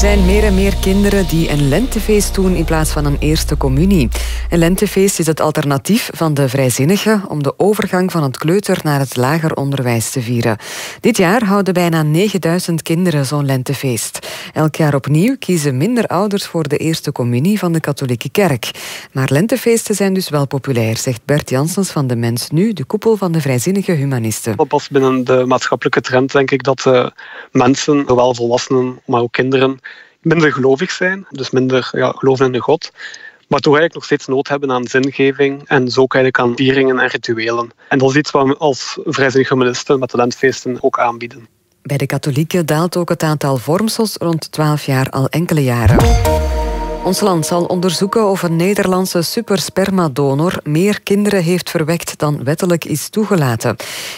zijn meer en meer kinderen die een lentefeest doen in plaats van een eerste communie. Een lentefeest is het alternatief van de vrijzinnigen om de overgang van het kleuter naar het lager onderwijs te vieren. Dit jaar houden bijna 9000 kinderen zo'n lentefeest. Elk jaar opnieuw kiezen minder ouders voor de eerste communie van de katholieke kerk. Maar lentefeesten zijn dus wel populair, zegt Bert Janssens van de Mens Nu, de koepel van de vrijzinnige humanisten. Dat past binnen de maatschappelijke trend, denk ik, dat uh, mensen, zowel volwassenen, maar ook kinderen, minder gelovig zijn, dus minder ja, geloven in de God, maar toch eigenlijk nog steeds nood hebben aan zingeving en zo ook eigenlijk aan vieringen en rituelen. En dat is iets wat we als vrijzinnige humanisten met talentfeesten ook aanbieden. Bij de katholieken daalt ook het aantal vormsels rond 12 jaar al enkele jaren. Ons land zal onderzoeken of een Nederlandse superspermadonor meer kinderen heeft verwekt dan wettelijk is toegelaten.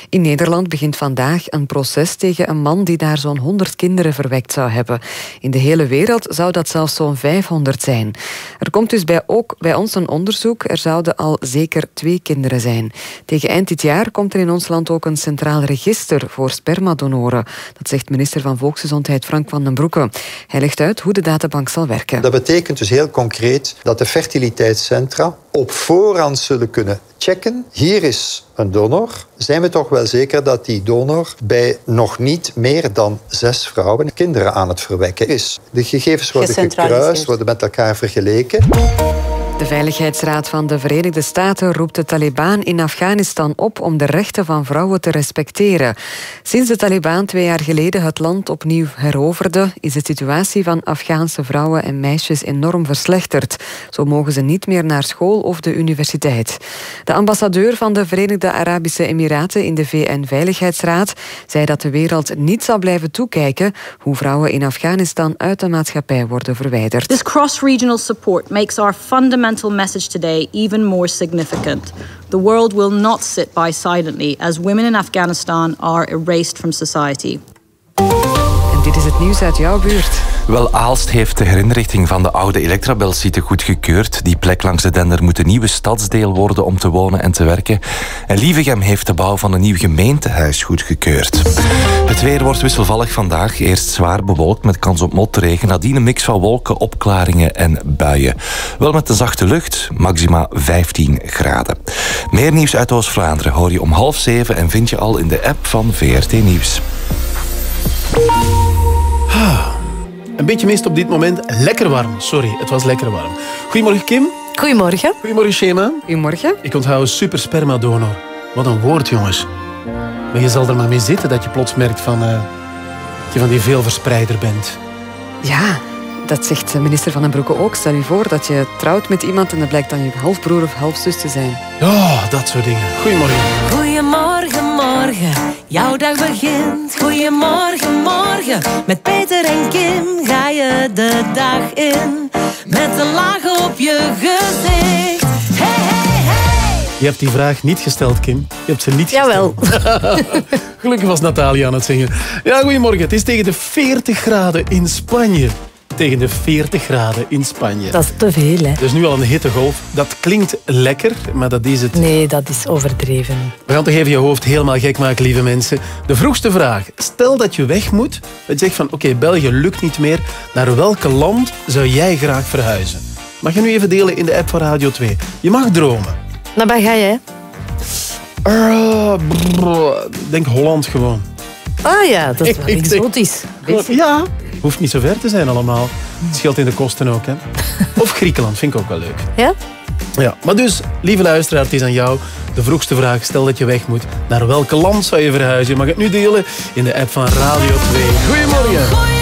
In Nederland begint vandaag een proces tegen een man die daar zo'n 100 kinderen verwekt zou hebben. In de hele wereld zou dat zelfs zo'n 500 zijn. Er komt dus bij, ook bij ons een onderzoek. Er zouden al zeker twee kinderen zijn. Tegen eind dit jaar komt er in ons land ook een centraal register voor spermadonoren. Dat zegt minister van Volksgezondheid Frank van den Broeke. Hij legt uit hoe de databank zal werken. Dat betekent dus heel concreet dat de fertiliteitscentra op voorhand zullen kunnen checken. Hier is een donor. Zijn we toch wel zeker dat die donor bij nog niet meer dan zes vrouwen kinderen aan het verwekken is? De gegevens worden gekruist, worden met elkaar vergeleken. De Veiligheidsraad van de Verenigde Staten roept de Taliban in Afghanistan op om de rechten van vrouwen te respecteren. Sinds de Taliban twee jaar geleden het land opnieuw heroverde, is de situatie van Afghaanse vrouwen en meisjes enorm verslechterd. Zo mogen ze niet meer naar school of de universiteit. De ambassadeur van de Verenigde Arabische Emiraten in de VN-veiligheidsraad zei dat de wereld niet zal blijven toekijken hoe vrouwen in Afghanistan uit de maatschappij worden verwijderd. This cross-regional support makes our fundamental message today even more significant. The world will not sit by silently as women in Afghanistan are erased from society. En dit is het nieuws uit jouw buurt. Wel, Aalst heeft de herinrichting van de oude Electrabel-site goedgekeurd. Die plek langs de Dender moet een nieuwe stadsdeel worden om te wonen en te werken. En Lievegem heeft de bouw van een nieuw gemeentehuis goedgekeurd. Het weer wordt wisselvallig vandaag. Eerst zwaar bewolkt met kans op motregen. Nadien een mix van wolken, opklaringen en buien. Wel met een zachte lucht, maxima 15 graden. Meer nieuws uit Oost-Vlaanderen hoor je om half zeven en vind je al in de app van VRT Nieuws. Een beetje mist op dit moment. Lekker warm. Sorry, het was lekker warm. Goedemorgen Kim. Goedemorgen. Goedemorgen Shema. Goedemorgen. Ik onthoud super spermadonor. Wat een woord jongens. Maar je zal er maar mee zitten dat je plots merkt van, uh, dat je van die veelverspreider bent. Ja, dat zegt minister Van den Broeke ook. Stel je voor dat je trouwt met iemand en dat blijkt dan je halfbroer of halfzus te zijn. Ja, oh, dat soort dingen. Goedemorgen. Goedemorgen, morgen. Jouw dag begint. Goedemorgen, morgen. Met Peter en Kim ga je de dag in. Met een laag op je gezicht. Hey, hey, hey. Je hebt die vraag niet gesteld, Kim. Je hebt ze niet Jawel. Gelukkig was Natalia aan het zingen. Ja, goedemorgen. Het is tegen de 40 graden in Spanje tegen de 40 graden in Spanje. Dat is te veel, hè? Dus nu al een hittegolf. Dat klinkt lekker, maar dat is het... Nee, dat is overdreven. We gaan toch even je hoofd helemaal gek maken, lieve mensen. De vroegste vraag. Stel dat je weg moet. Dat je zegt van, oké, België lukt niet meer. Naar welk land zou jij graag verhuizen? Mag je nu even delen in de app van Radio 2. Je mag dromen. Naar waar ga jij? Uh, denk Holland gewoon. Ah ja, dat is wel exotisch. Ja, hoeft niet zo ver te zijn allemaal. Het scheelt in de kosten ook. Hè. Of Griekenland, vind ik ook wel leuk. Ja? Ja, maar dus, lieve luisteraar, het is aan jou. De vroegste vraag, stel dat je weg moet. Naar welk land zou je verhuizen? Je mag het nu delen in de app van Radio 2. Goedemorgen.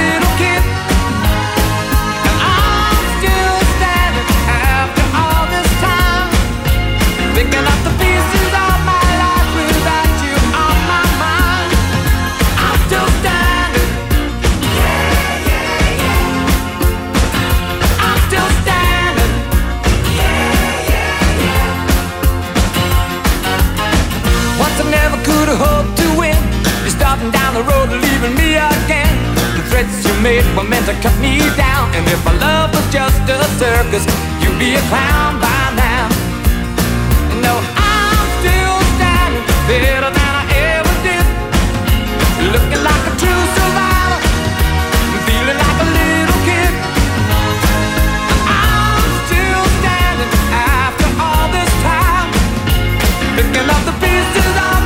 road to leaving me again. The threats you made were meant to cut me down. And if my love was just a circus, you'd be a clown by now. No, I'm still standing better than I ever did. Looking like a true survivor, feeling like a little kid. I'm still standing after all this time, picking up the pieces of.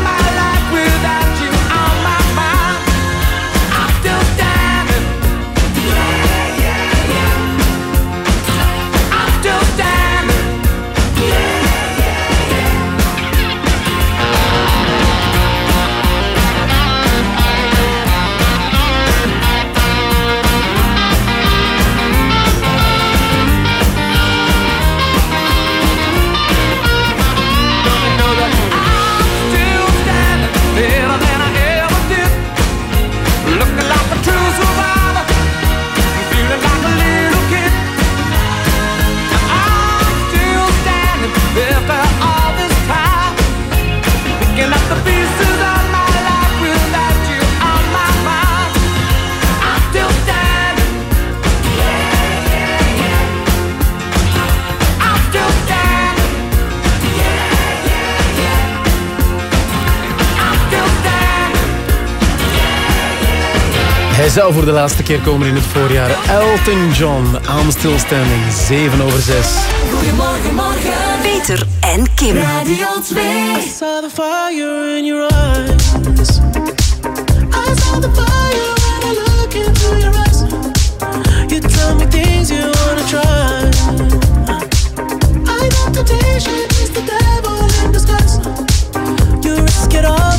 zou voor de laatste keer komen in het voorjaar. Elton John, I'm Still Standing, 7 over 6. Goedemorgen, morgen. Peter en Kim. Radio 2. I saw the fire in your eyes. I saw the fire when I look into your eyes. You tell me things you wanna try. I know temptation is the devil in disguise. You risk it all.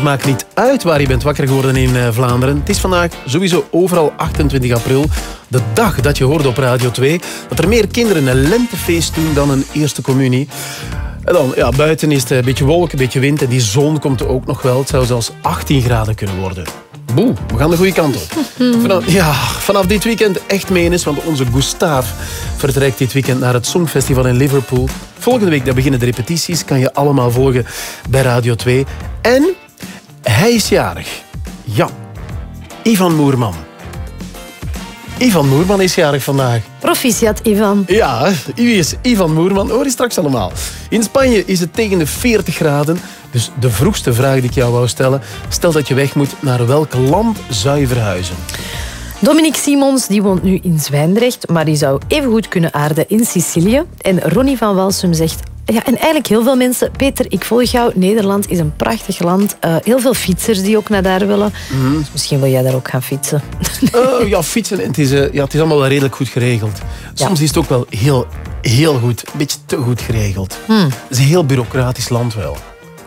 Het maakt niet uit waar je bent wakker geworden in eh, Vlaanderen. Het is vandaag sowieso overal 28 april. De dag dat je hoorde op Radio 2 dat er meer kinderen een lentefeest doen dan een eerste communie. En dan, ja, buiten is het een beetje wolken, een beetje wind en die zon komt er ook nog wel. Het zou zelfs 18 graden kunnen worden. Boe, we gaan de goede kant op. Vanaf, ja, vanaf dit weekend echt menens, want onze Gustav vertrekt dit weekend naar het Songfestival in Liverpool. Volgende week daar beginnen de repetities, kan je allemaal volgen bij Radio 2. En hij is jarig. Ja, Ivan Moerman. Ivan Moerman is jarig vandaag. Proficiat, Ivan. Ja, wie is Ivan Moerman? Hoor je straks allemaal. In Spanje is het tegen de 40 graden. Dus de vroegste vraag die ik jou wou stellen. Stel dat je weg moet, naar welk land zou je verhuizen? Dominique Simons die woont nu in Zwijndrecht, maar die zou evengoed kunnen aarden in Sicilië. En Ronnie van Walsum zegt... Ja, en eigenlijk heel veel mensen... Peter, ik volg jou. Nederland is een prachtig land. Eh, heel veel fietsers die ook naar daar willen. Dus misschien wil jij daar ook gaan fietsen. Oh, ja, fietsen. Het is, eh, ja, het is allemaal wel redelijk goed geregeld. Soms is het ook wel heel, heel goed. Een beetje te goed geregeld. Hmm. Het is een heel bureaucratisch land wel.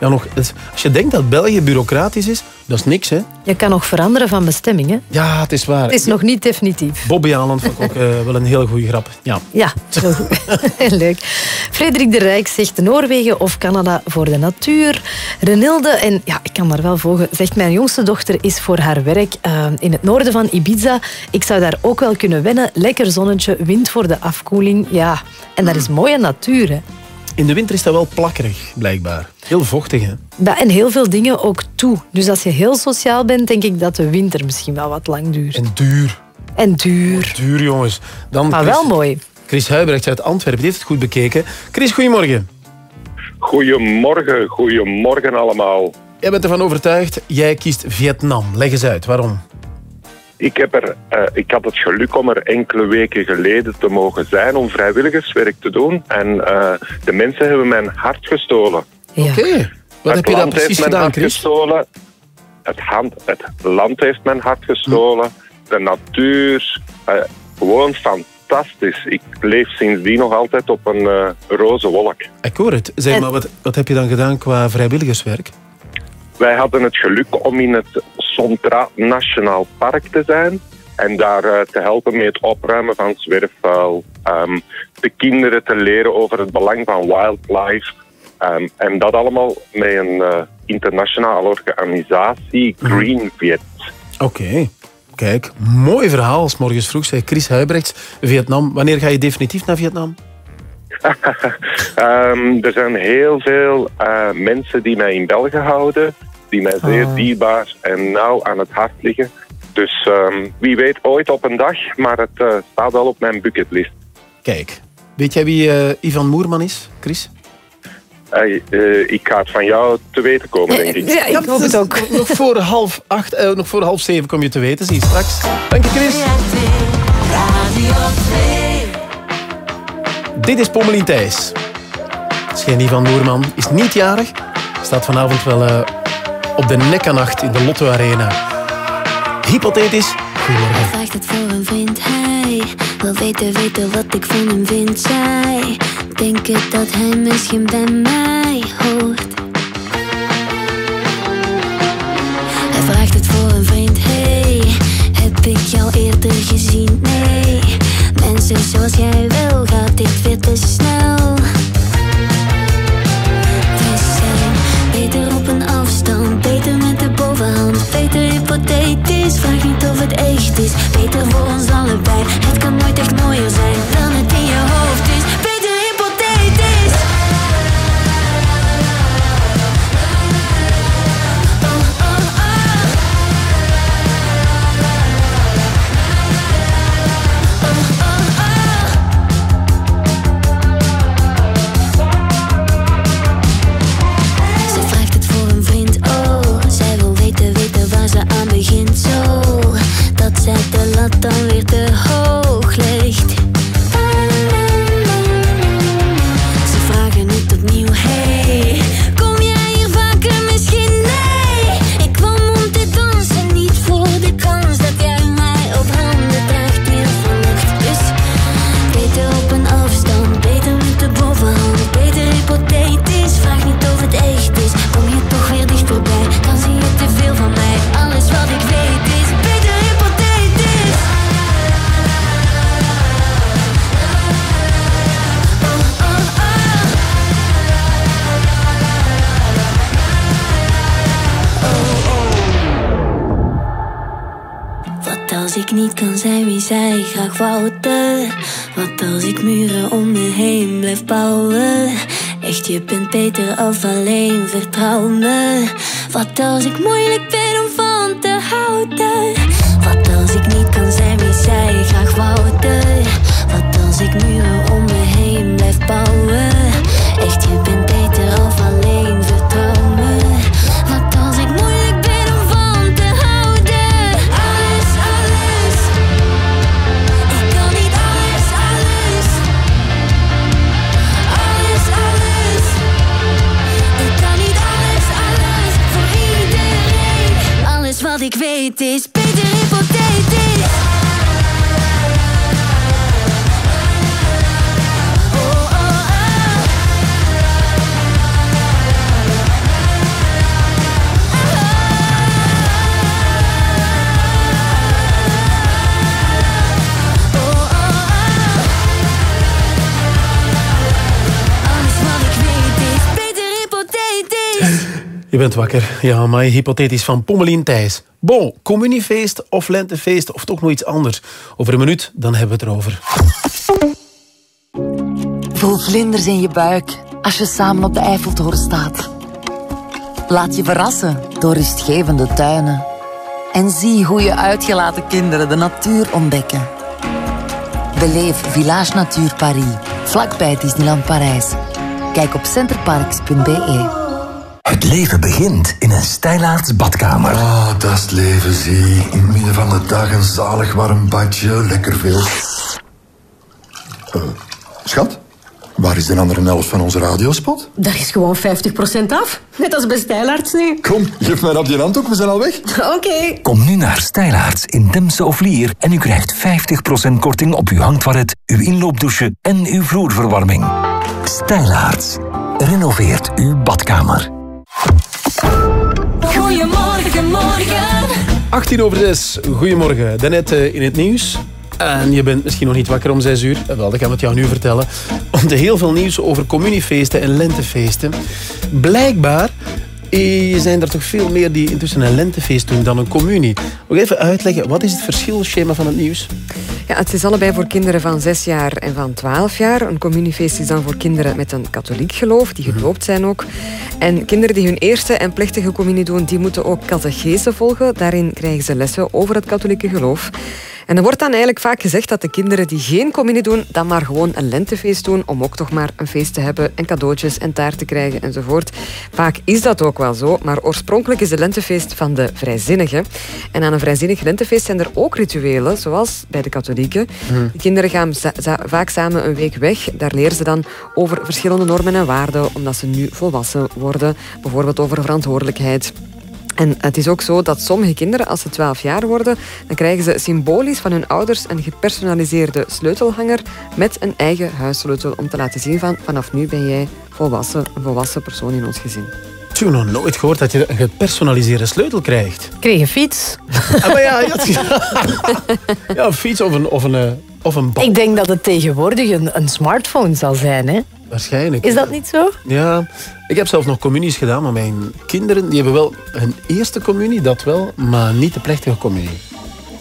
Ja, nog, als je denkt dat België bureaucratisch is, dat is niks, hè? Je kan nog veranderen van bestemming, hè? Ja, het is waar. Het is nog niet definitief. Bobby Aland vond ik ook eh, wel een heel goede grap. Ja. Ja, goed. Leuk. Frederik de Rijk zegt Noorwegen of Canada voor de natuur. Renilde, en ja, ik kan daar wel volgen, zegt mijn jongste dochter is voor haar werk eh, in het noorden van Ibiza. Ik zou daar ook wel kunnen wennen. Lekker zonnetje, wind voor de afkoeling. Ja, en dat is mooie natuur, hè. In de winter is dat wel plakkerig, blijkbaar. Heel vochtig, hè? Ja, en heel veel dingen ook toe. Dus als je heel sociaal bent, denk ik dat de winter misschien wel wat lang duurt. En duur. En duur. Duur, jongens. Dan Maar Chris- wel mooi. Chris Huibrecht uit Antwerpen, die heeft het goed bekeken. Chris, goedemorgen. Goedemorgen, goedemorgen allemaal. Jij bent ervan overtuigd, jij kiest Vietnam. Leg eens uit, waarom? Ik, heb er, eh, ik had het geluk om er enkele weken geleden te mogen zijn om vrijwilligerswerk te doen. En eh, de mensen hebben mijn hart gestolen. Ja. Oké. Wat het heb je dan land precies heeft mijn gedaan, hart Chris? gestolen. Het, hand, het land heeft mijn hart gestolen. De natuur, eh, gewoon fantastisch. Ik leef sindsdien nog altijd op een eh, roze wolk. Ik hoor het. Zeg En- maar, wat, wat heb je dan gedaan qua vrijwilligerswerk? Wij hadden het geluk om in het Sontra Nationaal Park te zijn. En daar eh, te helpen met het opruimen van zwerfvuil. Ehm, de kinderen te leren over het belang van wildlife. Ehm, en dat allemaal met een eh, internationale organisatie, Green Viet. Oké. Kijk, mooi verhaal als morgens vroeg, zei Chris Huibrechts. Vietnam. Wanneer ga je definitief naar Vietnam? Ehm, er zijn heel veel eh, mensen die mij in België houden. Die mij zeer Ah. dierbaar en nauw aan het hart liggen. Dus ehm, wie weet ooit op een dag, maar het eh, staat wel op mijn bucketlist. Kijk. Weet jij wie eh, Ivan Moerman is, Chris? Ik ga het van jou te weten komen, denk ik. Ja, ik hoop het ook. Nog- voor half acht, eh, nog voor half zeven kom je te weten. Zie je straks. Dank je, Chris. Radio 2. Dit is Pommelien Thijs. Geen Ivan Moerman. Is niet jarig. Staat vanavond wel eh, op de Nekkanacht in de Lotto Arena. Hypothetisch. Goedemorgen. vraagt het voor een vriend, hij wil weten, weten wat ik van hem vind. Zij denken dat hij misschien bij mij hoort. Hij vraagt het voor een vriend, hey, heb ik jou eerder gezien? Nee, mensen zoals jij wil, gaat dit weer te snel. We zijn beter op een afstand, beter met de bovenhand, beter hypothetisch. Vraag niet of het echt is, beter voor ons allebei. Het kan nooit echt mooier zijn not only the whole niet kan zijn wie zij graag wouden? Wat als ik muren om me heen blijf bouwen? Echt, je bent beter af alleen, vertrouw me. Wat als ik moeilijk ben om van te houden? Wat als ik niet kan zijn wie zij graag wouden? Wat als ik muren om ik weet is Je bent wakker. Ja, maar hypothetisch van Pommelien Thijs. Bon, communiefeest of lentefeest of toch nog iets anders. Over een minuut, dan hebben we het erover. Voel vlinders in je buik als je samen op de Eiffeltoren staat. Laat je verrassen door rustgevende tuinen. En zie hoe je uitgelaten kinderen de natuur ontdekken. Beleef Village Natuur Paris, vlakbij Disneyland Parijs. Kijk op centerparks.be. Het leven begint in een stijlaarts badkamer. Ah, dat is het leven, zie. In het midden van de dag een zalig warm badje, lekker veel. Eh, schat, waar is de andere helft van onze radiospot? Dat is gewoon 50% af. Net als bij Stijlaarts nu. Kom, geef mij op je handdoek, we zijn al weg. Oké. Kom nu naar Stijlaarts in Demse of Lier en u krijgt 50% korting op uw hangtoilet, uw inloopdouche en uw vloerverwarming. Stijlaarts. Renoveert uw badkamer. Goedemorgen, morgen. 18 over 6. Goedemorgen. Daarnet eh, in het nieuws. En je bent misschien nog niet wakker om 6 uur. Eh, Wel, dat gaan we het jou nu vertellen. Want heel veel nieuws over communiefeesten en lentefeesten. Blijkbaar eh, zijn er toch veel meer die intussen een lentefeest doen dan een communie. Nog even uitleggen, wat is het verschilschema van het nieuws? Ja, het is allebei voor kinderen van 6 jaar en van 12 jaar. Een communiefeest is dan voor kinderen met een katholiek geloof, die gedoopt zijn ook. En kinderen die hun eerste en plechtige communie doen, die moeten ook catechese volgen. Daarin krijgen ze lessen over het katholieke geloof. En er wordt dan eigenlijk vaak gezegd dat de kinderen die geen communie doen, dan maar gewoon een lentefeest doen, om ook toch maar een feest te hebben en cadeautjes en taart te krijgen enzovoort. Vaak is dat ook wel zo, maar oorspronkelijk is het lentefeest van de vrijzinnigen. En aan een vrijzinnig lentefeest zijn er ook rituelen, zoals bij de katholieken. De kinderen gaan za- za- vaak samen een week weg. Daar leren ze dan over verschillende normen en waarden, omdat ze nu volwassen worden. Bijvoorbeeld over verantwoordelijkheid. En het is ook zo dat sommige kinderen, als ze 12 jaar worden, dan krijgen ze symbolisch van hun ouders een gepersonaliseerde sleutelhanger met een eigen huissleutel om te laten zien van vanaf nu ben jij volwassen, een volwassen persoon in ons gezin. Ik heb nog nooit gehoord dat je een gepersonaliseerde sleutel krijgt. Ik kreeg een fiets. Ah, maar ja, ja, een fiets of een, of een, eh, of een bal. Ik denk dat het tegenwoordig een, een smartphone zal zijn. Hè? Waarschijnlijk. Is dat niet zo? Ja, ik heb zelf nog communies gedaan, maar mijn kinderen die hebben wel hun eerste communie, dat wel, maar niet de plechtige communie.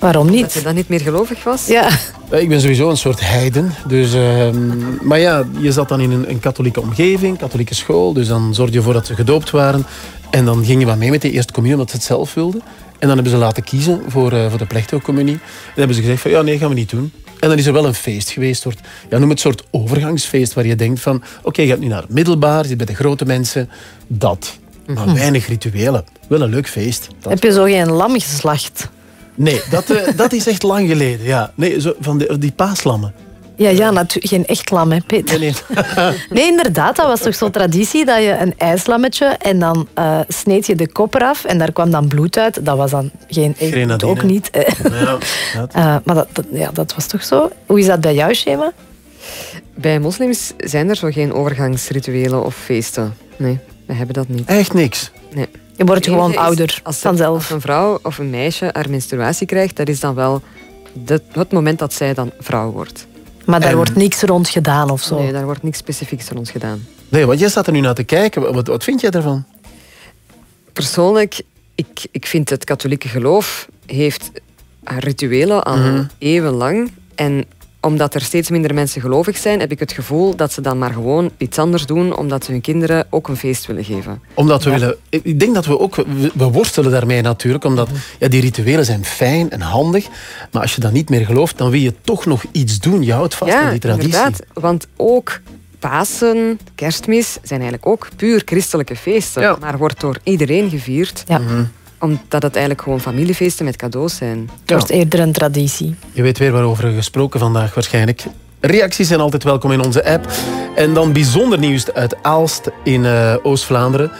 Waarom niet? Dat je dan niet meer gelovig was? Ja. Ik ben sowieso een soort heiden. Dus, ehm, maar ja, je zat dan in een, een katholieke omgeving, katholieke school. Dus dan zorgde je ervoor dat ze gedoopt waren. En dan ging je wat mee met de eerste communie, omdat ze het zelf wilden. En dan hebben ze laten kiezen voor, eh, voor de plechtige communie. En dan hebben ze gezegd van, ja, nee, gaan we niet doen. En dan is er wel een feest geweest, soort, ja, noem het soort overgangsfeest, waar je denkt van, oké, je gaat nu naar het middelbaar, je zit bij de grote mensen. Dat. Maar weinig rituelen. Wel een leuk feest. Dat Heb je zo geen lam geslacht? Nee, dat, eh, dat is echt lang geleden. Ja. Nee, zo, van de, die paaslammen. Ja, ja natuurlijk. Geen echt lam, hè, Peter? Nee, Nee, inderdaad. Dat was toch zo'n traditie dat je een ijslammetje en dan eh, sneed je de kop eraf en daar kwam dan bloed uit. Dat was dan geen echt ook niet. Ja, dat. Eh, maar dat, dat- ja, dat was toch zo? Hoe is dat bij jouw schema? Bij moslims zijn er zo geen overgangsrituelen of feesten. Nee, we hebben dat niet. Echt niks? Nee. Je wordt gewoon is, ouder, Als, vanzelf. als een vrouw of een meisje haar menstruatie krijgt, dat is dan wel de- het moment dat zij dan vrouw wordt. Maar daar En- wordt niks rond gedaan of zo. Nee, daar wordt niks specifieks rond gedaan. Nee, want jij staat er nu naar te kijken. Wat, wat vind jij ervan? Persoonlijk, ik, ik vind het katholieke geloof heeft eh, rituelen al Mhm. eeuwenlang. En omdat er steeds minder mensen gelovig zijn, heb ik het gevoel dat ze dan maar gewoon iets anders doen, omdat ze hun kinderen ook een feest willen geven. Omdat we willen... Ik denk dat we ook... We, worstelen daarmee natuurlijk, omdat ja, die rituelen zijn fijn en handig. Maar als je dat niet meer gelooft, dan wil je toch nog iets doen. Je houdt vast aan die traditie. inderdaad. Want ook Pasen, kerstmis zijn eigenlijk ook puur christelijke feesten. Maar wordt door iedereen gevierd. Mhm. Omdat het eigenlijk gewoon familiefeesten met cadeaus zijn. Het wordt eerder een traditie. Je weet weer waarover we gesproken vandaag waarschijnlijk. Reacties zijn altijd welkom in onze app. En dan bijzonder nieuws uit Aalst in eh, Oost-Vlaanderen.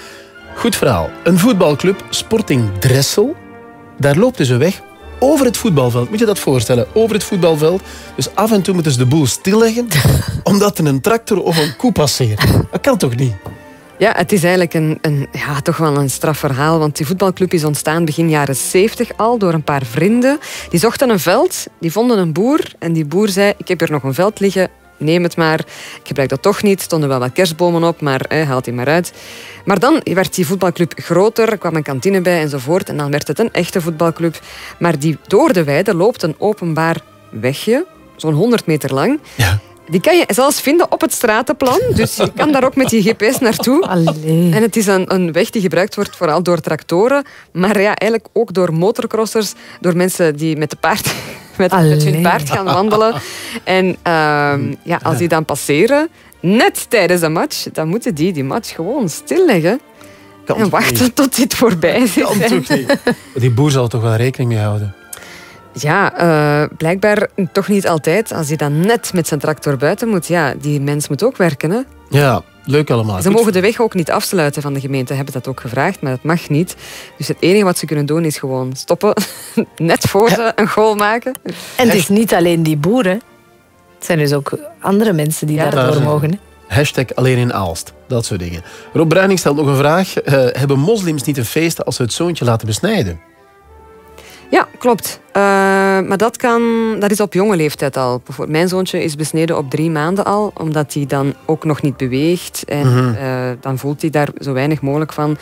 Goed verhaal. Een voetbalclub, Sporting Dressel, daar loopt dus een weg over het voetbalveld. Moet je dat voorstellen? Over het voetbalveld. Dus af en toe moeten ze de boel stilleggen, omdat er een tractor of een koe passeert. Dat kan toch niet? Ja, het is eigenlijk een, een, ja, toch wel een straf verhaal. Want die voetbalclub is ontstaan begin jaren 70 al door een paar vrienden. Die zochten een veld, die vonden een boer. En die boer zei, ik heb hier nog een veld liggen, neem het maar. Ik gebruik dat toch niet. Stonden wel wat kerstbomen op, maar eh, haal die maar uit. Maar dan werd die voetbalclub groter, er kwam een kantine bij enzovoort. En dan werd het een echte voetbalclub. Maar die, door de weide loopt een openbaar wegje, zo'n 100 meter lang. Die kan je zelfs vinden op het stratenplan. Dus je kan daar ook met je GPS naartoe. En het is een, een weg die gebruikt wordt vooral door tractoren. Maar ja, eigenlijk ook door motocrossers. Door mensen die met, de paard, met, met hun paard gaan wandelen. En ehm, ja, als die dan passeren, net tijdens een match, dan moeten die die match gewoon stilleggen. Kan en wachten niet? tot dit voorbij is. Kan toch niet? Die boer zal er toch wel rekening mee houden. Ja, eh, blijkbaar toch niet altijd. Als hij dan net met zijn tractor buiten moet, ja, die mens moet ook werken. Hè? Ja, leuk allemaal. Ze Goed mogen de weg ook niet afsluiten van de gemeente. Hebben dat ook gevraagd, maar dat mag niet. Dus het enige wat ze kunnen doen is gewoon stoppen. Net voor ze een goal maken. En het is niet alleen die boeren. Het zijn dus ook andere mensen die daardoor Daar- mogen. hè. Hashtag alleen in Aalst. Dat soort dingen. Rob Bruining stelt nog een vraag. Eh, hebben moslims niet een feest als ze het zoontje laten besnijden? Ja, klopt. Eh, maar dat, kan, dat is op jonge leeftijd al. Mijn zoontje is besneden op drie maanden al, omdat hij dan ook nog niet beweegt. En Mhm. eh, dan voelt hij daar zo weinig mogelijk van.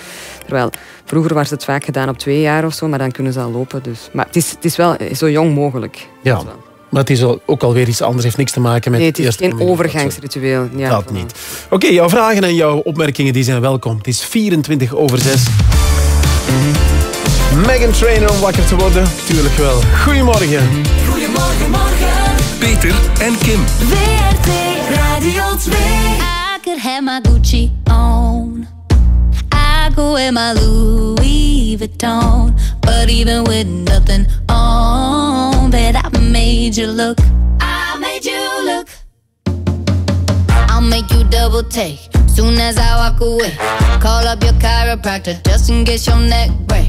Terwijl vroeger was het vaak gedaan op twee jaar of zo, maar dan kunnen ze al lopen. Dus. Maar het is, het is wel zo jong mogelijk. Ja, maar het is ook alweer iets anders. heeft niks te maken met Nee, het is geen communie. overgangsritueel. Ja, Dat voilà. niet. Oké, jouw vragen en jouw opmerkingen die zijn welkom. Het is 24 over 6. Megan Trainer om wakker te worden? Tuurlijk wel. Goedemorgen. Goedemorgen, morgen. Peter en Kim. WRT Radio 2. I could have my Gucci on. I go in my Louis Vuitton. But even with nothing on, bet I made you look. I made you look. I'll make you double take soon as I walk away. Call up your chiropractor just in case your neck break.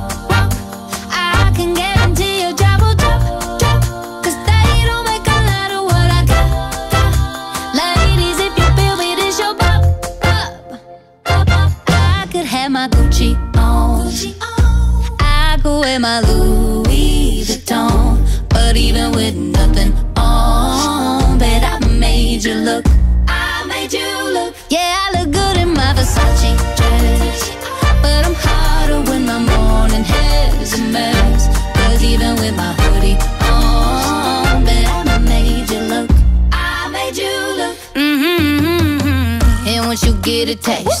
could have my Gucci on. I could wear my Louis Vuitton. But even with nothing on, bet I made you look. I made you look. Yeah, I look good in my Versace dress. But I'm hotter when my morning hair's a mess. Cause even with my hoodie on, bet I made you look. I made you look. Mm-hmm. And once you get a taste,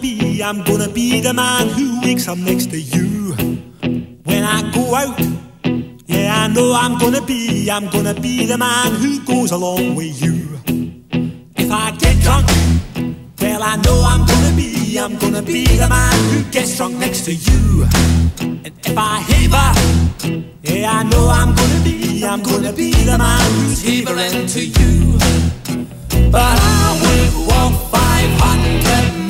Be, I'm gonna be the man who wakes up next to you. When I go out, yeah, I know I'm gonna be, I'm gonna be the man who goes along with you. If I get drunk, well, I know I'm gonna be, I'm gonna be the man who gets drunk next to you. And if I heaver, yeah, I know I'm gonna be, I'm gonna be the man who's heavering to you. But I would walk 500 miles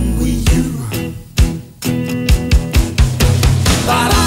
But I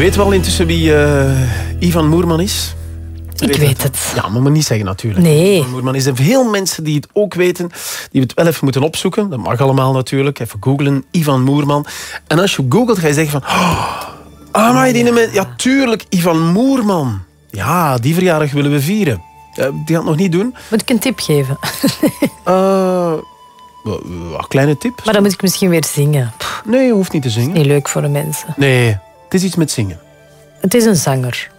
door. En weten we al intussen wie eh, Ivan Moerman is? Ik weet het. Ja, maar niet zeggen natuurlijk. Nee. Ivan Moerman is er veel mensen die het ook weten, die het wel even moeten opzoeken. Dat mag allemaal natuurlijk. Even googlen, Ivan Moerman. En als je googelt, ga je zeggen van... Oh, amai, die nemen... Ja, tuurlijk, Ivan Moerman. Ja, die verjaardag willen we vieren. Eh, die gaat het nog niet doen. Moet ik een tip geven? Eh, wa- wa- kleine tip. Maar dan moet ik misschien weer zingen. Nee, je hoeft niet te zingen. Niet leuk voor de mensen. Nee, het is iets met zingen. Het is een zanger.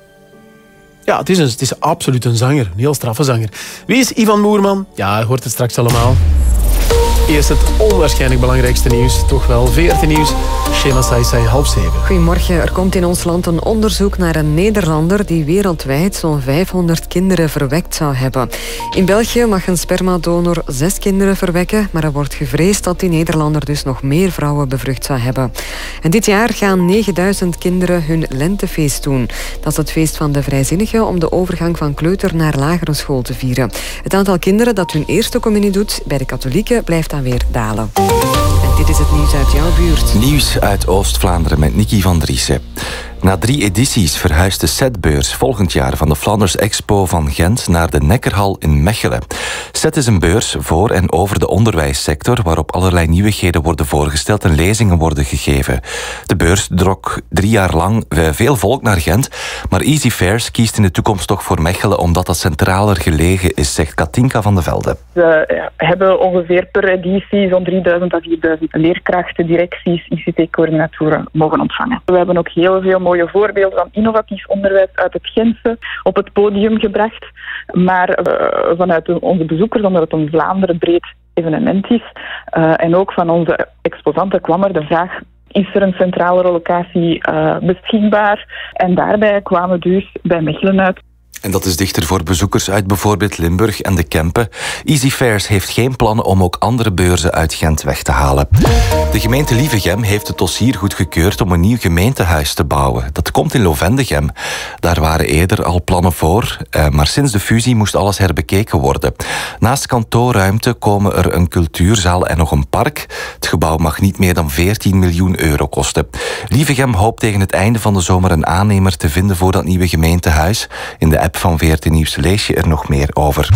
Ja, het is, een, het is absoluut een zanger. Een heel straffe zanger. Wie is Ivan Moerman? Ja, je hoort het straks allemaal. Eerst het onwaarschijnlijk belangrijkste nieuws. Toch wel VRT Nieuws. Shema Saisai, half zeven. Goedemorgen. Er komt in ons land een onderzoek naar een Nederlander die wereldwijd zo'n 500 kinderen verwekt zou hebben. In België mag een spermadonor zes kinderen verwekken, maar er wordt gevreesd dat die Nederlander dus nog meer vrouwen bevrucht zou hebben. En dit jaar gaan 9000 kinderen hun lentefeest doen. Dat is het feest van de vrijzinnigen om de overgang van kleuter naar lagere school te vieren. Het aantal kinderen dat hun eerste communie doet bij de katholieken blijft weer dalen. En dit is het nieuws uit jouw buurt. Nieuws uit Oost-Vlaanderen met Nicky van Driessen. Na drie edities verhuist de setbeurs volgend jaar van de Flanders Expo van Gent naar de Nekkerhal in Mechelen. Set is een beurs voor en over de onderwijssector waarop allerlei nieuwigheden worden voorgesteld en lezingen worden gegeven. De beurs trok drie jaar lang veel volk naar Gent, maar Easy Fairs kiest in de toekomst toch voor Mechelen omdat dat centraler gelegen is, zegt Katinka van de Velde. We hebben ongeveer per editie zo'n 3000 à 4000 leerkrachten, directies, ICT-coördinatoren mogen ontvangen. We hebben ook heel veel mooie voorbeelden van innovatief onderwijs uit het Gentse op het podium gebracht. Maar uh, vanuit onze bezoekers, omdat het een Vlaanderen breed evenement is, uh, en ook van onze exposanten kwam er de vraag is er een centrale locatie uh, beschikbaar? En daarbij kwamen we dus bij Mechelen uit. En dat is dichter voor bezoekers uit bijvoorbeeld Limburg en de Kempen. Easy Fairs heeft geen plannen om ook andere beurzen uit Gent weg te halen. De gemeente Lievegem heeft het dossier goedgekeurd om een nieuw gemeentehuis te bouwen. Dat komt in Lovendegem. Daar waren eerder al plannen voor, eh, maar sinds de fusie moest alles herbekeken worden. Naast kantoorruimte komen er een cultuurzaal en nog een park. Het gebouw mag niet meer dan 14 miljoen euro kosten. Lievegem hoopt tegen het einde van de zomer een aannemer te vinden voor dat nieuwe gemeentehuis. In de app van VRT Nieuws lees je er nog meer over.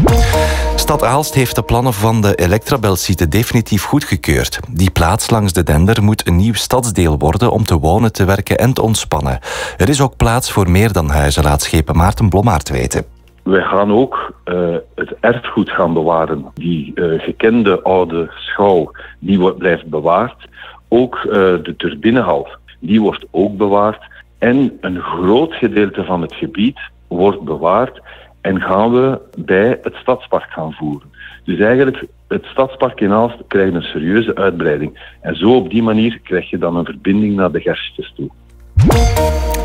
Stad Aalst heeft de plannen van de Electrabel-site definitief goedgekeurd. Die plaats langs de Dender moet een nieuw stadsdeel worden om te wonen, te werken en te ontspannen. Er is ook plaats voor meer dan huizen, laat schepen Maarten Blommaert weten. Wij gaan ook uh, het erfgoed gaan bewaren. Die uh, gekende oude schouw, die wordt, blijft bewaard. Ook uh, de turbinehal, die wordt ook bewaard. En een groot gedeelte van het gebied wordt bewaard en gaan we bij het stadspark gaan voeren. Dus eigenlijk, het stadspark in Aalst krijgt een serieuze uitbreiding. En zo op die manier krijg je dan een verbinding naar de gerstjes toe.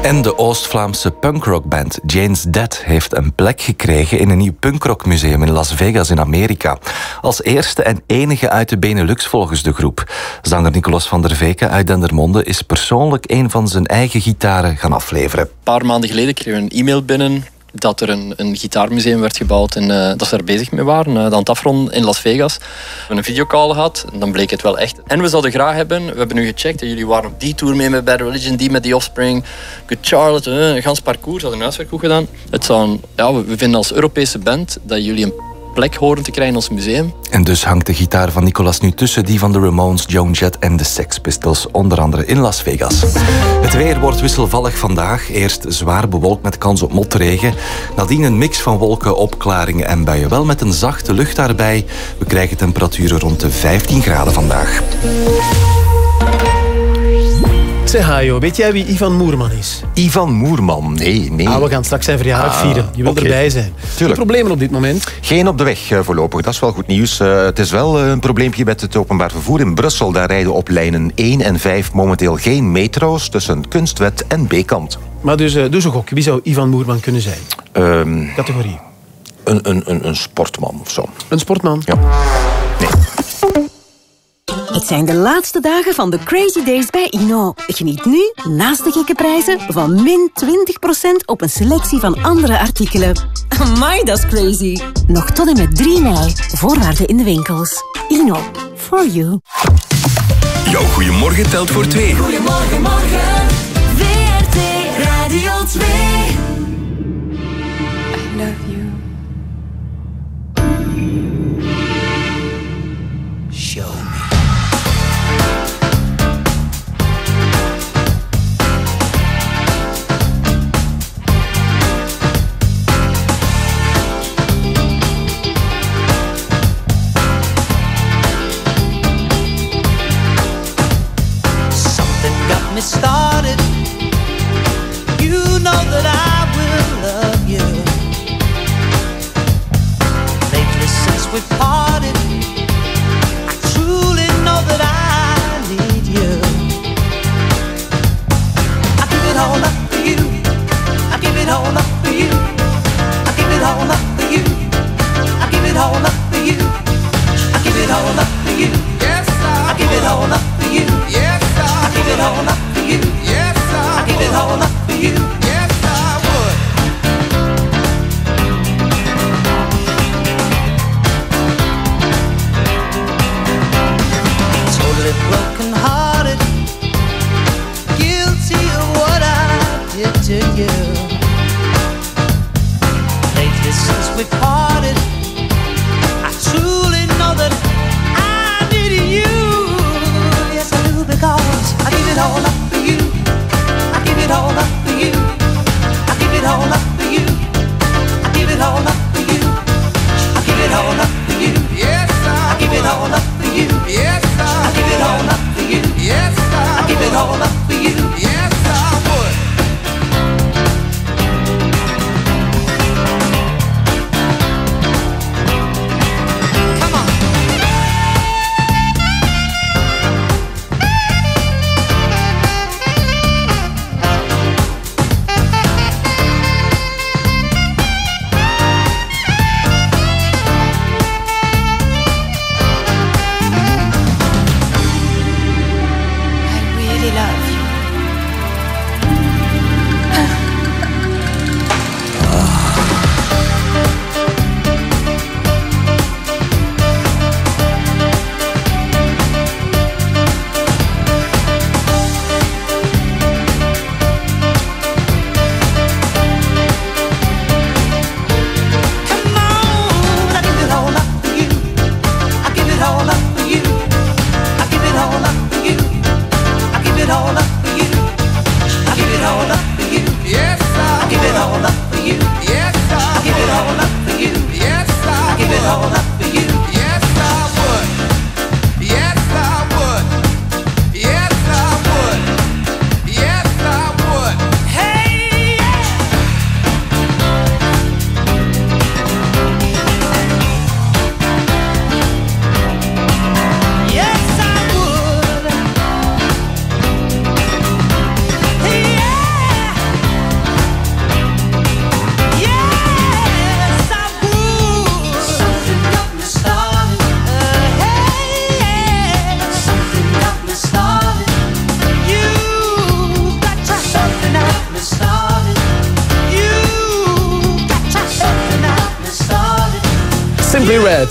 En de Oost-Vlaamse punkrockband Jane's Dead heeft een plek gekregen in een nieuw punkrockmuseum in Las Vegas in Amerika. Als eerste en enige uit de Benelux volgens de groep. Zanger Nicolas van der Veken uit Dendermonde is persoonlijk een van zijn eigen gitaren gaan afleveren. Een paar maanden geleden kreeg we een e-mail binnen dat er een, een gitaarmuseum werd gebouwd en uh, dat ze daar bezig mee waren. Uh, dan het afronden in Las Vegas. We hebben een videocall gehad en dan bleek het wel echt. En we zouden graag hebben, we hebben nu gecheckt, jullie waren op die tour mee met Bad Religion, die met The Offspring, Good Charlotte, uh, een gans parcours, hadden hun huiswerk goed gedaan. Het zou, ja, we vinden als Europese band dat jullie een horen te krijgen ons museum. En dus hangt de gitaar van Nicolas nu tussen die van de Ramones, Joan Jett en de Sex Pistols, onder andere in Las Vegas. Het weer wordt wisselvallig vandaag. Eerst zwaar bewolkt met kans op motregen. Nadien een mix van wolken, opklaringen en buien. Wel met een zachte lucht daarbij. We krijgen temperaturen rond de 15 graden vandaag. Zeg Hajo, weet jij wie Ivan Moerman is? Ivan Moerman? Nee, nee. Ah, we gaan straks zijn verjaardag Ah, vieren. Je wil oké. erbij zijn. Tuurlijk. Problemen op dit moment? Geen op de weg eh, voorlopig, dat is wel goed nieuws. Eh, het is wel eh, een probleempje met het openbaar vervoer in Brussel. Daar rijden op lijnen 1 en 5 momenteel geen metro's tussen Kunstwet en B-kant. Maar dus, dus een gok. Wie zou Ivan Moerman kunnen zijn? Ehm, Categorie. een, een, een, een sportman of zo. Een sportman? Ja. Het zijn de laatste dagen van de Crazy Days bij Ino. Geniet nu, naast de gekke prijzen, van min 20% op een selectie van andere artikelen. Amai, dat is crazy. Nog tot en met 3 mei. Voorwaarden in de winkels. Ino, for you. Jouw goeiemorgen telt voor twee. Goedemorgen, morgen. WRT Radio 2.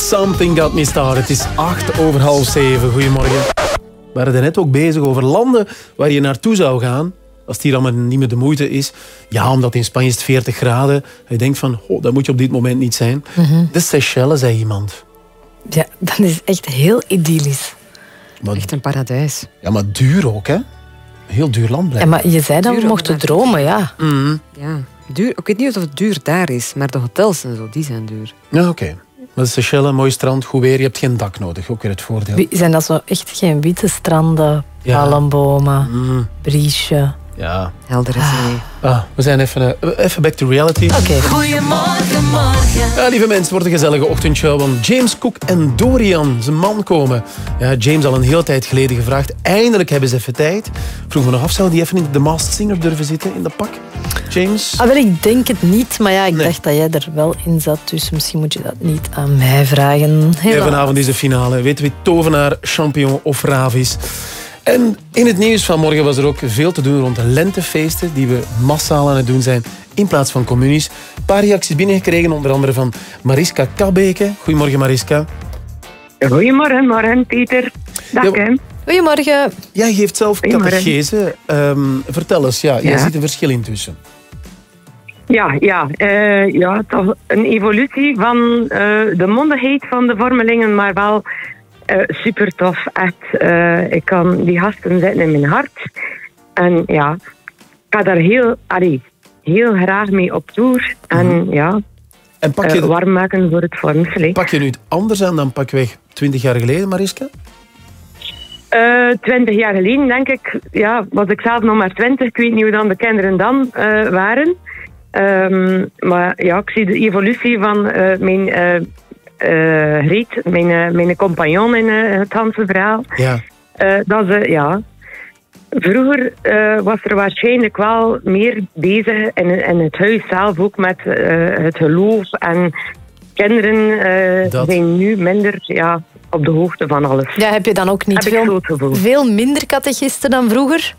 Something Got Me Started. Het is acht over half zeven. Goedemorgen. We waren net ook bezig over landen waar je naartoe zou gaan. Als het hier allemaal niet meer de moeite is. Ja, omdat in Spanje is het 40 graden. Je denkt van, oh, dat moet je op dit moment niet zijn. Mhm. De Seychelles, zei iemand. Ja, dat is echt heel idyllisch. Echt een paradijs. Ja, maar duur ook, hè? Een heel duur land Ja, blijft. maar je zei dat we Duur mochten dromen, ja. Mhm. Ja, duur. Ik weet niet of het duur daar is, maar de hotels en zo, die zijn duur. Ja, oké. Maar de Seychelles, mooi strand, goed weer. Je hebt geen dak nodig. Ook weer het voordeel. Wie- Zijn dat zo echt geen witte stranden, Ja. palmbomen, Mhm. briesje? Ja. Heldere zee. Ah, we zijn even, eh, even back to reality. Oké. Goedemorgen, morgen. Ja, lieve mensen, het wordt een gezellige ochtendshow. Want James Cook en Dorian, zijn man, komen. Ja, James al een hele tijd geleden gevraagd. Eindelijk hebben ze even tijd. Vroeg me nog af, zou die even in de Masked Singer durven zitten in de pak? James? Ah, wel, ik denk het niet, maar ja, ik dacht dat jij er wel in zat, dus misschien moet je dat niet aan mij vragen. Ja, vanavond is de finale. Weten we tovenaar, champignon of ravis? En in het nieuws van morgen was er ook veel te doen rond de lentefeesten die we massaal aan het doen zijn in plaats van communies. Een paar reacties binnengekregen, onder andere van Mariska Kabeke. Goedemorgen Mariska. Goedemorgen, morgen Pieter. Dag hè. Goedemorgen. Jij geeft zelf catechese. Ehm, vertel eens, ja, jij Ja. ziet een verschil intussen. Ja, ja, eh, ja, toch een evolutie van eh, de mondigheid van de vormelingen, maar wel eh, super tof. Echt, eh, ik kan die gasten zitten in mijn hart. En ja, ik ga daar heel, allee, heel graag mee op tour. En ja, Mhm. En pak je, eh, de- warm maken voor het vormsel. pak je nu het anders aan dan pakweg 20 jaar geleden, Mariska? Eh, Twintig jaar geleden, denk ik, ja, was ik zelf nog maar twintig. Ik weet niet hoe dan de kinderen dan eh, waren. Ehm, maar ja, ik zie de evolutie van mijn Greet, mijn, mijn compagnon in het Hanse verhaal. Ja. Dat ze, ja... Vroeger eh, was er waarschijnlijk wel meer bezig in, in het huis zelf ook met eh, het geloof. En kinderen eh, Dat. zijn nu minder ja, op de hoogte van alles. Ja, heb je dan ook niet veel, veel minder catechisten dan vroeger?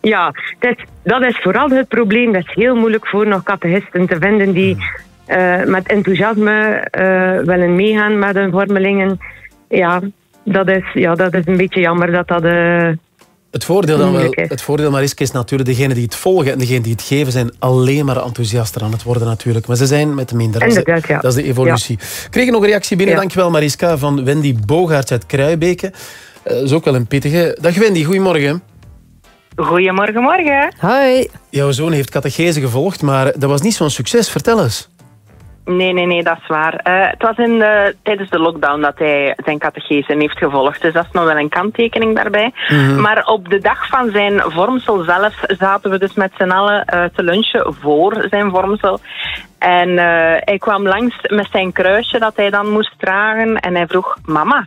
Ja, dat is, dat is vooral het probleem. Dat is heel moeilijk voor nog catechisten te vinden die eh, met enthousiasme eh, willen meegaan met hun vormelingen. Ja dat, is, ja, dat is een beetje jammer dat dat... eh, Het voordeel, dan wel, het voordeel Mariska, is natuurlijk degenen die het volgen en degenen die het geven zijn alleen maar enthousiaster aan het worden natuurlijk. Maar ze zijn met de minder. Dat is de- Inderdaad, ja. Dat is de evolutie. We kregen nog een reactie binnen, Ja. dankjewel Mariska, van Wendy Bogaerts uit Kruibeke. Eh, Dat is ook wel een pittige. Dag Wendy, goedemorgen. Goedemorgen, morgen. Hoi. Jouw zoon heeft catechese gevolgd, maar dat was niet zo'n succes. Vertel eens. Nee, nee, nee, dat is waar. Eh, het was in de, tijdens de lockdown dat hij zijn catechese heeft gevolgd. Dus dat is nog wel een kanttekening daarbij. Mhm. Maar op de dag van zijn vormsel zelf zaten we dus met z'n allen eh, te lunchen voor zijn vormsel. En eh, hij kwam langs met zijn kruisje dat hij dan moest dragen. En hij vroeg, mama,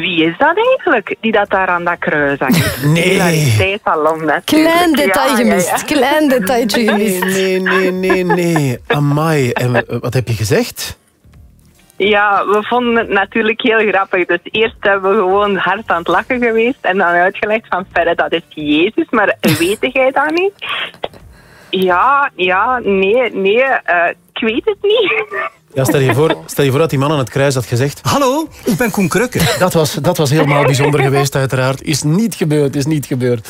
wie is dat eigenlijk die dat daar aan dat kruis hangt? Nee. Natuurlijk. Klein detail ja, gemist. ja. Klein detailtje gemist. Nee, nee, nee, nee. Amai. En wat heb je gezegd? Ja, we vonden het natuurlijk heel grappig. Dus eerst hebben we gewoon hard aan het lachen geweest en dan uitgelegd van verre dat is Jezus, maar weet jij dat niet? Ja, ja, nee, nee, eh, ik weet het niet. Ja, stel, je voor, stel je voor dat die man aan het kruis had gezegd... Hallo, ik ben Koen Krukke. Dat was, dat was helemaal bijzonder geweest, uiteraard. Is niet gebeurd, is niet gebeurd.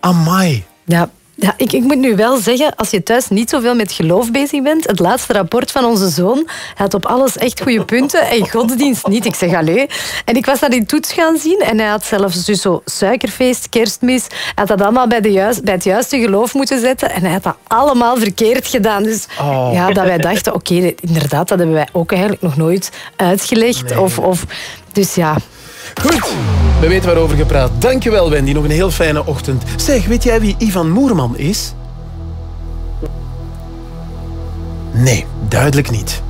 Amai. Ja. Ja, ik, ik moet nu wel zeggen, als je thuis niet zoveel met geloof bezig bent, het laatste rapport van onze zoon, had op alles echt goede punten en godsdienst niet. Ik zeg allee. En ik was dat in toets gaan zien en hij had zelfs dus zo suikerfeest, kerstmis, hij had dat allemaal bij, de juist, bij het juiste geloof moeten zetten en hij had dat allemaal verkeerd gedaan. Dus Oh. ja, dat wij dachten, oké, inderdaad, dat hebben wij ook eigenlijk nog nooit uitgelegd. Of, of, dus ja, Goed, we weten waarover gepraat. Dankjewel, Wendy. Nog een heel fijne ochtend. Zeg, weet jij wie Ivan Moerman is? Nee, duidelijk niet.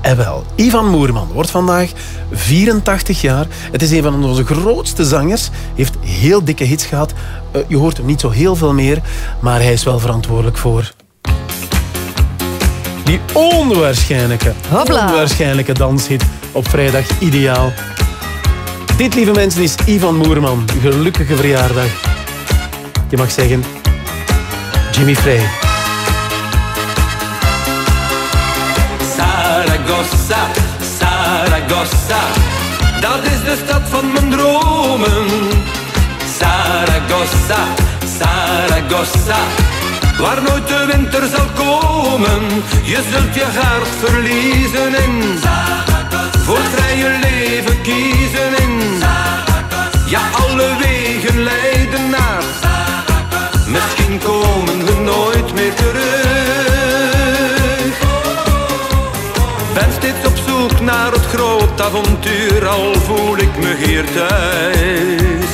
En wel, Ivan Moerman wordt vandaag 84 jaar. Het is een van onze grootste zangers. Heeft heel dikke hits gehad. Eh, je hoort hem niet zo heel veel meer, maar hij is wel verantwoordelijk voor... Die onwaarschijnlijke, onwaarschijnlijke danshit op vrijdag ideaal. Dit, lieve mensen, is Ivan Moerman. Gelukkige verjaardag. Je mag zeggen, Jimmy Frey. Saragossa, Saragossa, dat is de stad van mijn dromen. Saragossa, Saragossa, waar nooit de winter zal komen. Je zult je hart verliezen in voor het vrije leven kiezen Ja, alle wegen leiden naar. Misschien komen we nooit meer terug. Ben steeds op zoek naar het groot avontuur Al voel ik me hier thuis.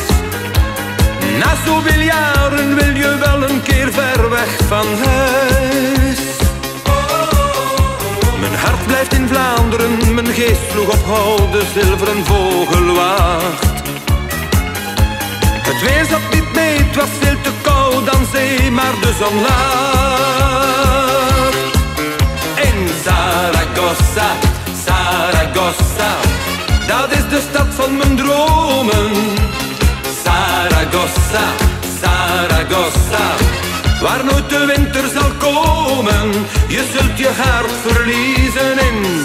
Na zoveel jaren wil je wel een keer ver weg van huis. Mijn hart blijft in Vlaanderen, mijn geest vloeg op hol, de zilveren vogel wacht. Weer zat niet mee, het was veel te koud aan zee, maar de zon lacht. In Saragossa, Saragossa, dat is de stad van mijn dromen. Saragossa, Saragossa, waar nooit de winter zal komen. Je zult je hart verliezen in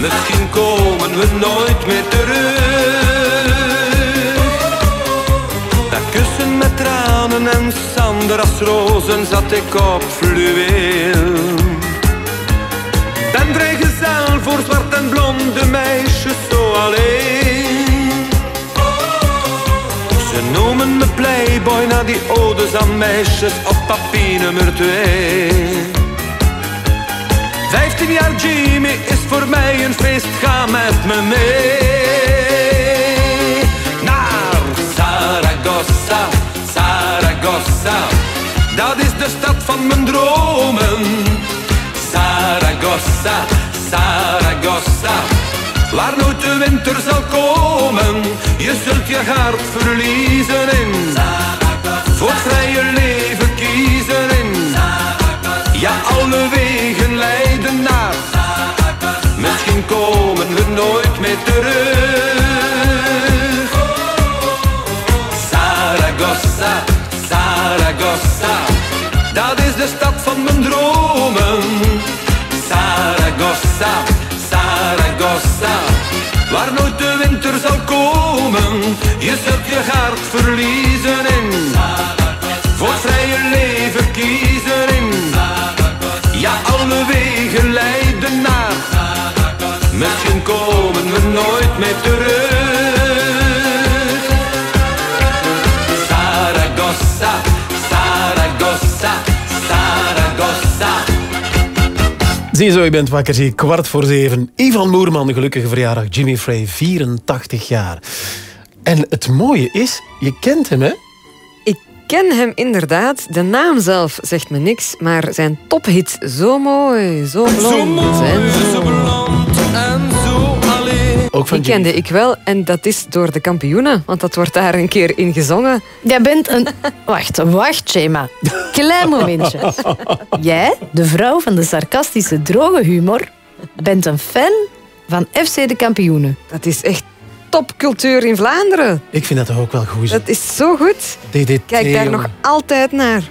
Misschien komen we nooit meer terug. Dat kussen met tranen en Sandra's rozen zat ik op fluweel. Ben vrijgezel voor zwart en blonde meisjes zo alleen. Ze noemen me playboy na die odes aan meisjes op papier nummer twee. Vijftien jaar Jimmy is voor mij een feest, ga met me mee. Naar Saragossa, Saragossa, dat is de stad van mijn dromen. Saragossa, Saragossa, waar nooit de winter zal komen. Je zult je hart verliezen in, voor het vrije leven kiezen in. Ja, alle wegen nooit meer terug. Saragossa, Saragossa, dat is de stad van mijn dromen. Saragossa, Saragossa, waar nooit de winter zal komen. Je zult je hart verliezen in, meer terug. Saragossa, Saragossa, Saragossa. Ziezo, je bent wakker, zie kwart voor zeven. Ivan Moerman, gelukkige verjaardag. Jimmy Frey, 84 jaar. En het mooie is, je kent hem, hè? Ik ken hem inderdaad. De naam zelf zegt me niks, maar zijn tophit Zo mooi, zo blond. zo... En zo alleen. Ook van Die kende ik wel en dat is door de kampioenen, want dat wordt daar een keer in gezongen. Jij bent een... Wacht, wacht, Shema. Klein momentje. Jij, de vrouw van de sarcastische droge humor, bent een fan van FC de kampioenen. Dat is echt topcultuur in Vlaanderen. Ik vind dat toch ook wel goed. Dat is zo goed. DDT, Kijk daar jongen. nog altijd naar.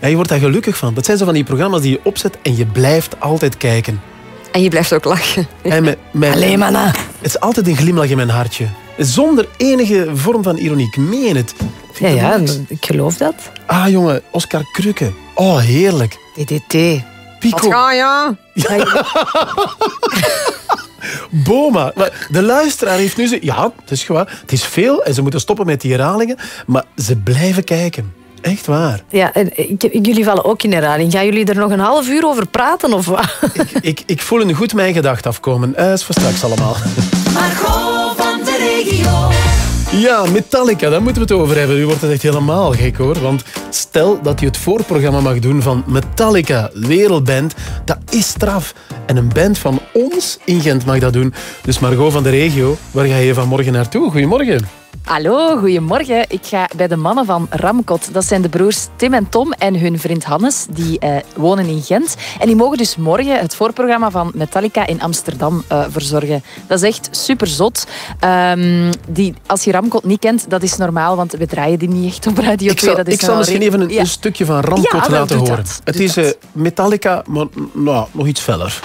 Ja, je wordt daar gelukkig van. Dat zijn zo van die programma's die je opzet en je blijft altijd kijken. En je blijft ook lachen. En met, met, Allee, manna. Het is altijd een glimlach in mijn hartje. Zonder enige vorm van ironie. Ik meen het. Ja, ja, ik geloof dat. Ah, jongen, Oscar Krukke. Oh, heerlijk. DDT. Pico. Ga je? Boma. Maar de luisteraar heeft nu... Ze... Ja, het is gewoon... Het is veel en ze moeten stoppen met die herhalingen. Maar ze blijven kijken. Echt waar. Ja, en ik- jullie vallen ook in herhaling. Gaan jullie er nog een half uur over praten of wat? Ik, ik voel een goed mijn gedacht afkomen. Eh, is voor straks allemaal. Margot van de regio. Ja, Metallica, daar moeten we het over hebben. U wordt het echt helemaal gek hoor. Want stel dat je het voorprogramma mag doen van Metallica, wereldband, dat is straf. En een band van ons in Gent mag dat doen. Dus Margot van de regio, waar ga je vanmorgen naartoe? Goedemorgen. Hallo, goedemorgen. Ik ga bij de mannen van Ramkot. Dat zijn de broers Tim en Tom en hun vriend Hannes. Die eh, wonen in Gent. En die mogen dus morgen het voorprogramma van Metallica in Amsterdam eh, verzorgen. Dat is echt super zot. die, als je Ramkot niet kent, dat is normaal, want we draaien die niet echt op Radio 2. Ik zal, dat is ik zal misschien even een, Ja. een stukje van Ramkot Ja, wel, laten horen. dat. Het is eh, Metallica, maar nou, nog iets feller.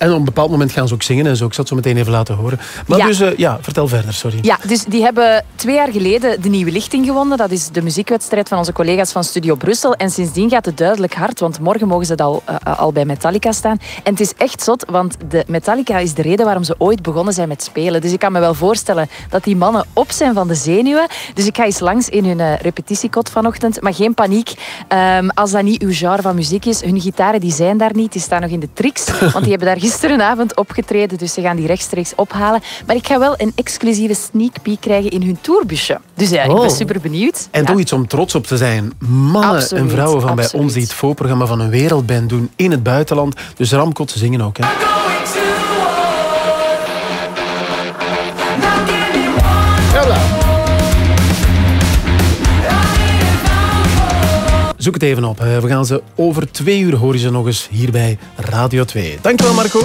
En op een bepaald moment gaan ze ook zingen en zo. Ik zal het zo meteen even laten horen. Maar Ja. dus, eh, ja, vertel verder, sorry. Ja, dus die hebben twee jaar geleden de Nieuwe Lichting gewonnen. Dat is de muziekwedstrijd van onze collega's van Studio Brussel. En sindsdien gaat het duidelijk hard, want morgen mogen ze al, eh, al bij Metallica staan. En het is echt zot, want de Metallica is de reden waarom ze ooit begonnen zijn met spelen. Dus ik kan me wel voorstellen dat die mannen op zijn van de zenuwen. Dus ik ga eens langs in hun eh, repetitiekot vanochtend. Maar geen paniek, Ehm, als dat niet uw genre van muziek is. Hun gitaren die zijn daar niet, die staan nog in de tricks. Want die hebben daar gisterenavond opgetreden, dus ze gaan die rechtstreeks ophalen. Maar ik ga wel een exclusieve sneak peek krijgen in hun tourbusje. Dus ja, ik Oh. ben super benieuwd. En Ja. toch iets om trots op te zijn. Mannen Absoluut, en vrouwen van bij ons die het voorprogramma van een wereldband doen in het buitenland. Dus Ramkot, ze zingen ook. Hè. Zoek het even op. Eh, We gaan ze over twee uur horen ze nog eens hier bij Radio 2. Dankjewel Marco.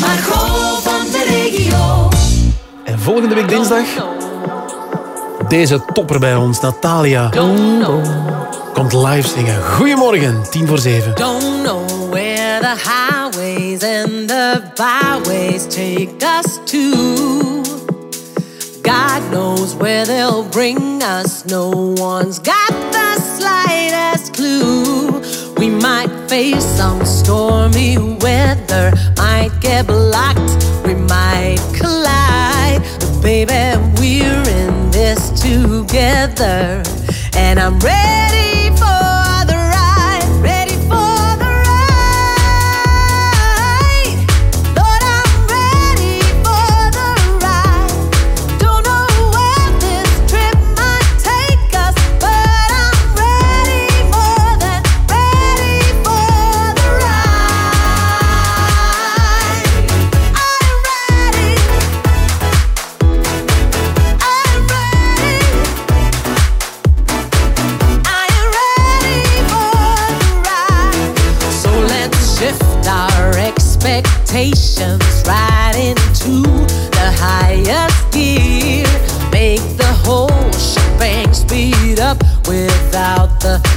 Margot van de regio. En volgende week dinsdag deze topper bij ons, Natalia. Komt live zingen. Goedemorgen, tien voor zeven. Don't know where the highways and the byways take us to. God knows where they'll bring us. No one's got the clue. We might face some stormy weather, might get blocked, we might collide. But baby, we're in this together, and I'm ready for without the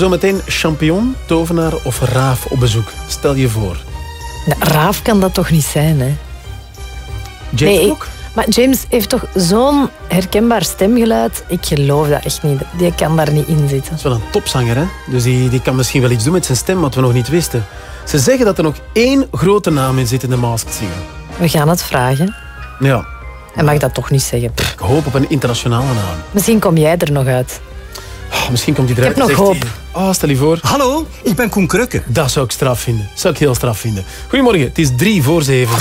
hebben zometeen champion, tovenaar of raaf op bezoek. Stel je voor. De raaf kan dat toch niet zijn, hè? James ook? Maar James heeft toch zo'n herkenbaar stemgeluid. Ik geloof dat echt niet. Die kan daar niet in zitten. Dat is wel een topzanger, hè? Dus die, die kan misschien wel iets doen met zijn stem wat we nog niet wisten. Ze zeggen dat er nog één grote naam in zit in de Masked Singer. We gaan het vragen. Ja. En mag dat toch niet zeggen? Ik hoop op een internationale naam. Misschien kom jij er nog uit. Oh, misschien komt hij eruit. Ik heb nog hoop. Die... oh, stel je voor. Hallo, ik ben Koen Krukke. Dat zou ik straf vinden. Dat zou ik heel straf vinden. Goedemorgen, het is drie voor zeven.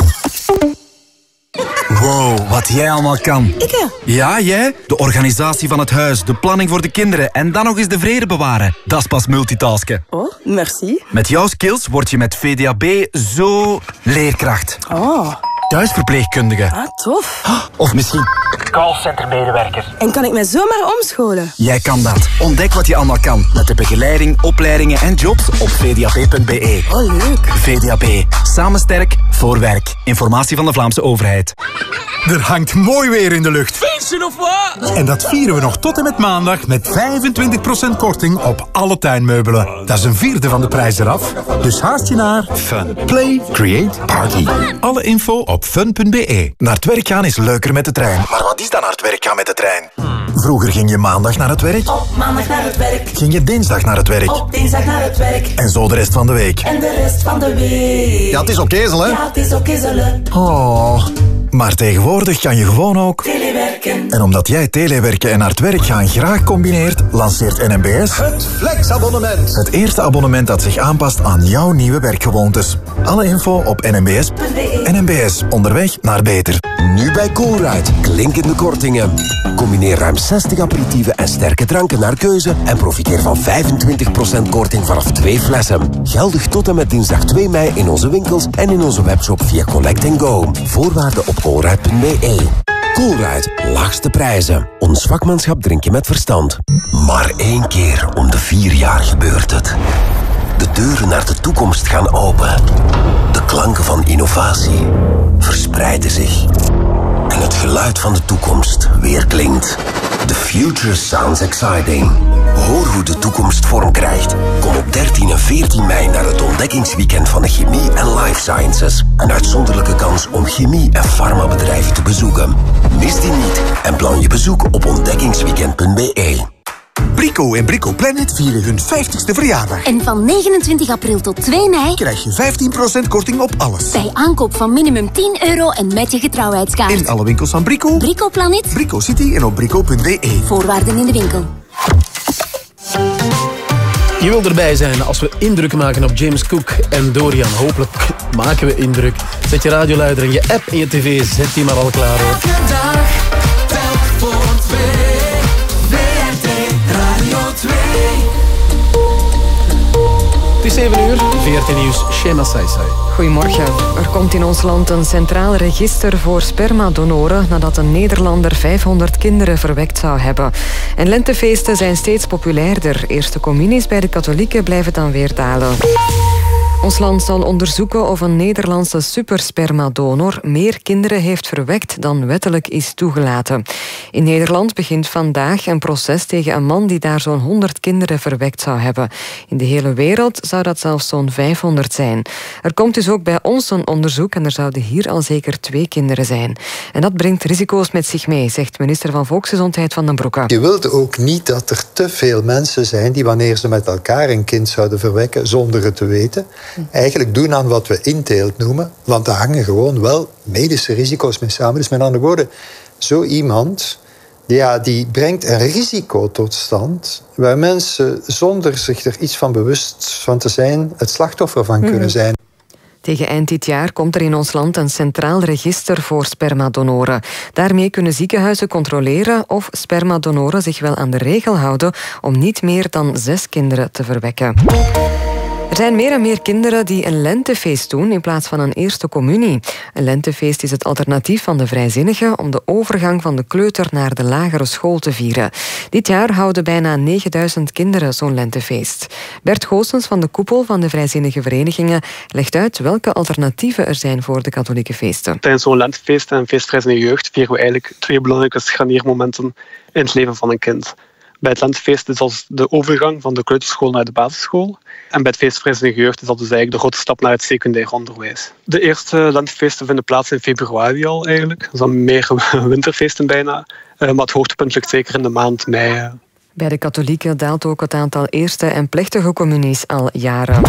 Wow, wat jij allemaal kan. Ik ja? Ja, jij. De organisatie van het huis, de planning voor de kinderen en dan nog eens de vrede bewaren. Dat is pas multitasken. Oh, merci. Met jouw skills word je met VDAB zo leerkracht. Oh. Thuisverpleegkundige. Ah, tof. Of misschien Callcentermedewerker. En kan ik mij zomaar omscholen? Jij kan dat. Ontdek wat je allemaal kan met de begeleiding, opleidingen en jobs op vdap.be. Oh, leuk. VDAB. Samen sterk voor werk. Informatie van de Vlaamse overheid. Er hangt mooi weer in de lucht. Feestje of wat? En dat vieren we nog tot en met maandag met 25% korting op alle tuinmeubelen. Dat is een vierde van de prijs eraf. Dus haast je naar Fun. Play, create, party. Alle info op fun.be. Naar het werk gaan is leuker met de trein. Maar wat is dan naar het werk gaan met de trein? Vroeger ging je maandag naar het werk. Op maandag naar het werk. Ging je dinsdag naar het werk. Op dinsdag naar het werk. En zo de rest van de week. En de rest van de week. Ja, het is oké, hè? Ja, het is oké, zelle. Oh. Maar tegenwoordig kan je gewoon ook... Telewerken. En omdat jij telewerken en naar het werk gaan graag combineert, lanceert NMBS... Het flexabonnement. Het eerste abonnement dat zich aanpast aan jouw nieuwe werkgewoontes. Alle info op nmbs. NMBS, onderweg naar beter. Nu bij Colruyt. Klinkende kortingen. Combineer ruim 60 aperitieven en sterke dranken naar keuze en profiteer van 25% korting vanaf twee flessen. Geldig tot en met dinsdag 2 mei in onze winkels en in onze webshop via Collect Go. Voorwaarden op colruyt.be. Colruyt, laagste prijzen. Ons vakmanschap drink je met verstand. Maar één keer om de vier jaar gebeurt het. De deuren naar de toekomst gaan open. De klanken van innovatie verspreiden zich. En het geluid van de toekomst weerklinkt. The future sounds exciting. Hoor hoe de toekomst vorm krijgt. Kom op 13 en 14 mei naar het ontdekkingsweekend van de chemie en life sciences. Een uitzonderlijke kans om chemie- en farmabedrijven te bezoeken. Mis die niet en plan je bezoek op ontdekkingsweekend.be. Brico en Brico Planet vieren hun 50ste verjaardag. En van 29 april tot 2 mei Krijg je 15% korting op alles. bij aankoop van minimum 10 euro en met je getrouwheidskaart. In alle winkels van Brico, Brico Planet. Brico City en op brico.be. Voorwaarden in de winkel. Je wil erbij zijn als we indruk maken op James Cook en Dorian. Hopelijk maken we indruk. Zet je radioluider en je app en je tv, zet die maar al klaar hoor. Elke dag, telk voor twee. Het is 7 uur, 14 nieuws, Shema Saisai. Goedemorgen. Er komt in ons land een centraal register voor spermadonoren nadat een Nederlander 500 kinderen verwekt zou hebben. En lentefeesten zijn steeds populairder. Eerste communies bij de katholieken blijven dan weer dalen. Ons land zal onderzoeken of een Nederlandse superspermadonor meer kinderen heeft verwekt dan wettelijk is toegelaten. In Nederland begint vandaag een proces tegen een man die daar zo'n 100 kinderen verwekt zou hebben. In de hele wereld zou dat zelfs zo'n 500 zijn. Er komt dus ook bij ons een onderzoek en er zouden hier al zeker twee kinderen zijn. En dat brengt risico's met zich mee, zegt minister van Volksgezondheid Van den Broeke. Je wilt ook niet dat er te veel mensen zijn die wanneer ze met elkaar een kind zouden verwekken zonder het te weten, eigenlijk doen aan wat we inteelt noemen. Want daar hangen gewoon wel medische risico's mee samen. Dus met andere woorden, zo iemand ja, die brengt een risico tot stand waar mensen zonder zich er iets van bewust van te zijn het slachtoffer van kunnen Mhm. zijn. Tegen eind dit jaar komt er in ons land een centraal register voor spermadonoren. Daarmee kunnen ziekenhuizen controleren of spermadonoren zich wel aan de regel houden om niet meer dan zes kinderen te verwekken. Er zijn meer en meer kinderen die een lentefeest doen in plaats van een eerste communie. Een lentefeest is het alternatief van de vrijzinnigen om de overgang van de kleuter naar de lagere school te vieren. Dit jaar houden bijna 9000 kinderen zo'n lentefeest. Bert Goossens van de koepel van de vrijzinnige verenigingen legt uit welke alternatieven er zijn voor de katholieke feesten. Tijdens zo'n lentefeest en feestreis in de jeugd vieren we eigenlijk twee belangrijke scharniermomenten in het leven van een kind. Bij het lentefeest is dat de overgang van de kleuterschool naar de basisschool. En bij het feestreis in de jeugd is dat dus eigenlijk de grote stap naar het secundair onderwijs. De eerste lentefeesten vinden plaats in februari al eigenlijk. Dat dan meer winterfeesten bijna. Eh, Maar het hoogtepunt ligt zeker in de maand mei. eh. Bij de katholieken daalt ook het aantal eerste en plechtige communies al jaren.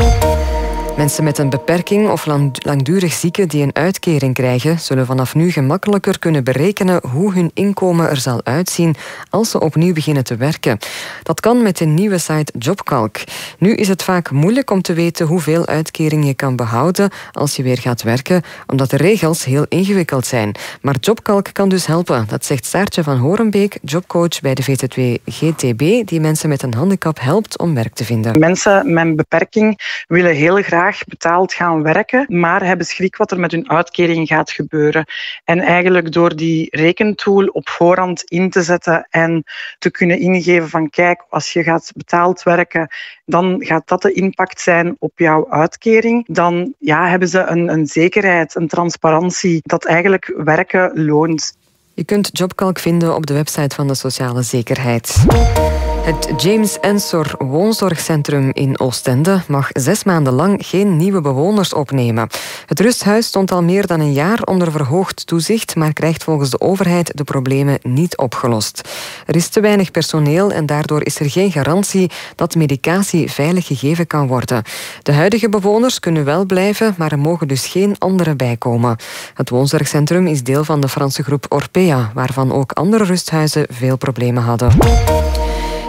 Mensen met een beperking of lang, langdurig zieken die een uitkering krijgen, zullen vanaf nu gemakkelijker kunnen berekenen hoe hun inkomen er zal uitzien als ze opnieuw beginnen te werken. Dat kan met de nieuwe site Jobcalc. Nu is het vaak moeilijk om te weten hoeveel uitkering je kan behouden als je weer gaat werken, omdat de regels heel ingewikkeld zijn. Maar Jobcalc kan dus helpen. Dat zegt Saartje van Horenbeek, jobcoach bij de VZW GTB, die mensen met een handicap helpt om werk te vinden. Mensen met een beperking willen heel graag betaald gaan werken, maar hebben schrik wat er met hun uitkering gaat gebeuren. En eigenlijk door die rekentool op voorhand in te zetten en te kunnen ingeven van kijk, als je gaat betaald werken, dan gaat dat de impact zijn op jouw uitkering. Dan ja, hebben ze een, een zekerheid, een transparantie dat eigenlijk werken loont. Je kunt Jobcalc vinden op de website van de Sociale Zekerheid. Het James Ensor Woonzorgcentrum in Oostende mag zes maanden lang geen nieuwe bewoners opnemen. Het rusthuis stond al meer dan een jaar onder verhoogd toezicht, maar krijgt volgens de overheid de problemen niet opgelost. Er is te weinig personeel en daardoor is er geen garantie dat medicatie veilig gegeven kan worden. De huidige bewoners kunnen wel blijven, maar er mogen dus geen anderen bijkomen. Het woonzorgcentrum is deel van de Franse groep Orpea, waarvan ook andere rusthuizen veel problemen hadden.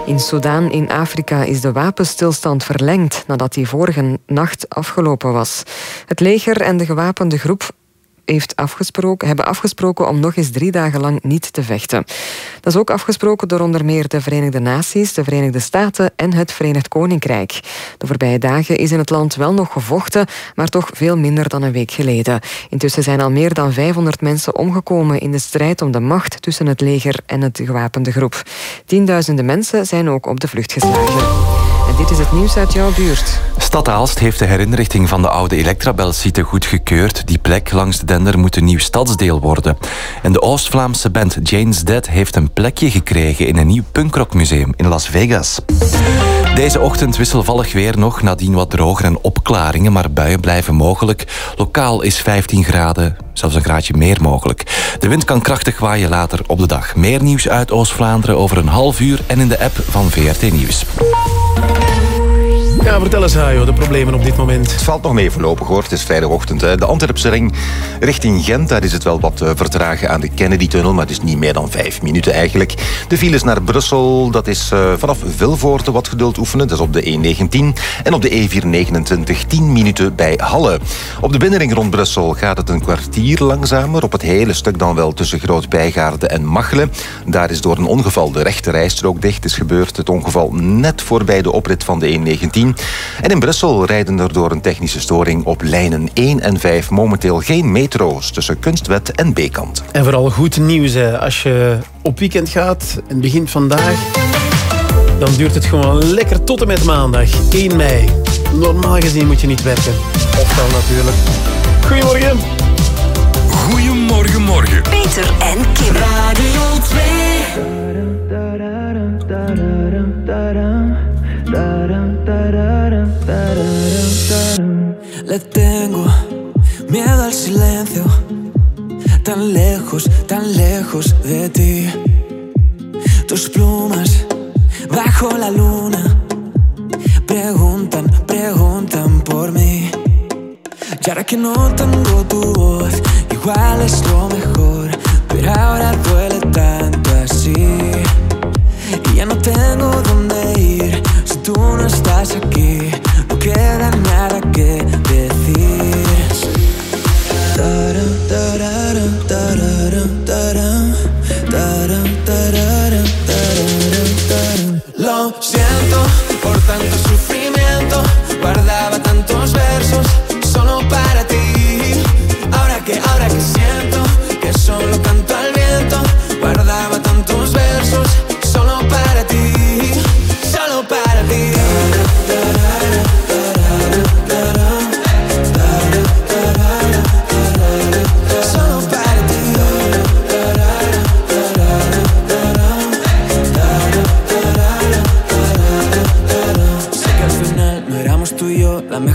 In Soudaan in Afrika is de wapenstilstand verlengd nadat die vorige nacht afgelopen was. Het leger en de gewapende groep heeft afgesproken, hebben afgesproken om nog eens drie dagen lang niet te vechten. Dat is ook afgesproken door onder meer de Verenigde Naties, de Verenigde Staten en het Verenigd Koninkrijk. De voorbije dagen is in het land wel nog gevochten, maar toch veel minder dan een week geleden. Intussen zijn al meer dan 500 mensen omgekomen in de strijd om de macht tussen het leger en het gewapende groep. Tienduizenden mensen zijn ook op de vlucht geslagen. En dit is het nieuws uit jouw buurt. Stad Aalst heeft de herinrichting van de oude Electrabel-site goedgekeurd. Die plek langs de Dender moet een nieuw stadsdeel worden. En de Oost-Vlaamse band Jane's Dead heeft een plekje gekregen in een nieuw punkrockmuseum in Las Vegas. Deze ochtend wisselvallig weer nog, nadien wat droger en opklaringen, maar buien blijven mogelijk. Lokaal is 15 graden, zelfs een graadje meer mogelijk. De wind kan krachtig waaien later op de dag. Meer nieuws uit Oost-Vlaanderen over een half uur en in de app van VRT Nieuws. Ja, vertel eens, Hajo, de problemen op dit moment. Het valt nog mee voorlopig hoor. Het is vrijdagochtend. Hè. De Antwerpse ring richting Gent. Daar is het wel wat eh, vertragen aan de Kennedy-tunnel. Maar het is niet meer dan vijf minuten eigenlijk. De files naar Brussel. Dat is uh, vanaf Vilvoorde wat geduld oefenen. Dat is op de E19. En op de E429 10 minuten bij Halle. Op de binnenring rond Brussel gaat het een kwartier langzamer. Op het hele stuk dan wel tussen Groot-Bijgaarde en Machelen. Daar is door een ongeval de rechte rijstrook dicht. is gebeurd het ongeval net voorbij de oprit van de E19. En in Brussel rijden er door een technische storing op lijnen 1 en 5 momenteel geen metro's tussen Kunstwet en Bekant. En vooral goed nieuws, hè. als je op weekend gaat en begint vandaag, dan duurt het gewoon lekker tot en met maandag, 1 mei. Normaal gezien moet je niet werken. Of dan natuurlijk. Goedemorgen. Goedemorgen, morgen. Peter en Kim. Radio 2. Le tengo miedo al silencio, tan lejos, tan lejos de ti. Tus plumas bajo la luna preguntan, preguntan por mí. Y ahora que no tengo tu voz, igual es lo mejor, pero ahora duele tanto así. Y ya no tengo dónde ir tú no estás aquí, no queda nada que decir. Lo siento por tanto sufrimiento, guardaba tantos versos solo para ti. Ahora que, ahora que siento que solo canto al viento, guardaba tantos versos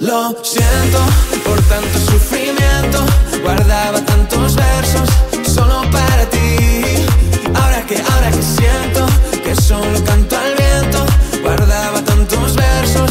Lo siento por tanto sufrimiento, guardaba tantos versos solo para ti. Ahora que, ahora que siento que solo canto al viento, guardaba tantos versos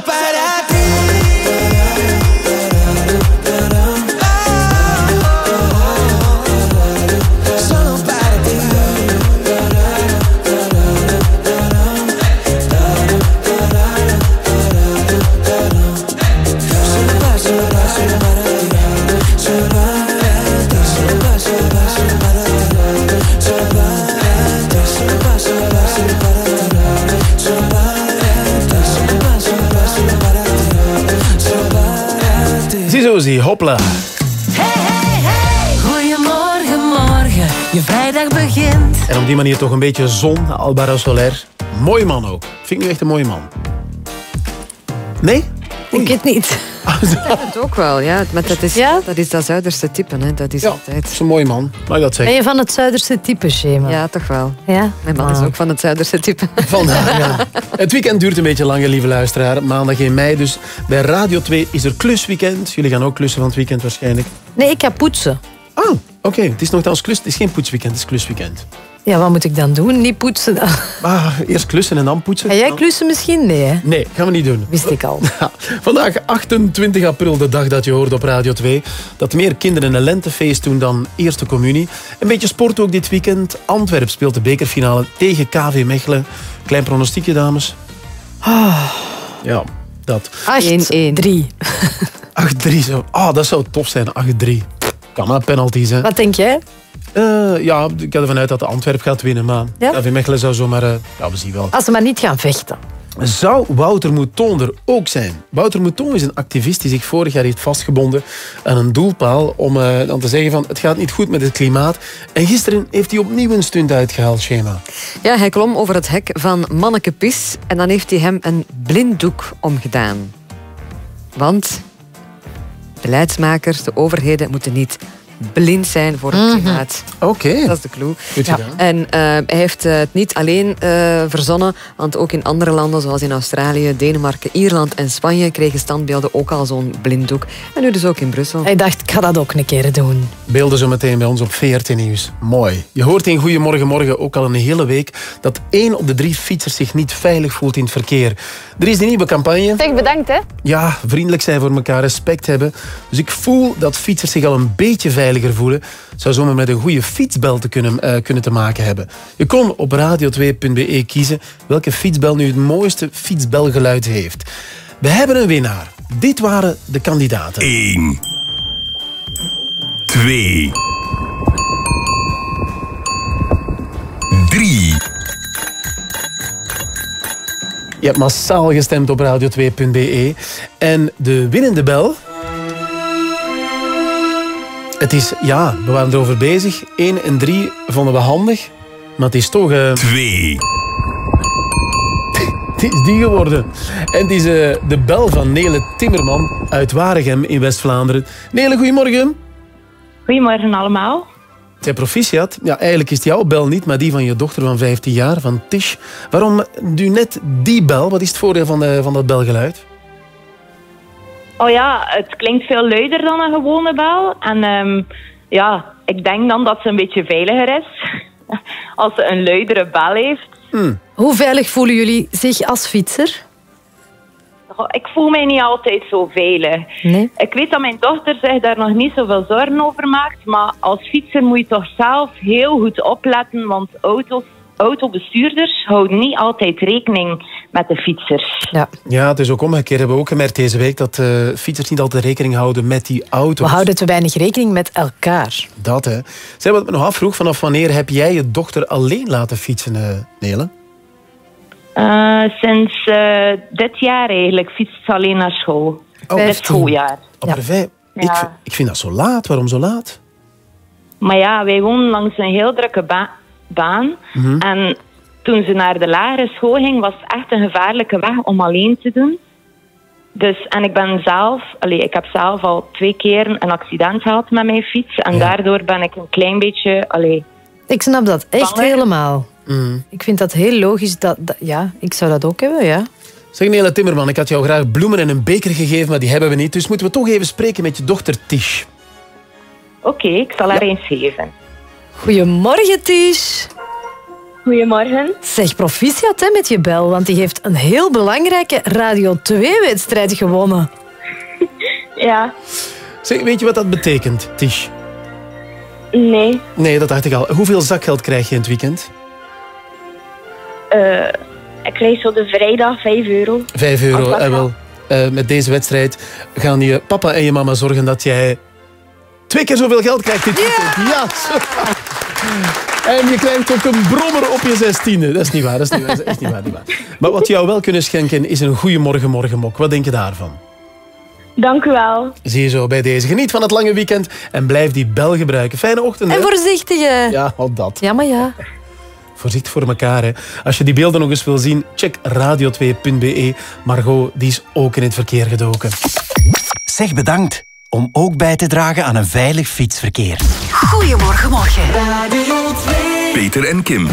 die manier toch een beetje zon, Alvaro Soler. Mooi man ook. Vind ik nu echt een mooie man. Nee? Ik het niet. Het ook wel, ja. Maar dat is, dat is dat Zuiderse type, hè. Dat is altijd. Dat is een mooi man, mag ik dat Ben zeggen? je van het Zuiderse type, Shema? Ja, toch wel. Ja? Mijn man is Ah. ook van het Zuiderse type. Vandaag, ja. Het weekend duurt een beetje langer, lieve luisteraar. Maandag in mei, dus bij Radio 2 is er klusweekend. Jullie gaan ook klussen van het weekend waarschijnlijk. Nee, ik ga poetsen. Oh, oké. Het is nogthans klus. Het is geen poetsweekend, het is klusweekend. Ja, wat moet ik dan doen? Niet poetsen dan? Ah, eerst klussen en dan poetsen. Ga jij klussen misschien? Nee, hè? Nee, gaan we niet doen. Wist ik al. Ja, vandaag 28 april, de dag dat je hoort op Radio 2. Dat meer kinderen een lentefeest doen dan eerste communie. Een beetje sport ook dit weekend. Antwerp speelt de bekerfinale tegen KV Mechelen. Klein pronostiekje, dames. Ja, dat. 8-3. 8-3 zo. Ah, dat zou tof zijn, 8-3. Kan maar penalties, hè. Wat denk jij? Eh, ja, ik ga ervan uit dat de Antwerp gaat winnen, maar Ja? KV Mechelen zou zomaar... eh, ja, we zien wel. Als ze maar niet gaan vechten. Zou Wouter Mouton er ook zijn? Wouter Mouton is een activist die zich vorig jaar heeft vastgebonden aan een doelpaal om eh, dan te zeggen van het gaat niet goed met het klimaat. En gisteren heeft hij opnieuw een stunt uitgehaald, Schema. Ja, hij klom over het hek van Manneke Pis en dan heeft hij hem een blinddoek omgedaan. Want beleidsmakers, de overheden, moeten niet blind zijn voor het klimaat. Oké. Dat is de clue. Goed Ja. En eh, hij heeft eh, het niet alleen eh, verzonnen, want ook in andere landen, zoals in Australië, Denemarken, Ierland en Spanje, kregen standbeelden ook al zo'n blinddoek. En nu dus ook in Brussel. Hij dacht, ik ga dat ook een keer doen. Beelden zo meteen bij ons op VRT Nieuws. Mooi. Je hoort in Goedemorgen Morgen ook al een hele week dat één op de drie fietsers zich niet veilig voelt in het verkeer. Er is een nieuwe campagne. Zeg bedankt, hè. Ja, vriendelijk zijn voor elkaar, respect hebben. Dus ik voel dat fietsers zich al een beetje veiliger voelen. Zou zomaar met een goede fietsbel te kunnen, eh, kunnen te maken hebben. Je kon op radio2.be kiezen welke fietsbel nu het mooiste fietsbelgeluid heeft. We hebben een winnaar. Dit waren de kandidaten. 1. 2. 3. Je hebt massaal gestemd op radio2.be. En de winnende bel... Het is, ja, we waren erover bezig. 1 en 3 vonden we handig. Maar het is toch... eh, 2. Het is die geworden. En het is eh, de bel van Nele Timmerman uit Waregem in West-Vlaanderen. Nele, goedemorgen. Goedemorgen allemaal. Zij proficiat. Ja, eigenlijk is het jouw bel niet, maar die van je dochter van 15 jaar, van Tish. Waarom nu net die bel? Wat is het voordeel van, de, van dat belgeluid? Oh ja, het klinkt veel luider dan een gewone bel. En ehm, ja, ik denk dan dat ze een beetje veiliger is. Als ze een luidere bel heeft. Hoe veilig voelen jullie zich als fietser? Ik voel mij niet altijd zo veilig. Nee. Ik weet dat mijn dochter zich daar nog niet zoveel zorgen over maakt. Maar als fietser moet je toch zelf heel goed opletten. Want auto's autobestuurders houden niet altijd rekening met de fietsers. Ja. Ja, het is ook omgekeerd. Hebben we ook gemerkt deze week dat eh, fietsers niet altijd rekening houden met die auto's. We houden te weinig rekening met elkaar. Dat, hè. Zeg, wat ik me nog afvroeg, vanaf wanneer heb jij je dochter alleen laten fietsen, uh, Nele? Uh, sinds uh, dit jaar eigenlijk fietst ze alleen naar school. Oh, dit schooljaar. Oh, ja. vijf, ja. ik, ik vind dat zo laat. Waarom zo laat? Maar ja, wij wonen langs een heel drukke ba baan. Mm -hmm. En toen ze naar de lagere school ging, was het echt een gevaarlijke weg om alleen te doen. Dus, en ik ben zelf, allee, ik heb zelf al twee keer een accident gehad met mijn fiets. En ja. daardoor ben ik een klein beetje, allee, Ik snap dat echt banger. helemaal. Mm. Ik vind dat heel logisch. Dat, dat, ja, ik zou dat ook hebben, ja. Zeg Nele Timmerman, ik had jou graag bloemen en een beker gegeven, maar die hebben we niet. Dus moeten we toch even spreken met je dochter Tish. Oké, okay, ik zal haar ja. eens geven. Goedemorgen, Tish. Goedemorgen. Zeg, proficiat hè, met je bel, want die heeft een heel belangrijke Radio 2-wedstrijd gewonnen. ja. Zeg, weet je wat dat betekent, Tish? Nee. Nee, dat dacht ik al. Hoeveel zakgeld krijg je in het weekend? Uh, ik krijg zo de vrijdag 5 euro. 5 euro, en wel. Uh, met deze wedstrijd gaan je papa en je mama zorgen dat jij twee keer zoveel geld krijgt dit weekend. Ja! En je krijgt ook een brommer op je zestiende. Dat is niet waar, dat is, niet waar, dat is echt niet waar, niet waar. Maar wat jou wel kunnen schenken is een goede morgenmorgenmok. Wat denk je daarvan? Dank u wel. Zie je zo bij deze. Geniet van het lange weekend en blijf die bel gebruiken. Fijne ochtend. En voorzichtig. Ja, al dat. Ja, maar ja. Voorzichtig voor elkaar. Hè. Als je die beelden nog eens wil zien, check radio2.be. Margot, die is ook in het verkeer gedoken. Zeg bedankt om ook bij te dragen aan een veilig fietsverkeer. Goedemorgen, morgen. Radio 2. Peter en Kim.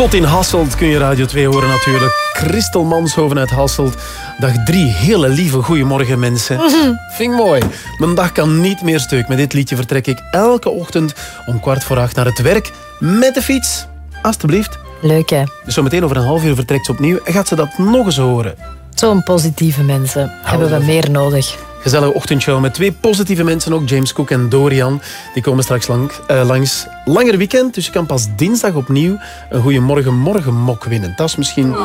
Tot in Hasselt kun je Radio 2 horen natuurlijk. Christel Manshoven uit Hasselt. Dag drie, hele lieve goeiemorgen mensen. Vind ik mooi. Mijn dag kan niet meer stuk. Met dit liedje vertrek ik elke ochtend om kwart voor acht naar het werk met de fiets. Alsjeblieft. Leuk hè? Dus zometeen over een half uur vertrekt ze opnieuw en gaat ze dat nog eens horen. Zo'n positieve mensen hebben we meer nodig. Gezellige ochtendshow met twee positieve mensen ook. James Cook en Dorian. Die komen straks lang, eh, langs. Langer weekend, dus je kan pas dinsdag opnieuw een goede morgen morgen mok winnen. Dat is misschien...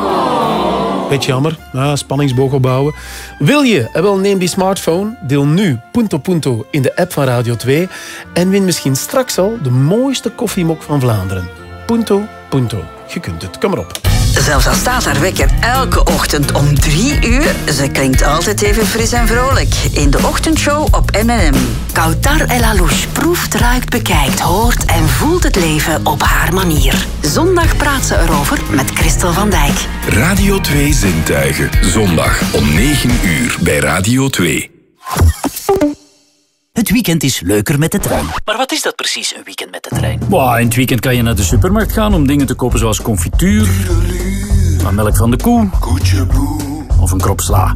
Beetje jammer. Ja, spanningsboog opbouwen. Wil je? Eh, wel, neem die smartphone. Deel nu Punto Punto in de app van Radio 2. En win misschien straks al de mooiste koffiemok van Vlaanderen. Punto Punto. Je kunt het. Kom maar op. Zelfs al staat haar wekker elke ochtend om drie uur, ze klinkt altijd even fris en vrolijk. In de ochtendshow op M&M. Kautar El Alouche proeft, ruikt, bekijkt, hoort en voelt het leven op haar manier. Zondag praat ze erover met Christel van Dijk. Radio 2 Zintuigen. Zondag om 9 uur bij Radio 2. Het weekend is leuker met de trein. Maar wat is dat precies, een weekend met de trein? In het weekend kan je naar de supermarkt gaan om dingen te kopen zoals confituur, maar melk van de koe of een krop sla.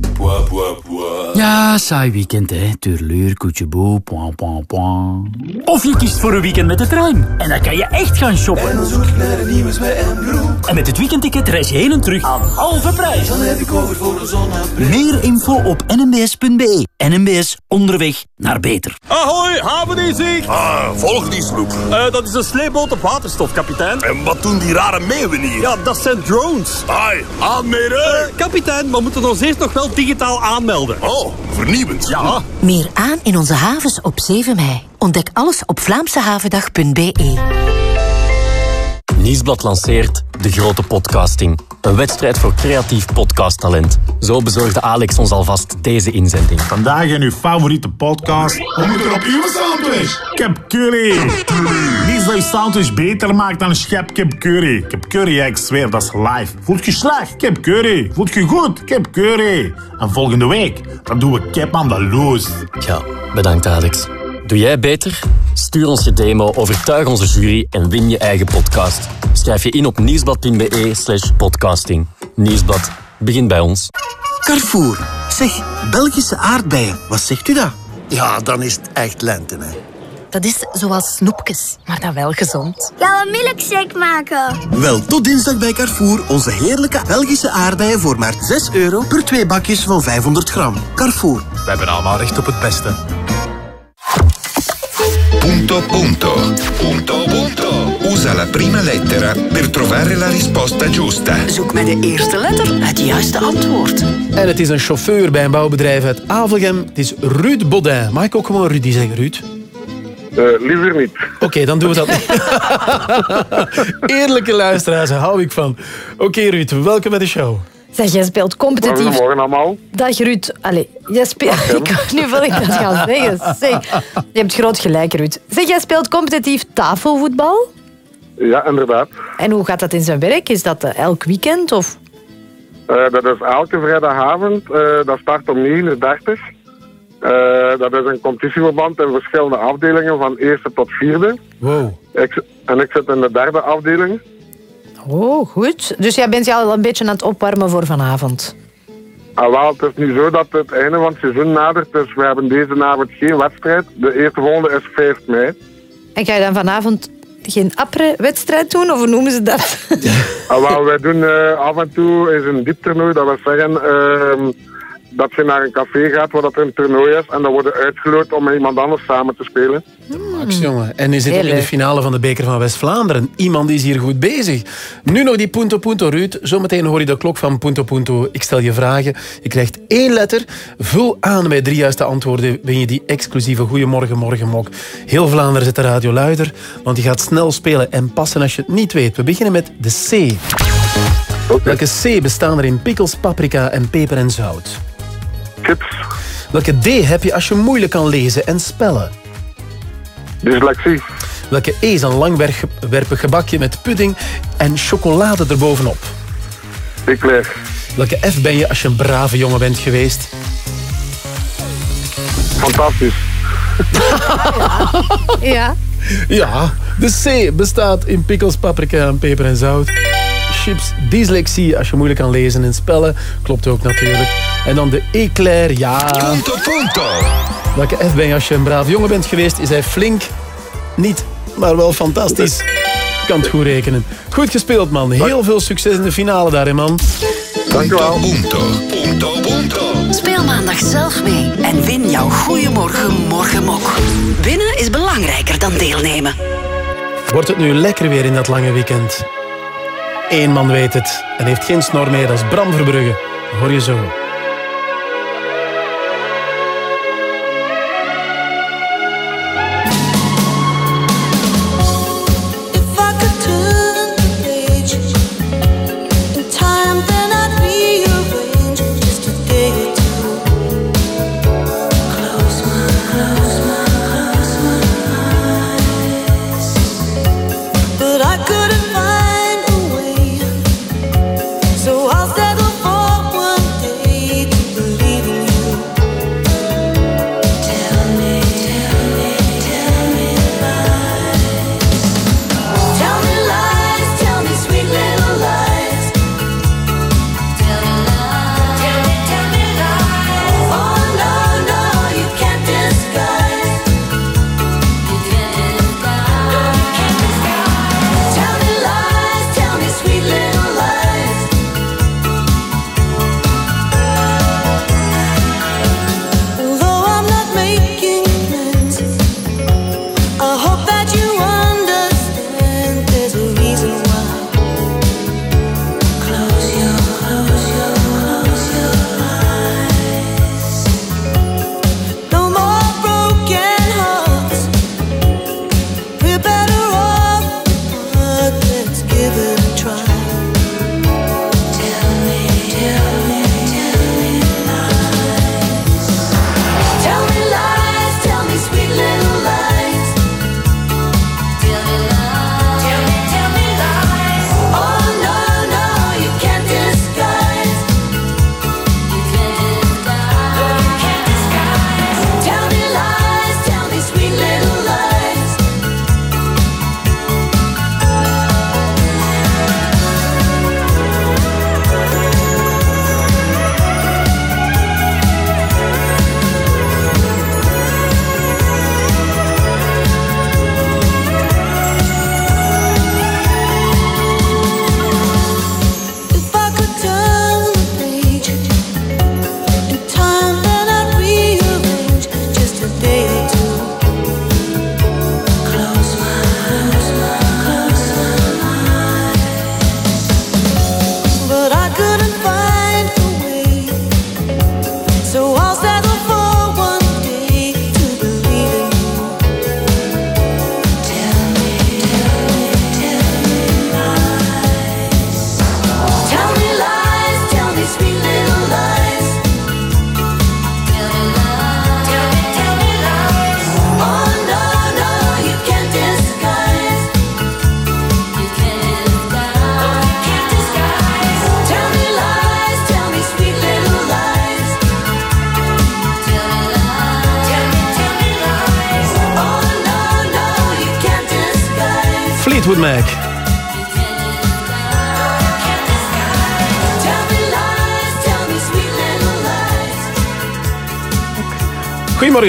Ja, saai weekend hè. Turluur, koetjeboe, point, point, point. Of je kiest voor een weekend met de trein. En dan kan je echt gaan shoppen. En dan zoek ik naar een nieuwe en broek. En met het weekendticket reis je heen en terug aan halve prijs. Dan heb ik over voor de zon Meer info op nmbs.be. NMBS onderweg naar beter. Ahoy, haveninzicht! Ah, volg die sloep. Eh, dat is een sleepboot op waterstof, kapitein. En wat doen die rare meeuwen hier? Ja, dat zijn drones. Ai, aanmeren! Eh, kapitein, we moeten ons eerst nog wel digitaal aanmelden. Oh, vernieuwend. Ja. Meer aan in onze havens op 7 mei. Ontdek alles op vlaamsehavendag.be. Nieuwsblad lanceert De Grote Podcasting. Een wedstrijd voor creatief podcasttalent. Zo bezorgde Alex ons alvast deze inzending. Vandaag in uw favoriete podcast. We moeten op uw sandwich. Kip curry. Niets dat je sandwich beter maakt dan een schep kip curry. Kip curry, ja, ik zweer, dat is live. Voelt je slecht? Kip curry. Voelt je goed? Kip curry. En volgende week, dan doen we kip aan de. Ja, bedankt Alex. Doe jij beter? Stuur ons je demo, overtuig onze jury en win je eigen podcast. Schrijf je in op nieuwsblad.be slash podcasting. Nieuwsblad, begin bij ons. Carrefour. Zeg, Belgische aardbeien. Wat zegt u dat? Ja, dan is het echt lente, hè. Dat is zoals snoepjes, maar dan wel gezond. Gaan we milkshake maken? Wel, tot dinsdag bij Carrefour onze heerlijke Belgische aardbeien voor maar 6 euro per twee bakjes van 500 gram. Carrefour. We hebben allemaal recht op het beste. Punto punto. Punto punto. Usa la prima lettera per trovare la risposta giusta. Zoek met de eerste letter het juiste antwoord. En het is een chauffeur bij een bouwbedrijf uit Avelgem. Het is Ruud Baudin. Mag ik ook gewoon Rudy zeggen, Ruud? Eh, liever niet. Oké, dan doen we dat. Eerlijke luisteraars, daar hou ik van. Oké, Ruud, welkom bij de show. Zeg, jij speelt competitief. Goedemorgen allemaal. Dag Ruud. Allee, jij speelt... Ik- nu wil ik dat gaan zeggen. Zeg, je hebt groot gelijk, Ruud. Zeg, jij speelt competitief tafelvoetbal? Ja, inderdaad. En hoe gaat dat in zijn werk? Is dat eh, elk weekend? Of... Eh, dat is elke vrijdagavond. eh, dat start om 9.30 uur. Eh, dat is een competitieverband in verschillende afdelingen, van eerste tot vierde. Wow. Ik, en ik zit in de derde afdeling. Oh, goed. Dus jij bent je al een beetje aan het opwarmen voor vanavond. Ah, wel, het is nu zo dat het einde van het seizoen nadert, dus we hebben deze avond geen wedstrijd. De eerste volgende is 5 mei. En ga je dan vanavond geen appre-wedstrijd doen? Of hoe noemen ze dat? Ah, wel, wij doen eh, af en toe is een dieptoernooi, dat wil zeggen ehm, dat je naar een café gaat waar dat er een toernooi is en dan worden uitgeloot om met iemand anders samen te spelen. Max, jongen. En je zit ook in de finale van de Beker van West-Vlaanderen. Iemand is hier goed bezig. Nu nog die Punto Punto, Ruud. Zometeen hoor je de klok van Punto Punto. Ik stel je vragen. Je krijgt één letter. Vul aan met drie juiste antwoorden. Ben je die exclusieve Goeiemorgen Morgenmok. Heel Vlaanderen zet de radio luider, want die gaat snel spelen en passen als je het niet weet. We beginnen met de C. Welke C bestaan er in pickles, paprika en peper en zout? Chips. Welke D heb je als je moeilijk kan lezen en spellen? Dyslexie. Welke E is een langwerpig gebakje met pudding en chocolade erbovenop? Eclair. Welke F ben je als je een brave jongen bent geweest? Fantastisch. Ja. Ja, de C bestaat in pickles, paprika en peper en zout. Chips, dyslexie, als je moeilijk kan lezen en spellen. Klopt ook natuurlijk. En dan de eclair, ja... Punto, punto. Welke F ben je als je een braaf jongen bent geweest? Is hij flink? Niet, maar wel fantastisch. Kan het goed rekenen. Goed gespeeld, man. Heel veel succes in de finale daarin, man. Dank u wel. Punto, punto, punto. Speel maandag zelf mee en win jouw Goeiemorgen Morgenmok. Winnen is belangrijker dan deelnemen. Wordt het nu lekker weer in dat lange weekend? Eén man weet het en heeft geen snor meer, dat is Bram Verbrugge. Hoor je zo.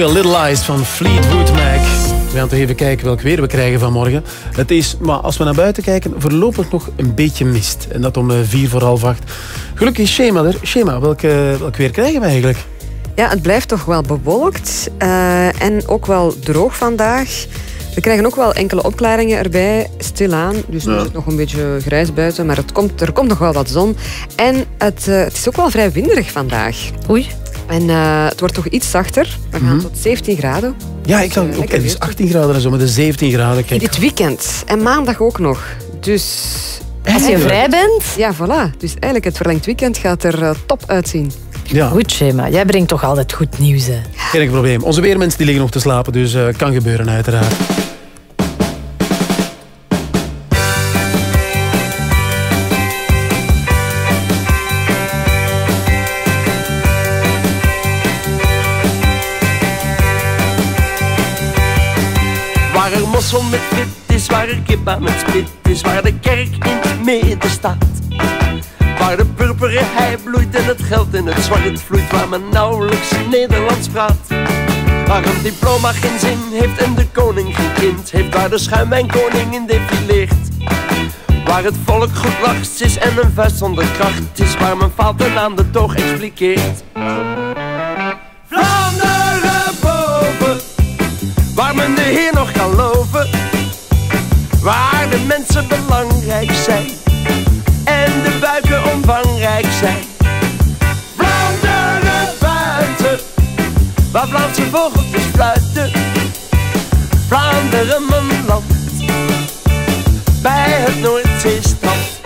Goedemorgen, Little Eyes van Fleetwood Mac. We gaan toch even kijken welk weer we krijgen vanmorgen. Het is, maar als we naar buiten kijken, voorlopig nog een beetje mist. En dat om eh, vier voor half acht. Gelukkig is Shema er. Shema, welk, welk weer krijgen we eigenlijk? Ja, het blijft toch wel bewolkt eh, en ook wel droog vandaag. We krijgen ook wel enkele opklaringen erbij, stilaan. Dus nu Ja. is het nog een beetje grijs buiten, maar het komt, er komt nog wel wat zon. En het, eh, het is ook wel vrij winderig vandaag. Oei. En eh, het wordt toch iets zachter. We gaan Mhm. tot 17 graden. Ja, ik zag ook, lekker het is weer. 18 graden en zo, maar de 17 graden. Kijk. Dit weekend. En maandag ook nog. Dus... Als je vrij bent... Ja, voilà. Dus eigenlijk het verlengd weekend gaat er eh, top uitzien. Ja. Goed, Shema. Jij brengt toch altijd goed nieuws, hè? Geen probleem. Onze weermensen die liggen nog te slapen, dus eh kan gebeuren uiteraard. Met is, waar er kip aan het spit is, waar de kerk in het midden staat. Waar de purperen hei bloeit en het geld in het zwart vloeit, waar men nauwelijks Nederlands praat. Waar een diploma geen zin heeft en de koning geen kind heeft, waar de schuimwijnkoning in defileert. Waar het volk goed lacht is en een vuist zonder kracht is, waar men fouten aan de toog expliqueert. Waar de mensen belangrijk zijn en de buiken omvangrijk zijn. Vlaanderen buiten, waar Vlaamse vogeltjes fluiten, Vlaanderen mijn land, bij het Noordzeestrand.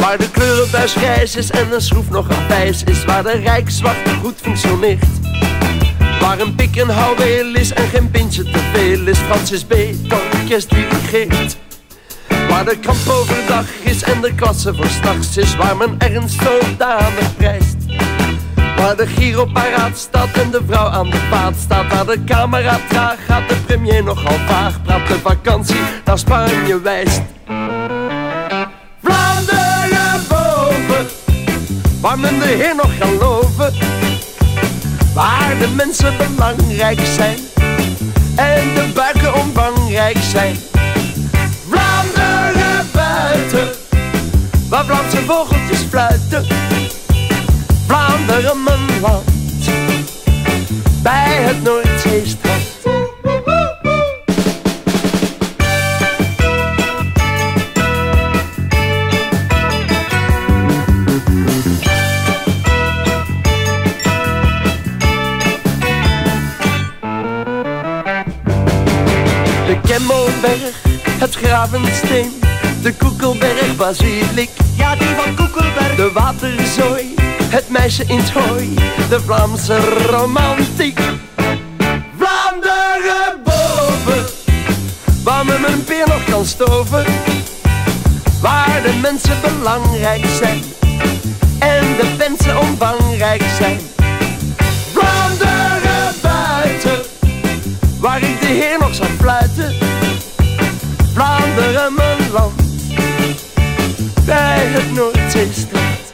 Waar de kleurenbuis grijs is en een schroef nog afwijs is, waar de rijkswacht goed functioneert. Waar een pik en houweel is en geen pintje te veel is, Francis B. orkest dirigeert. Waar de kamp overdag is en de klasse voor straks is, waar men ernst zodanig prijst. Waar de Giro paraat staat en de vrouw aan de paad staat. Waar de camera traag gaat, de premier nogal vaag. Praat de vakantie naar Spanje wijst. Vlaanderen boven, waar men de Heer nog kan loven. Waar de mensen belangrijk zijn en de buiken omvangrijk zijn. Vlaanderen buiten, waar Vlaamse vogeltjes fluiten. Vlaanderen mijn land, bij het Noordzeestrand. Het Gravensteen, de Koekelberg, Basilik. Ja, die van Koekelberg. De Waterzooi, het meisje in het hooi, de Vlaamse romantiek. Vlaanderen boven, waar men mijn peer nog kan stoven. Waar de mensen belangrijk zijn en de mensen omvangrijk zijn. Vlaanderen buiten, waar ik de Heer nog zou fluiten. Vlaanderen mijn land, bij het Noordzeestrand.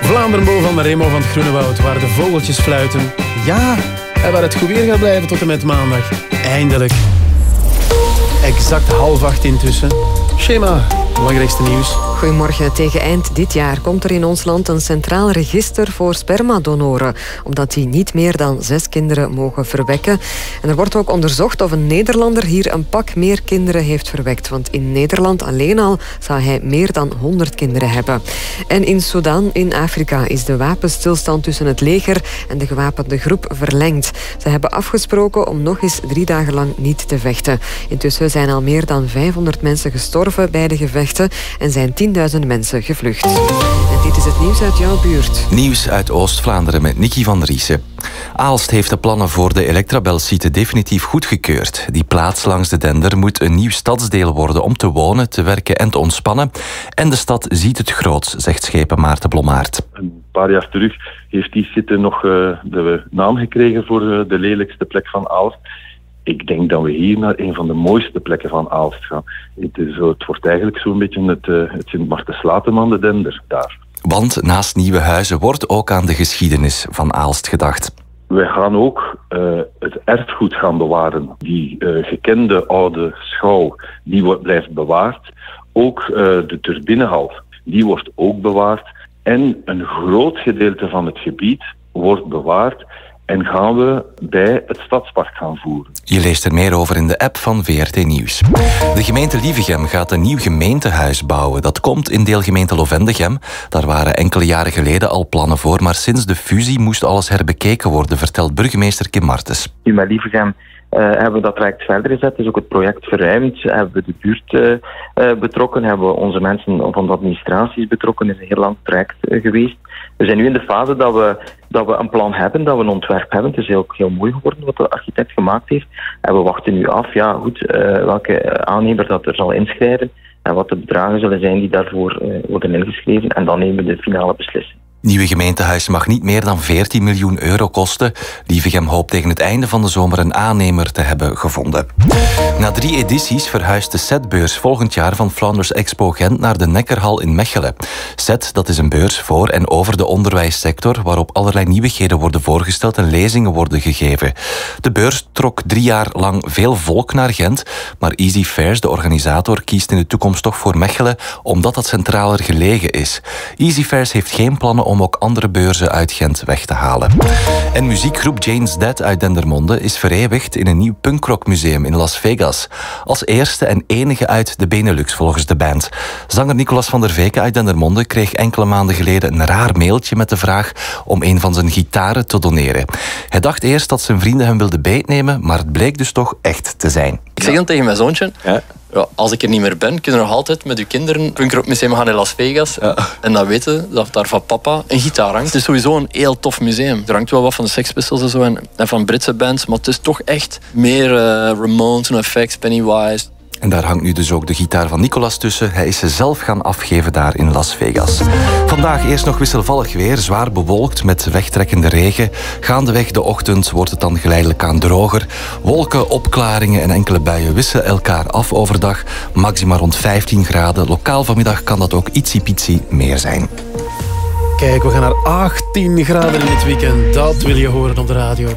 Vlaanderen boven van Remo van het Groenewoud, waar de vogeltjes fluiten. Ja, en waar het goed weer gaat blijven tot en met maandag. Eindelijk. Exact half acht intussen. Schema, belangrijkste nieuws. Goedemorgen. Tegen eind dit jaar komt er in ons land een centraal register voor spermadonoren, omdat die niet meer dan zes kinderen mogen verwekken. En er wordt ook onderzocht of een Nederlander hier een pak meer kinderen heeft verwekt, want in Nederland alleen al zou hij meer dan 100 kinderen hebben. En in Sudan, in Afrika, is de wapenstilstand tussen het leger en de gewapende groep verlengd. Ze hebben afgesproken om nog eens drie dagen lang niet te vechten. Intussen zijn al meer dan 500 mensen gestorven bij de gevechten en zijn 10.000 mensen gevlucht. En dit is het nieuws uit jouw buurt. Nieuws uit Oost-Vlaanderen met Nicky van der Riesen. Aalst heeft de plannen voor de Electrabel-site definitief goedgekeurd. Die plaats langs de Dender moet een nieuw stadsdeel worden om te wonen, te werken en te ontspannen. En de stad ziet het groots, zegt schepen Maarten Blommaert. Een paar jaar terug heeft die site nog eh, de naam gekregen voor eh, de lelijkste plek van Aalst. Ik denk dat we hier naar een van de mooiste plekken van Aalst gaan. Het, is, het wordt eigenlijk zo'n beetje het, eh, het Sint Maarten de Dender daar. Want naast nieuwe huizen wordt ook aan de geschiedenis van Aalst gedacht. Wij gaan ook eh, het erfgoed gaan bewaren. Die eh, gekende oude schouw, die wordt, blijft bewaard. Ook de turbinehal, die wordt ook bewaard. En een groot gedeelte van het gebied wordt bewaard en gaan we bij het stadspark gaan voeren. Je leest er meer over in de app van VRT Nieuws. De gemeente Lievegem gaat een nieuw gemeentehuis bouwen. Dat komt in deelgemeente Lovendegem. Daar waren enkele jaren geleden al plannen voor, maar sinds de fusie moest alles herbekeken worden, vertelt burgemeester Kim Martens. Nu met Lievegem eh, hebben we dat traject verder gezet, dus ook het project verruimd, hebben we de buurt eh, eh, betrokken, hebben we onze mensen van de administraties betrokken, is een heel lang traject geweest. We zijn nu in de fase dat we, dat we een plan hebben, dat we een ontwerp hebben. Het is heel, heel mooi geworden wat de architect gemaakt heeft. En we wachten nu af, ja, goed, eh, welke aannemer dat er zal inschrijven en wat de bedragen zullen zijn die daarvoor eh, worden ingeschreven. En dan nemen we de finale beslissing. Nieuwe gemeentehuis mag niet meer dan 14 miljoen euro kosten. Lievegem hoopt tegen het einde van de zomer een aannemer te hebben gevonden. Na drie edities verhuist de SET-beurs volgend jaar van Flanders Expo Gent naar de Nekkerhal in Mechelen. SET, dat is een beurs voor en over de onderwijssector, waarop allerlei nieuwigheden worden voorgesteld en lezingen worden gegeven. De beurs trok drie jaar lang veel volk naar Gent, maar Easy Fairs, de organisator, kiest in de toekomst toch voor Mechelen, omdat dat centraler gelegen is. Easy Fairs heeft geen plannen om ook andere beurzen uit Gent weg te halen. En muziekgroep Jane's Dead uit Dendermonde is vereeuwigd in een nieuw punkrockmuseum in Las Vegas. Als eerste en enige uit de Benelux volgens de band. Zanger Nicolas van der Veken uit Dendermonde kreeg enkele maanden geleden een raar mailtje met de vraag om een van zijn gitaren te doneren. Hij dacht eerst dat zijn vrienden hem wilden beetnemen, maar het bleek dus toch echt te zijn. Ik zeg dan tegen mijn zoontje, ja, als ik er niet meer ben, kun je nog altijd met uw kinderen Punkrock gaan in Las Vegas. En dan weten dat daar van papa een gitaar hangt. Het is sowieso een heel tof museum. Er hangt wel wat van de Sex Pistols en zo en, en van Britse bands, maar het is toch echt meer uh, Ramones, NoFX, Pennywise. En daar hangt nu dus ook de gitaar van Nicolas tussen. Hij is ze zelf gaan afgeven daar in Las Vegas. Vandaag eerst nog wisselvallig weer, zwaar bewolkt met wegtrekkende regen. Gaandeweg de ochtend wordt het dan geleidelijk aan droger. Wolken, opklaringen en enkele buien wisselen elkaar af overdag. Maxima rond 15 graden. Lokaal vanmiddag kan dat ook ietsiepietsie meer zijn. Kijk, we gaan naar 18 graden in het weekend. Dat wil je horen op de radio.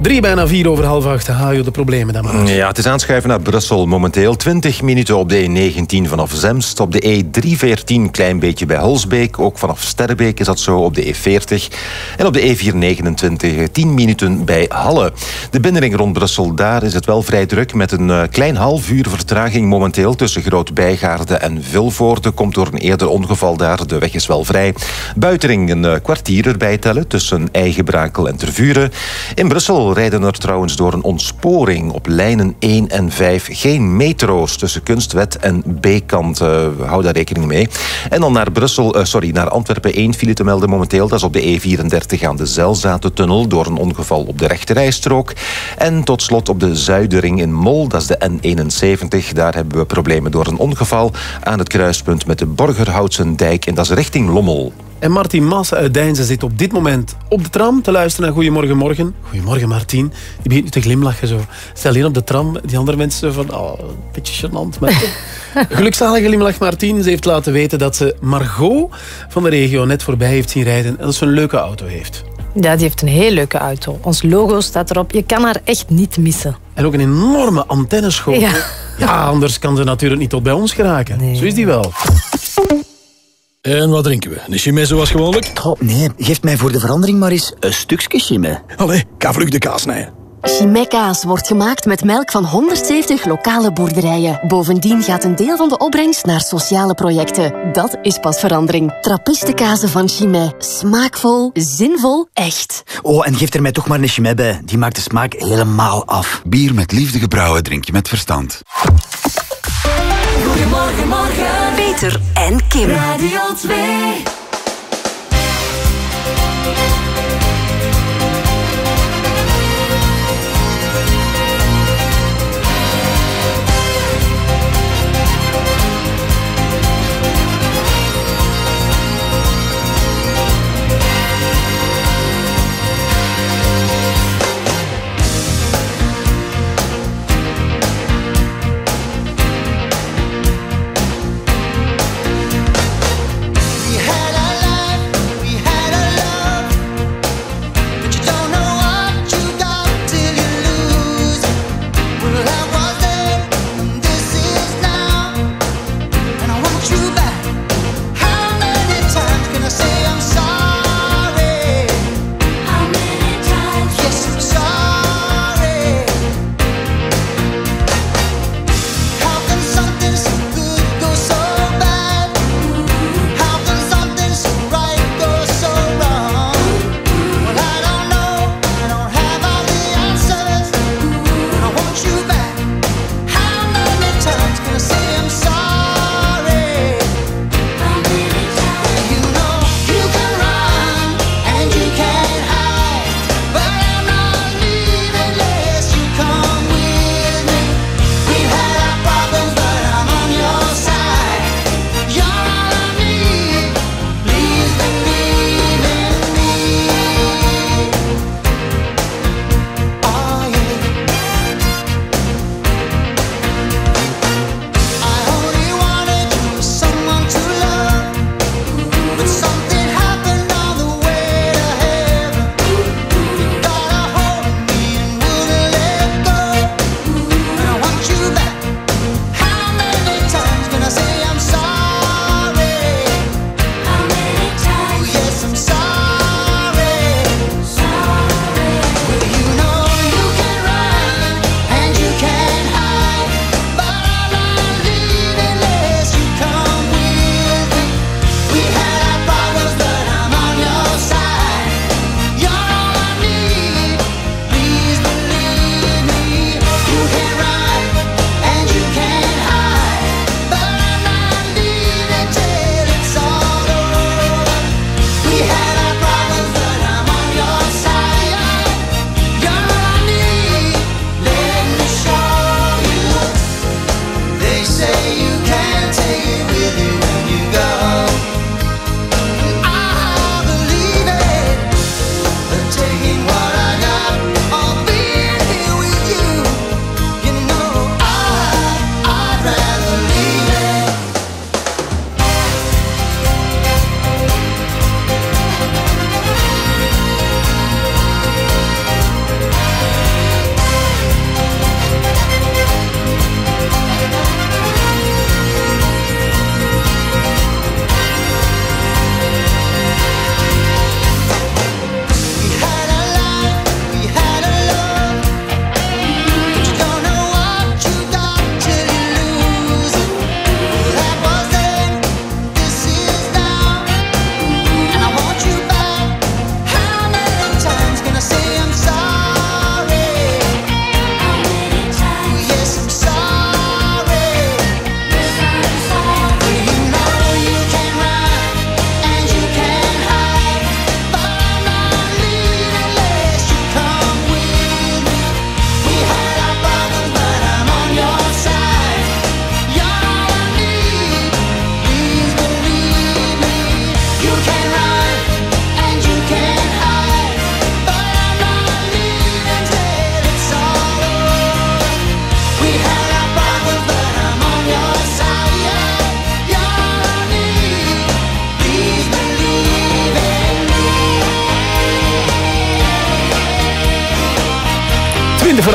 Drie bijna vier over half acht. Haal je de problemen dan maar. Ja, het is aanschuiven naar Brussel momenteel. 20 minuten op de E19 vanaf Zemst. Op de E314 klein beetje bij Holsbeek. Ook vanaf Sterrebeek is dat zo op de E40. En op de E429 10 minuten bij Halle. De binnenring rond Brussel, daar is het wel vrij druk. Met een eh, klein half uur vertraging momenteel tussen Groot-Bijgaarde en Vilvoorde. Komt door een eerder ongeval daar. De weg is wel vrij. Buitering een eh, kwartier erbij tellen tussen Eigenbrakel en Tervuren. In Brussel rijden er trouwens door een ontsporing op lijnen 1 en 5 geen metro's tussen Kunstwet en B-kant. Uh, hou daar rekening mee. En dan naar Brussel, uh, sorry, naar Antwerpen 1 file te melden momenteel. Dat is op de E34 aan de Zelzatentunnel door een ongeval op de rechterrijstrook. En tot slot op de Zuidering in Mol, dat is de N71. Daar hebben we problemen door een ongeval aan het kruispunt met de Borgerhoutse dijk. En dat is richting Lommel. En Martin Massa uit Deinzen zit op dit moment op de tram te luisteren naar Goedemorgen Morgen. Goedemorgen Martin. Die begint nu te glimlachen zo. Stel hier op de tram, die andere mensen van, oh, een beetje gênant. Maar gelukzalige glimlach Martin. Ze heeft laten weten dat ze Margot van de regio net voorbij heeft zien rijden. En dat ze een leuke auto heeft. Ja, die heeft een heel leuke auto. Ons logo staat erop. Je kan haar echt niet missen. En ook een enorme antenneschotel. Ja. ja, anders kan ze natuurlijk niet tot bij ons geraken. Nee. Zo is die wel. En wat drinken we? Een chimay zoals gewoonlijk? Oh, nee, geef mij voor de verandering maar eens een stukje chimay. Allee, ga vlug de kaas snijden. Chimay-kaas wordt gemaakt met melk van 170 lokale boerderijen. Bovendien gaat een deel van de opbrengst naar sociale projecten. Dat is pas verandering. Trappistenkazen van Chimay. Smaakvol, zinvol, echt. Oh, en geef er mij toch maar een Chimay bij. Die maakt de smaak helemaal af. Bier met liefde gebrouwen drink je met verstand. Goedemorgen, morgen. Peter en Kim. Radio 2.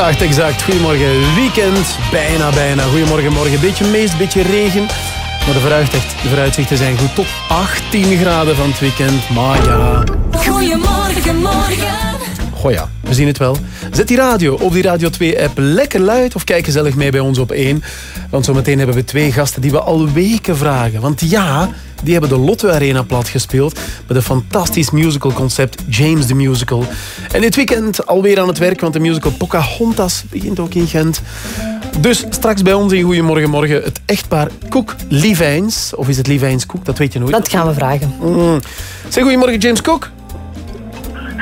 20 vraagt exact. Goedemorgen, weekend. Bijna, bijna. Goedemorgen, morgen. Beetje meest, beetje regen. Maar de, vooruitzicht, de vooruitzichten zijn goed. Tot 18 graden van het weekend. Maar ja... Goedemorgen, morgen. Goh ja, we zien het wel. Zet die radio op die Radio 2-app lekker luid of kijk gezellig mee bij ons op 1. Want zometeen hebben we twee gasten die we al weken vragen. Want ja, die hebben de Lotto Arena plat gespeeld met een fantastisch musicalconcept James the Musical. En dit weekend alweer aan het werk, want de musical Pocahontas begint ook in Gent. Dus straks bij ons in Goedemorgen Morgen het echtpaar Koek Livijns. Of is het Livijns Koek? Dat weet je nooit. Dat gaan we vragen. Mm. Zeg goedemorgen James Cook.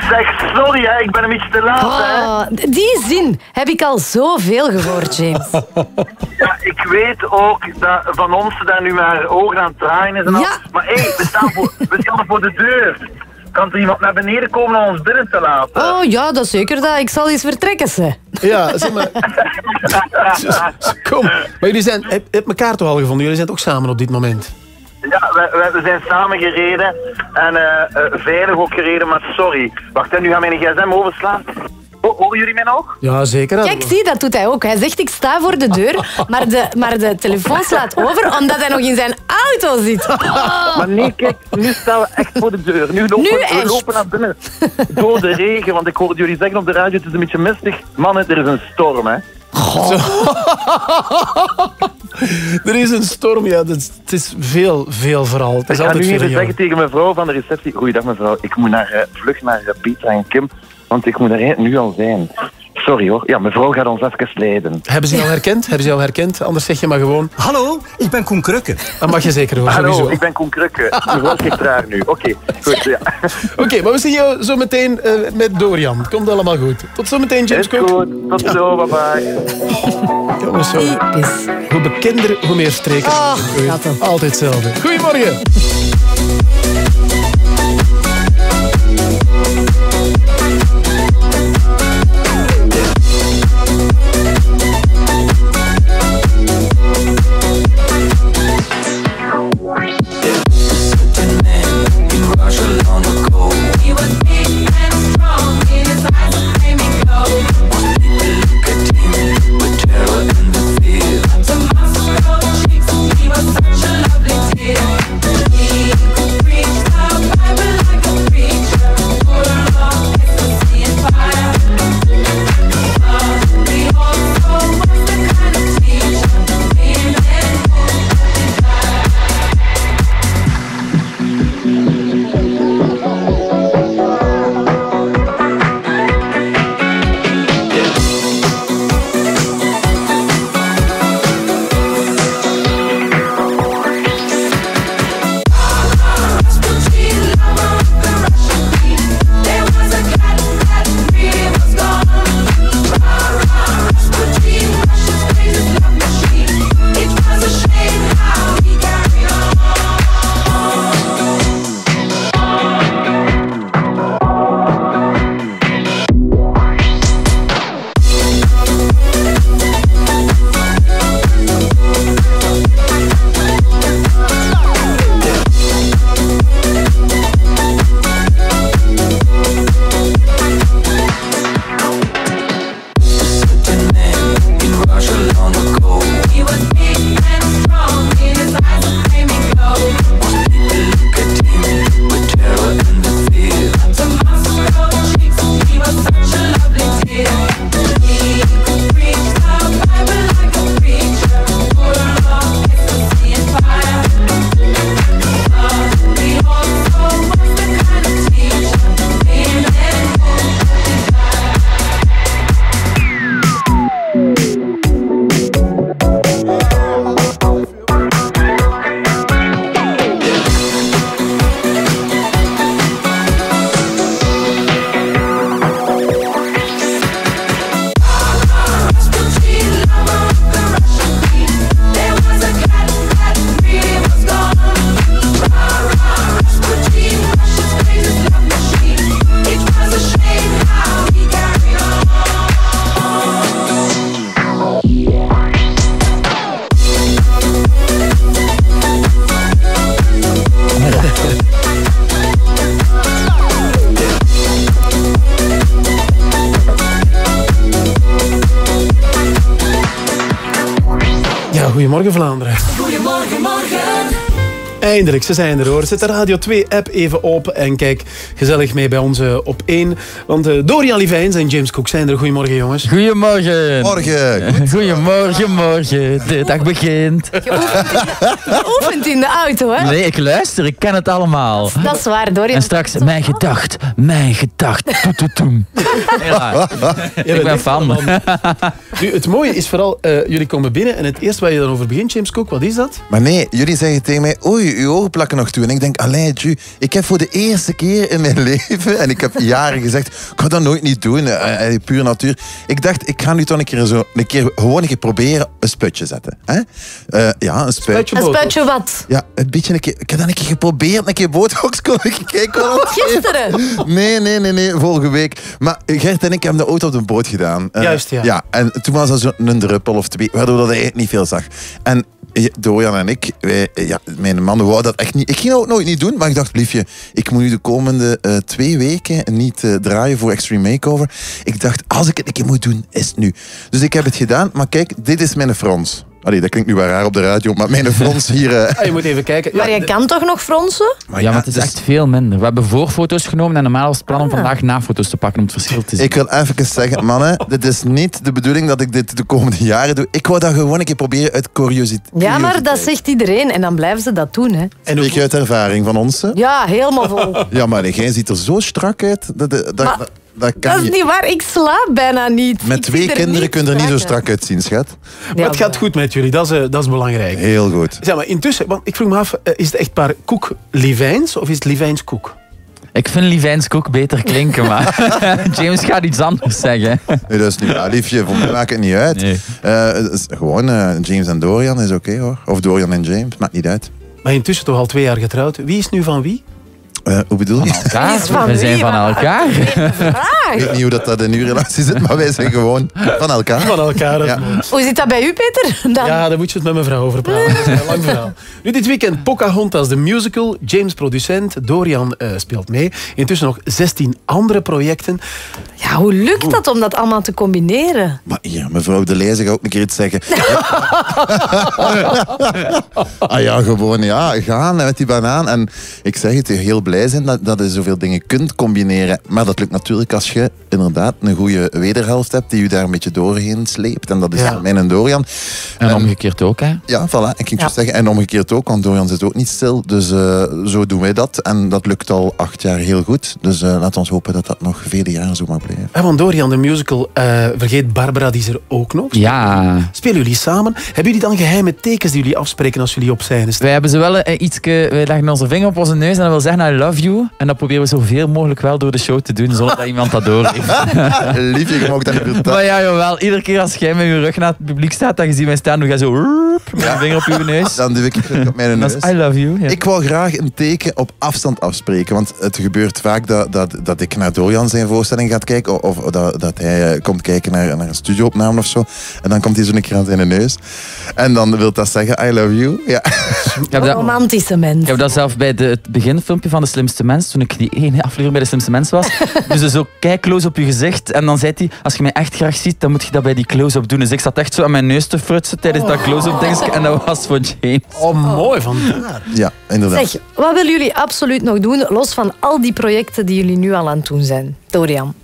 Zeg, sorry hè, ik ben een beetje te laat hè. Oh, die zin heb ik al zoveel gehoord, James. Ja, ik weet ook dat van ons daar nu maar ogen aan het draaien is en al. Maar hé, we, staan voor, we staan voor de deur. Kan er iemand naar beneden komen om ons binnen te laten? Oh ja, dat is zeker dat. Ik zal eens vertrekken, ze. Ja, zeg maar. Kom. Maar jullie zijn, heb, heb elkaar toch al gevonden? Jullie zijn toch samen op dit moment? Ja, we, we, zijn samen gereden en eh, eh, veilig ook gereden, maar sorry. Wacht, hè, nu gaan mijn gsm overslaan. Ho- horen jullie mij nog? Ja, zeker. Kijk, zie, dat doet hij ook. Hij zegt, ik sta voor de deur, maar de, maar de telefoon slaat over omdat hij nog in zijn auto zit. Oh. Maar nee, kijk, nu staan we echt voor de deur. Nu lopen Nu we lopen naar binnen. Door de regen, want ik hoorde jullie zeggen op de radio, het is een beetje mistig. Mannen, er is een storm, hè. Er is een storm, ja. Het is, het is veel, veel vooral. Het Ik ga altijd nu even zeggen tegen mevrouw van de receptie. Goeiedag mevrouw, ik moet naar, eh, vlug naar Petra en Kim, want ik moet er nu al zijn. Sorry hoor. Ja, mevrouw gaat ons even leiden. Hebben ze jou herkend? Hebben ze jou herkend? Anders zeg je maar gewoon... Hallo, ik ben Koen Krukke. Dat mag je zeker hoor, Hallo, sowieso. ik ben Koen Krukke. Mevrouw zegt raar nu. Oké, goed. Ja. Oké, maar we zien jou zo meteen eh, met Dorian. Het komt allemaal goed. Tot zo meteen, James Cook. goed. Tot zo, bye bye. Jongens, zo. Hoe bekender, hoe meer streken. Oh, gatten. Altijd hetzelfde. Goedemorgen. Eindelijk, ze zijn er hoor. Zet de Radio 2-app even open en kijk gezellig mee bij ons eh, op 1. Want eh, Dorian Livijns en James Cook zijn er. Goedemorgen jongens. Goedemorgen. Morgen. Goedemorgen, morgen. De dag begint. Je oefent in de auto, hè? Nee, ik luister, ik ken het allemaal. Dat is waar, Dorian. En straks, mijn gedacht, mijn gedacht. Toetoetoem. Ja, ik ben fan. Nu, het mooie is vooral, eh, jullie komen binnen en het eerste waar je dan over begint, James Cook, wat is dat? Maar nee, jullie zeggen tegen mij, oei, uw ogen plakken nog toe. En ik denk, allee, Ju, ik heb voor de eerste keer in mijn leven, en ik heb jaren gezegd, ik ga dat nooit niet doen, eh, eh, puur natuur. Ik dacht, ik ga nu toch een keer, zo, een keer gewoon een keer proberen een sputje zetten. Hè? Eh, ja, een spuitje. Een spuitje wat? Ja, een beetje een keer, ik heb dat een keer geprobeerd, een keer botox kon ik kijken wat het geeft. Gisteren? Nee, nee, nee, nee, vorige week. Maar Gert en ik hebben de auto op de boot gedaan. Juist, ja. Ja, en toen was zo'n druppel of twee, waardoor dat hij niet veel zag. En eh, Dorian en ik, eh, ja, mijn man wou dat echt niet. Ik ging dat nooit niet doen, maar ik dacht, liefje, ik moet nu de komende eh, twee weken niet draaien voor Extreme Makeover. Ik dacht, als ik het een keer moet doen, is het nu. Dus ik heb het gedaan, maar kijk, dit is mijn frons. Allee, dat klinkt nu wel raar op de radio, maar mijn frons hier... eh, Ah, je moet even kijken. Maar je kan toch nog fronsen? ja, maar het is echt veel minder. We hebben voorfoto's genomen en normaal was het plan om vandaag nafoto's te pakken om het verschil te zien. Ik wil even zeggen, mannen, dit is niet de bedoeling dat ik dit de komende jaren doe. Ik wou dat gewoon een keer proberen uit curiositeit. Ja, maar dat zegt iedereen en dan blijven ze dat doen, hè? Spreek je uit ervaring van ons? hè? Ja, helemaal vol. Ja, maar jij ziet er zo strak uit. Dat, dat, dat, Maar dat kan Dat is niet waar, ik slaap bijna niet. Met Ik twee er kinderen kun je er niet zo strak uitzien, schat. Maar het gaat goed met jullie, dat is, eh, dat is belangrijk. Heel goed. Zeg maar, intussen, want ik vroeg me af, eh, is het echt paar Koek Livijns of is het Livijns Koek? Ik vind Livijns Koek beter klinken, maar James gaat iets anders zeggen. Nee, dat is niet waar. Liefje, voor mij maakt het niet uit. Eh, het is gewoon eh, James en Dorian is oké hoor. Of Dorian en James, maakt niet uit. Maar intussen toch al twee jaar getrouwd. Wie is nu van wie? Eh, hoe bedoel je? elkaar. Is van We zijn van elkaar. Ik weet niet hoe dat, dat in uw relatie zit, maar wij zijn gewoon van elkaar. Van elkaar, Ja. Hoe zit dat bij u, Peter? Dan... Ja, daar moet je het met mijn vrouw over praten. Dat is een lang verhaal. Nu dit weekend Pocahontas, de musical. James producent, Dorian eh, speelt mee. Intussen nog 16 andere projecten. Ja, hoe lukt dat om dat allemaal te combineren? Maar ja, mevrouw De Leijzen gaat ook een keer iets zeggen. ah ja, gewoon ja, gaan met die banaan. En ik zeg het, heel blij zijn dat, dat je zoveel dingen kunt combineren. Maar dat lukt natuurlijk als je inderdaad een goede wederhelft hebt die je daar een beetje doorheen sleept. En dat is Ja. mijn en Dorian. En omgekeerd ook, hè? Ja, voilà. Ik ging Ja. zeggen. En omgekeerd ook, want Dorian zit ook niet stil. Dus eh, zo doen wij dat. En dat lukt al acht jaar heel goed. Dus eh laat ons hopen dat dat nog vele jaren zo mag blijven. En van Dorian, de musical, eh, vergeet Barbara, die is er ook nog. Ja. Spelen jullie samen? Hebben jullie dan geheime tekens die jullie afspreken als jullie op scène staan? Wij hebben ze wel uh, iets, wij leggen onze vinger op onze neus en dat wil zeggen love you. En dat proberen we zoveel mogelijk wel door de show te doen, zonder dat iemand dat door heeft. Liefje, je mag dat niet vertellen. Maar ja, jawel, iedere keer als jij met je rug naar het publiek staat, dan je ziet mij staan, doe je zo met je vinger op je neus. Dan doe ik het op mijn neus. I love you. Ja. Ik wou graag een teken op afstand afspreken. Want het gebeurt vaak dat, dat, dat ik naar Dorian zijn voorstelling ga kijken. Of, of dat, dat hij eh, komt kijken naar, naar een studioopname of zo. En dan komt hij zo een keer aan zijn neus. En dan wil dat zeggen, I love you. Ja. Ik heb dat, Romantische mens. ik heb dat zelf bij de, het beginfilmpje van De Slimste Mens, toen ik die ene aflevering bij De Slimste Mens was. dus zo kijk close op je gezicht. En dan zei hij, als je mij echt graag ziet, dan moet je dat bij die close-up doen. Dus ik zat echt zo aan mijn neus te frutsen tijdens dat close-up dingetje. En dat was voor James. Oh, mooi vandaar. Ja, inderdaad. Zeg, wat willen jullie absoluut nog doen, los van al die projecten die jullie nu al aan het doen zijn? Dorian.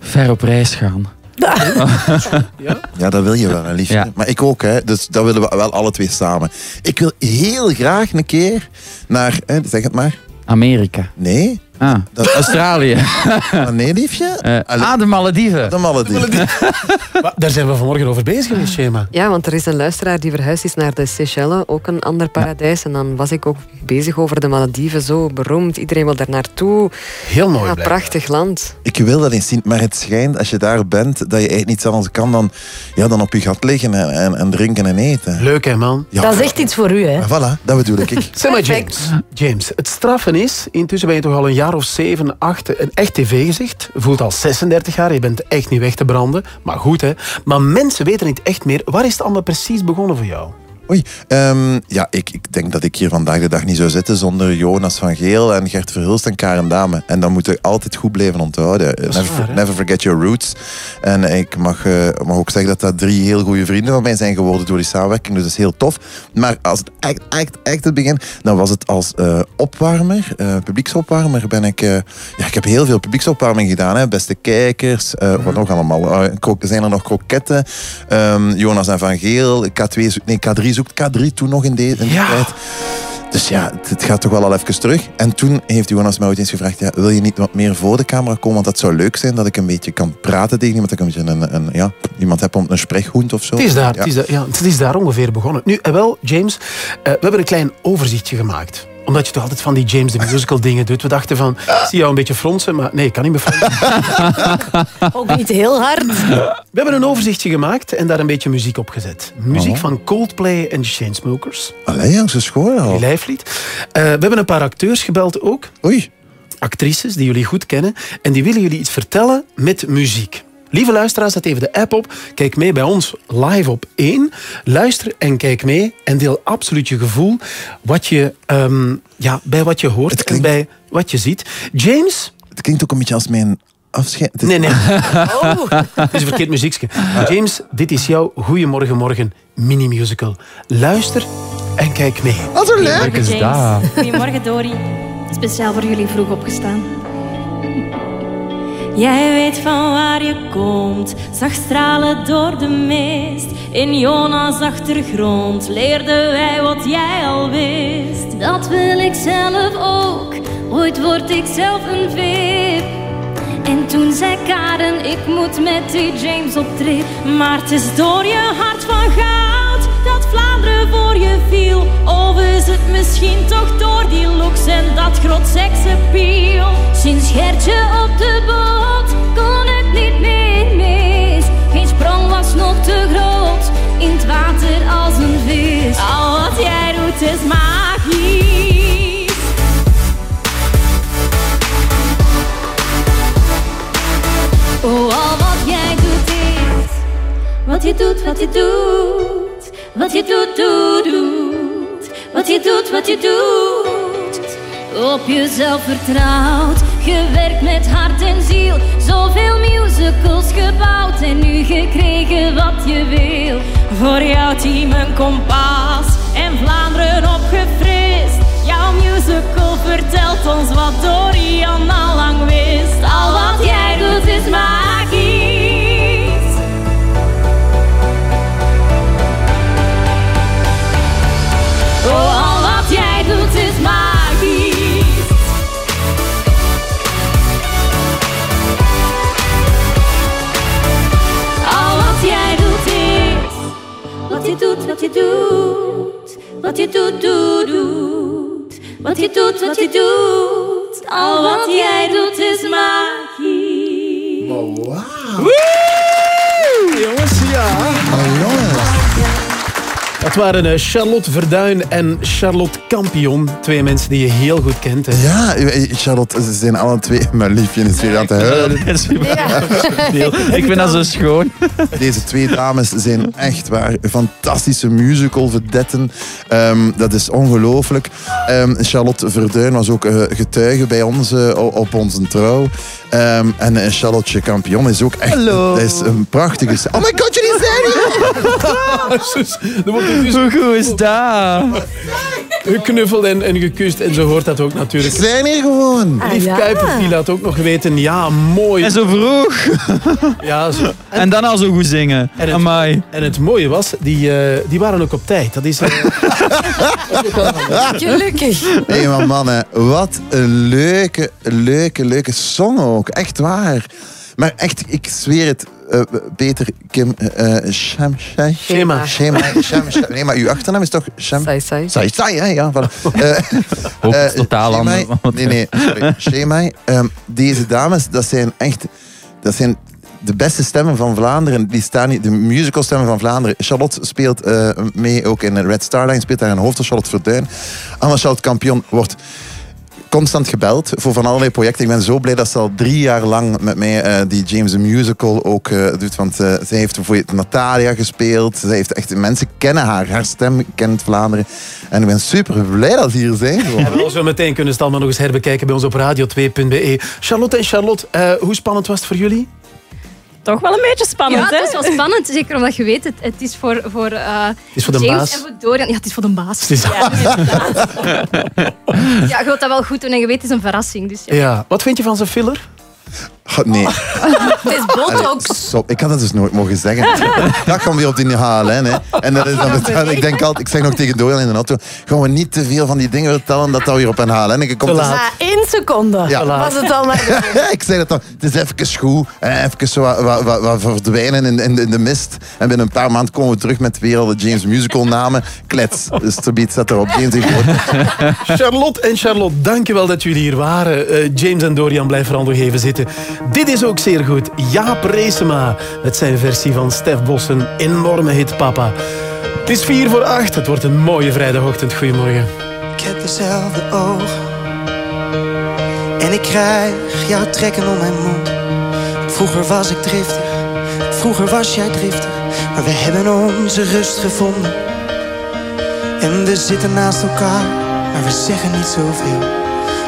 Ver op reis gaan. Ja, dat wil je wel, liefje. Ja. Maar ik ook, hè. Dus dat willen we wel alle twee samen. Ik wil heel graag een keer naar, hè, zeg het maar. Amerika. Nee. Ah, Australië. Ah, nee, liefje? Eh, ah, de Malediven. De Malediven. Daar zijn we vanmorgen over bezig geweest, Schema. Ja, want er is een luisteraar die verhuisd is naar de Seychelles, ook een ander paradijs. En dan was ik ook bezig over de Malediven, zo beroemd. Iedereen wil daar naartoe. Heel mooi. Ja, prachtig land. Ik wil dat eens zien, maar het schijnt als je daar bent dat je eigenlijk niets anders kan dan, ja, dan op je gat liggen en, en, en drinken en eten. Leuk, hè, man? Ja. Dat is echt iets voor u, hè? Maar voilà, dat bedoel ik. Zeg maar, James. James, het straffen is, intussen ben je toch al een jaar of zeven, acht, een echt tv-gezicht. Voelt al 36 jaar, je bent echt niet weg te branden. Maar goed, hè. Maar mensen weten niet echt meer, waar is het allemaal precies begonnen voor jou? Oei. Ehm, ja, ik, ik denk dat ik hier vandaag de dag niet zou zitten zonder Jonas van Geel en Gert Verhulst en Karen Dame. En dat moet je altijd goed blijven onthouden. Never, waar, hè? never forget your roots. En ik mag, eh, mag ook zeggen dat dat drie heel goede vrienden van mij zijn geworden door die samenwerking. Dus dat is heel tof. Maar als het echt, echt, echt het begin, dan was het als eh, opwarmer, eh, publieksopwarmer, ben ik... ja, ik heb heel veel publieksopwarming gedaan. Hè. Beste kijkers, wat nog allemaal. Kro- zijn er nog kroketten? Ehm, Jonas en Van Geel, K2 zoekt, nee, K3 zoekt K3 toen nog in, de, in die tijd. Dus ja, het, gaat toch wel al even terug. En toen heeft Jonas mij ooit eens gevraagd, ja, wil je niet wat meer voor de camera komen? Want dat zou leuk zijn, dat ik een beetje kan praten tegen iemand. Dat ik een beetje een, een, ja, iemand heb om een sprechhoend of zo. Het is, daar, Ja. het, is daar, ja, het is daar ongeveer begonnen. Nu, en wel, James, eh, we hebben een klein overzichtje gemaakt. Omdat je toch altijd van die James the Musical dingen doet. We dachten van, ik zie jou een beetje fronsen, maar nee, ik kan niet meer fronsen. Ook niet heel hard. We hebben een overzichtje gemaakt en daar een beetje muziek op gezet. Muziek Oh. van Coldplay en de Chainsmokers. Allee, jong, ze schoon al. Die lijflied. Eh, we hebben een paar acteurs gebeld ook. Oei. Actrices die jullie goed kennen. En die willen jullie iets vertellen met muziek. Lieve luisteraars, zet even de app op. Kijk mee bij ons live op 1. Luister en kijk mee. En deel absoluut je gevoel wat je, ehm, ja, bij wat je hoort en bij wat je ziet. James? Het klinkt ook een beetje als mijn afscheid. Nee, nee. Oh. Het is een verkeerd muziekje. James, dit is jouw Goeiemorgen Morgen mini-musical. Luister en kijk mee. Wat zo leuk! Goedemorgen, James. Goedemorgen, Dori. Speciaal voor jullie vroeg opgestaan. Jij weet van waar je komt, zag stralen door de mist. In Jonas' achtergrond leerden wij wat jij al wist. Dat wil ik zelf ook, ooit word ik zelf een VIP. En toen zei Karen, ik moet met die James op. Maar het is door je hart van dat Vlaanderen voor je viel. Of is het misschien toch door die looks en dat groot seksappeal? Sinds Gertje op de boot kon het niet meer mis. Geen sprong was nog te groot, in het water als een vis. Al wat jij doet is magisch. Oh, al wat jij doet is wat je doet, wat je doet, wat je doet, doet, doet, wat je doet, wat je doet. Op jezelf vertrouwd, gewerkt met hart en ziel, zoveel musicals gebouwd en nu gekregen wat je wil. Voor jouw team een kompas en Vlaanderen opgefrist. Jouw musical vertelt ons wat Dorian al lang wist. Al wat jij doet is magisch. Wat je doet, wat je doet, wat je doet, doet. Wat je doet, wat je doet. Al wat jij doet is. Jongens, ja. Dat waren eh, Charlotte Verduin en Charlotte Campion. Twee mensen die je heel goed kent. Hè. Ja, Charlotte, ze zijn alle twee... Mijn liefje is weer aan het huilen. Ik vind dat zo schoon. Deze twee dames zijn echt waar fantastische musical verdetten. Ehm, dat is ongelooflijk. Ehm, Charlotte Verduin was ook eh, getuige bij ons eh, op onze trouw. Ehm, en eh, Charlotte Campion is ook echt... Hallo. Dat is een prachtige... Oh my god, jullie zijn hier! Hoe goed is dat? Geknuffeld en, en gekust. En zo hoort dat ook natuurlijk. We zijn hier gewoon. Lief ja. Kuiper die laat ook nog weten. Ja, mooi. En zo vroeg. Ja, zo. En dan al zo goed zingen. En het, Amai. en het mooie was, die, eh, die waren ook op tijd. Dat is... eh, Gelukkig. Hé, maar mannen, wat een leuke, leuke, leuke song ook. Echt waar. Maar echt, ik zweer het, eh, Peter, Kim, eh eh, Sham, Shai? Shema. Shema. Nee, maar uw achternaam is toch Sham? Sai, sai. Sai, sai, hè, ja. Voilà. Ook totaal Shemai- anders. Nee, nee, sorry. Shemai, ehm, deze dames, dat zijn echt... Dat zijn de beste stemmen van Vlaanderen. Die staan hier, de musicalstemmen van Vlaanderen. Charlotte speelt eh, mee ook in Red Star Line. Speelt daar een hoofd van Charlotte Verduin. Anna Charlotte Campion wordt constant gebeld voor van allerlei projecten. Ik ben zo blij dat ze al drie jaar lang met mij eh, die James the Musical ook eh, doet. Want eh, zij heeft voor Natalia gespeeld. Zij heeft echt, mensen kennen haar. Haar stem kent Vlaanderen. En ik ben super blij dat ze hier zijn. Ja, wel, zo meteen kunnen ze het allemaal nog eens herbekijken bij ons op radio2.be. Charlotte en Charlotte, hoe spannend was het voor jullie? Toch wel een beetje spannend, ja, hè? het is wel spannend. Zeker omdat je weet, het, het is voor, voor, eh, is voor de James baas. en voor Dorian. Ja, het is voor de baas. Het is- Ja, ja, je wilt dat wel goed doen en je weet, het is een verrassing. Dus ja. Ja. Wat vind je van zijn filler? Nee. Het is botox. Allee. Ik had dat dus nooit mogen zeggen. Dat gaan we weer op die HLN. Hè. En dat is dan ik denk altijd, ik zeg nog tegen Dorian in de auto, gaan we niet te veel van die dingen vertellen dat dat weer op een HLN komt. Na één seconde Ja. was het al maar... ik zei dat dan. Het is even goed. Even zo wat, wat, wat, wat verdwijnen in, in, de- in de mist. En binnen een paar maanden komen we terug met weer al de James Musical namen. Klets. Dus Tobiet zet erop. James heeft gehoord. Charlotte en Charlotte, dankjewel dat jullie hier waren. Eh, James en Dorian blijven vooral nog even zitten. Dit is ook zeer goed. Jaap Reesema met zijn versie van Stef Bossen. Enorme hit, papa. Het is vier voor acht. Het wordt een mooie vrijdagochtend. Goedemorgen. Ik heb dezelfde ogen En ik krijg jouw trekken om mijn mond Vroeger was ik driftig Vroeger was jij driftig Maar we hebben onze rust gevonden En we zitten naast elkaar Maar we zeggen niet zoveel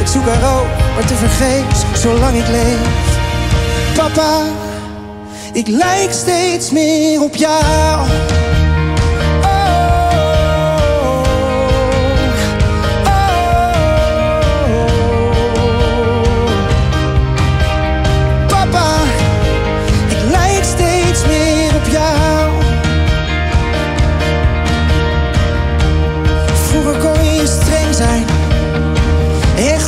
Ik zoek haar ook, maar te vergeefs Zolang ik leef. Papa Ik lijk steeds meer op jou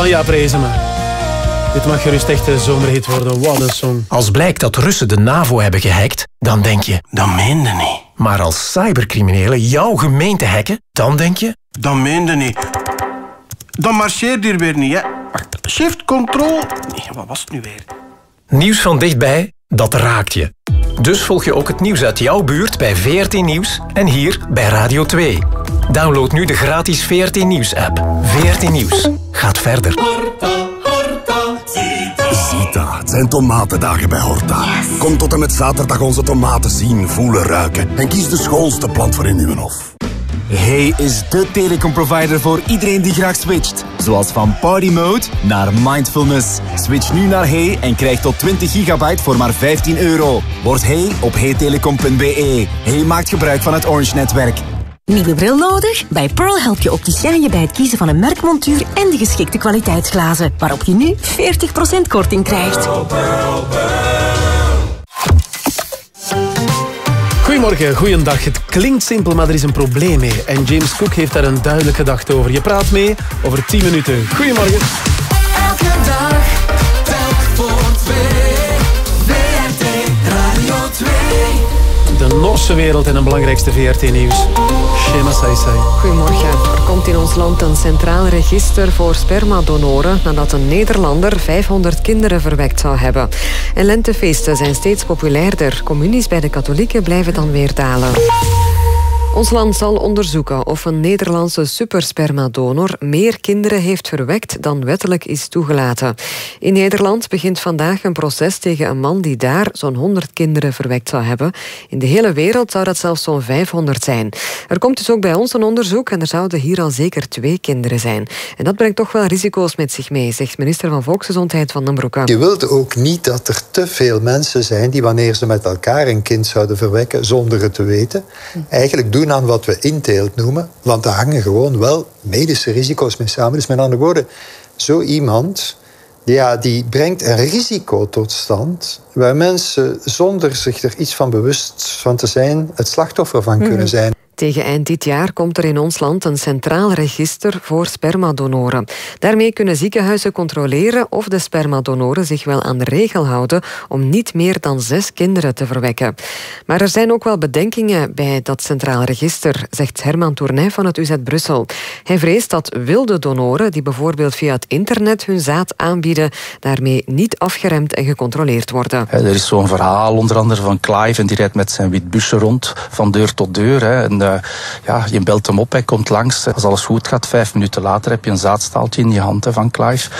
Jaap Reesema. Dit mag gerust echt een zomerhit worden. Wat een song. Als blijkt dat Russen de NAVO hebben gehackt, dan denk je, dat meende niet. Maar als cybercriminelen jouw gemeente hacken, dan denk je, Dat meende niet. Dat marcheert hier weer niet, hè. Wacht, shift, control... Nee, wat was het nu weer? nieuws van dichtbij, dat raakt je. Dus volg je ook het nieuws uit jouw buurt bij VRT Nieuws en hier bij Radio 2. Download nu de gratis VRT Nieuws app. VRT Nieuws gaat verder. Zita, het zijn tomatendagen bij Horta. Kom tot en met zaterdag onze tomaten zien, voelen, ruiken. En kies de schoonste plant voor in uw hof. Hey is de telecomprovider voor iedereen die graag switcht. Zoals van party mode naar mindfulness. Switch nu naar Hey en krijg tot 20 gigabyte voor maar 15 euro. Word Hey op heytelecom.be. Hey maakt gebruik van het Orange-netwerk. Nieuwe bril nodig? Bij Pearl help je opticien je bij het kiezen van een merkmontuur en de geschikte kwaliteitsglazen, waarop je nu 40% korting krijgt. Goedemorgen, goeiedag. Het klinkt simpel, maar er is een probleem mee. En James Cook heeft daar een duidelijke gedachte over. Je praat mee over 10 minuten. Goedemorgen. De Noorse wereld en een belangrijkste VRT-nieuws. Shema Saisai. Goedemorgen. Er komt in ons land een centraal register voor spermadonoren nadat een Nederlander 500 kinderen verwekt zou hebben. En lentefeesten zijn steeds populairder. Communies bij de katholieken blijven dan weer dalen. Ons land zal onderzoeken of een Nederlandse superspermadonor meer kinderen heeft verwekt dan wettelijk is toegelaten. In Nederland begint vandaag een proces tegen een man die daar zo'n 100 kinderen verwekt zou hebben. In de hele wereld zou dat zelfs zo'n 500 zijn. Er komt dus ook bij ons een onderzoek en er zouden hier al zeker twee kinderen zijn. En dat brengt toch wel risico's met zich mee, zegt minister van Volksgezondheid van den Broeke. Je wilt ook niet dat er te veel mensen zijn die wanneer ze met elkaar een kind zouden verwekken zonder het te weten, eigenlijk doen aan wat we inteelt noemen, want daar hangen gewoon wel medische risico's mee samen. Dus met andere woorden, zo iemand ja, die brengt een risico tot stand waar mensen zonder zich er iets van bewust van te zijn het slachtoffer van kunnen Mhm. zijn. Tegen eind dit jaar komt er in ons land een centraal register voor spermadonoren. Daarmee kunnen ziekenhuizen controleren of de spermadonoren zich wel aan de regel houden om niet meer dan zes kinderen te verwekken. Maar er zijn ook wel bedenkingen bij dat centraal register, zegt Herman Tournay van het UZ Brussel. Hij vreest dat wilde donoren, die bijvoorbeeld via het internet hun zaad aanbieden, daarmee niet afgeremd en gecontroleerd worden. Er is zo'n verhaal onder andere van Clive en die rijdt met zijn wit busje rond van deur tot deur. Hè. Eh, ja, je belt hem op, hij komt langs. Als alles goed gaat, vijf minuten later heb je een zaadstaaltje in je hand van Clive.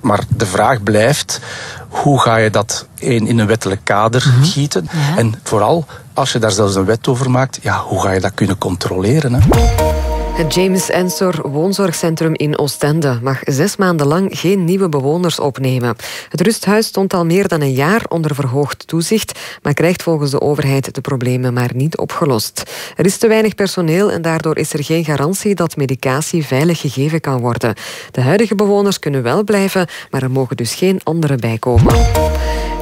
Maar de vraag blijft, hoe ga je dat in, in een wettelijk kader gieten? En vooral, als je daar zelfs een wet over maakt, ja, hoe ga je dat kunnen controleren? Hè? Het James Ensor woonzorgcentrum in Oostende mag zes maanden lang geen nieuwe bewoners opnemen. Het rusthuis stond al meer dan een jaar onder verhoogd toezicht, maar krijgt volgens de overheid de problemen maar niet opgelost. Er is te weinig personeel en daardoor is er geen garantie dat medicatie veilig gegeven kan worden. De huidige bewoners kunnen wel blijven, maar er mogen dus geen anderen bijkomen.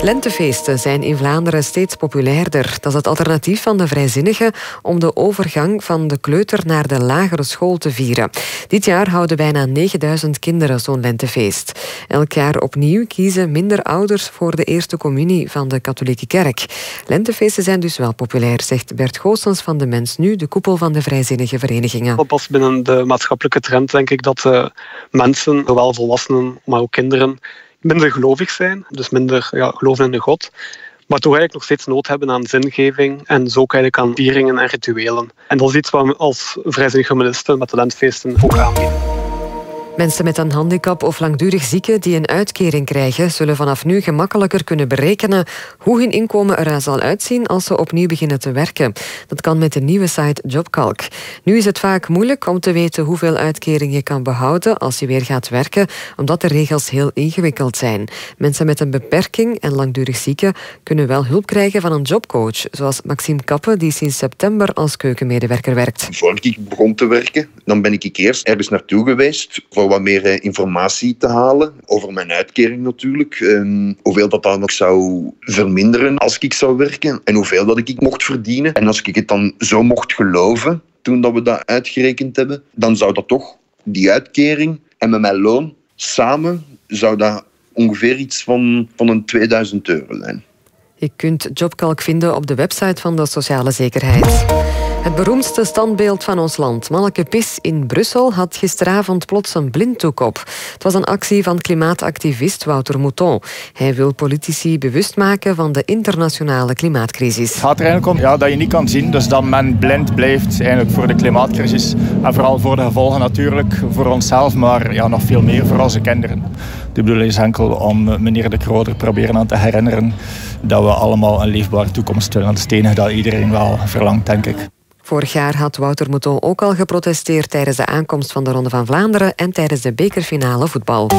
Lentefeesten zijn in Vlaanderen steeds populairder. Dat is het alternatief van de vrijzinnigen om de overgang van de kleuter naar de lagere school te vieren. Dit jaar houden bijna 9000 kinderen zo'n lentefeest. Elk jaar opnieuw kiezen minder ouders voor de eerste communie van de katholieke kerk. Lentefeesten zijn dus wel populair, zegt Bert Goossens van de Mens Nu, de koepel van de vrijzinnige verenigingen. Dat past binnen de maatschappelijke trend, denk ik, dat eh, mensen, zowel volwassenen, maar ook kinderen, minder gelovig zijn. Dus minder ja, geloven in de God. Maar toch eigenlijk nog steeds nood hebben aan zingeving en dus ook eigenlijk aan vieringen en rituelen. En dat is iets wat we als vrijzinnige humanisten met talentfeesten ook aanbieden. Mensen met een handicap of langdurig zieken die een uitkering krijgen, zullen vanaf nu gemakkelijker kunnen berekenen hoe hun inkomen eruit zal uitzien als ze opnieuw beginnen te werken. Dat kan met de nieuwe site Jobcalc. Nu is het vaak moeilijk om te weten hoeveel uitkering je kan behouden als je weer gaat werken, omdat de regels heel ingewikkeld zijn. Mensen met een beperking en langdurig zieken kunnen wel hulp krijgen van een jobcoach, zoals Maxime Kappe, die sinds september als keukenmedewerker werkt. Voor ik begon te werken, dan ben ik eerst ergens naartoe geweest voor wat meer eh, informatie te halen over mijn uitkering natuurlijk. Ehm, hoeveel dat dan nog zou verminderen als ik zou werken en hoeveel dat ik mocht verdienen. En als ik het dan zo mocht geloven, toen dat we dat uitgerekend hebben, dan zou dat toch, die uitkering en met mijn loon samen, zou dat ongeveer iets van, van een 2000 euro zijn. Je kunt Jobcalc vinden op de website van de Sociale Zekerheid. Het beroemdste standbeeld van ons land, Manneke Pis in Brussel, had gisteravond plots een blinddoek op. Het was een actie van klimaatactivist Wouter Mouton. Hij wil politici bewust maken van de internationale klimaatcrisis. Het gaat er eigenlijk om ja, dat je niet kan zien, dus dat men blind blijft eigenlijk voor de klimaatcrisis. En vooral voor de gevolgen natuurlijk voor onszelf, maar ja, nog veel meer voor onze kinderen. De bedoeling is enkel om meneer De Kroder proberen aan te herinneren dat we allemaal een leefbare toekomst willen. Dat het enige dat iedereen wel verlangt, denk ik. Vorig jaar had Wouter Mouton ook al geprotesteerd tijdens de aankomst van de Ronde van Vlaanderen en tijdens de bekerfinale voetbal.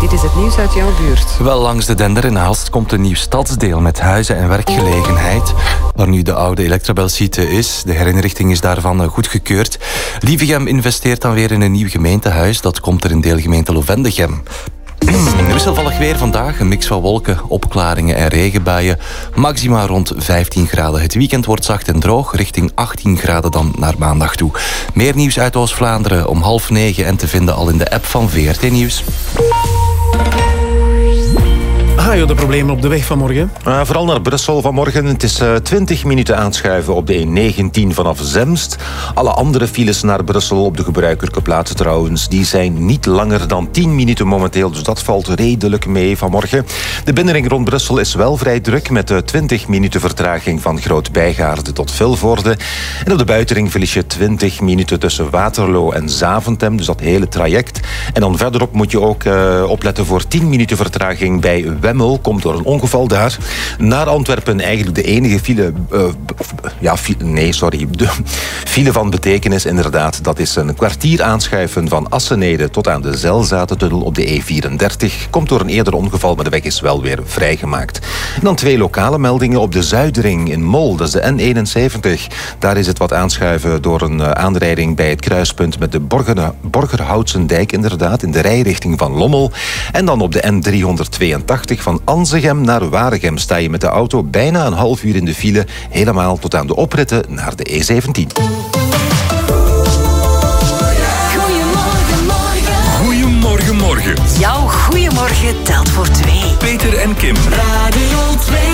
Dit is het nieuws uit jouw buurt. Wel langs de Dender in Aalst komt een nieuw stadsdeel met huizen en werkgelegenheid. Waar nu de oude Electrabel-site is. De herinrichting is daarvan goedgekeurd. Lievegem investeert dan weer in een nieuw gemeentehuis. Dat komt er in deelgemeente Lovendegem. Wisselvallig weer vandaag. Een mix van wolken, opklaringen en regenbuien. Maxima rond 15 graden. Het weekend wordt zacht en droog. Richting 18 graden dan naar maandag toe. Meer nieuws uit Oost-Vlaanderen om half negen. En te vinden al in de app van VRT Nieuws. Joh, de problemen op de weg vanmorgen. Uh, vooral naar Brussel vanmorgen. Het is uh, 20 minuten aanschuiven op de E19 vanaf Zemst. Alle andere files naar Brussel op de gebruikelijke plaatsen trouwens... die zijn niet langer dan 10 minuten momenteel. Dus dat valt redelijk mee vanmorgen. De binnenring rond Brussel is wel vrij druk... met de 20 minuten vertraging van Groot-Bijgaarde tot Vilvoorde. En op de buitenring verlies je 20 minuten tussen Waterloo en Zaventem. Dus dat hele traject. En dan verderop moet je ook opletten voor 10 minuten vertraging bij Komt door een ongeval daar naar Antwerpen eigenlijk de enige file... Uh, ja, file, nee, sorry. De file van betekenis inderdaad. Dat is een kwartier aanschuiven van Assenede tot aan de Zelzatentunnel op de E34. Komt door een eerder ongeval, maar de weg is wel weer vrijgemaakt. Dan twee lokale meldingen op de Zuidring in Mol. Dat is de N71. Daar is het wat aanschuiven door een aanrijding bij het kruispunt met de Borger, Borgerhoutse dijk inderdaad. In de rijrichting van Lommel. En dan op de N382 van Anzegem naar Waregem sta je met de auto bijna een half uur in de file, helemaal tot aan de opritten naar de E17. Goedemorgen, morgen. Jouw goeiemorgen telt voor twee. Peter en Kim. Radio 2.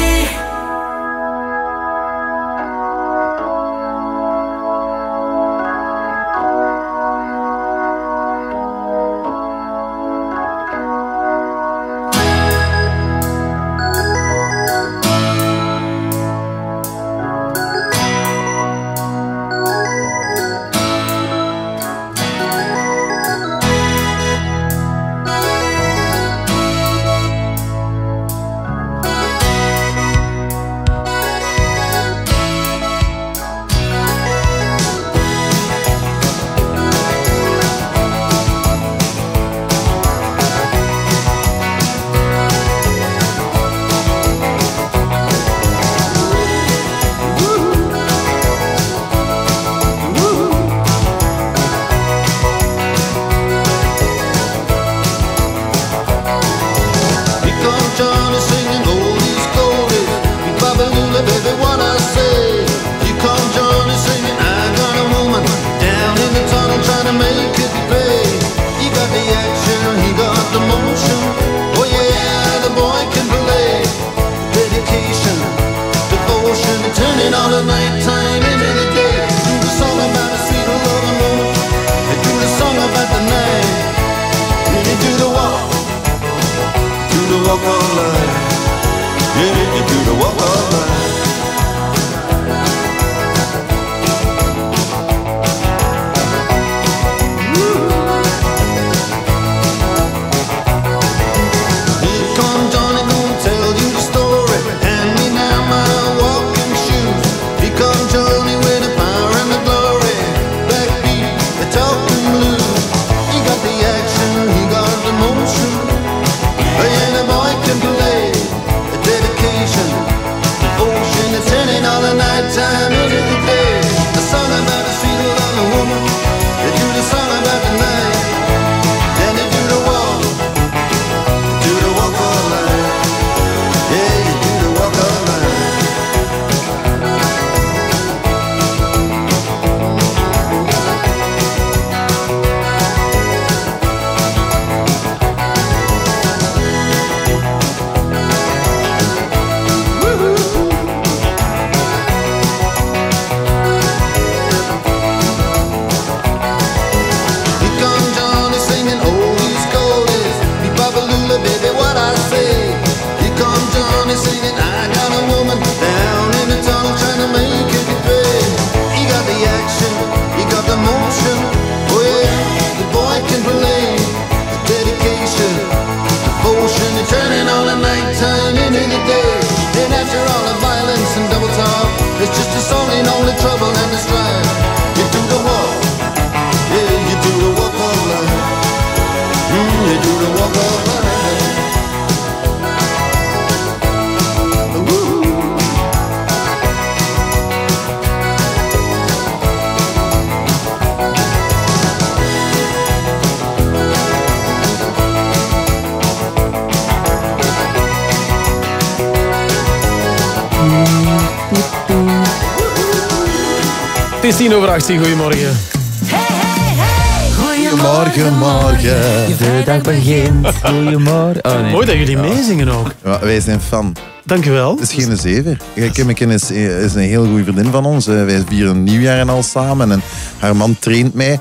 Mooi dat jullie meezingen ook. Ja, wij zijn fan. Dank je wel. Het is geen zever. Kimmeken is, is een heel goede vriendin van ons. Wij vieren nieuwjaar en al samen. En haar man traint mij.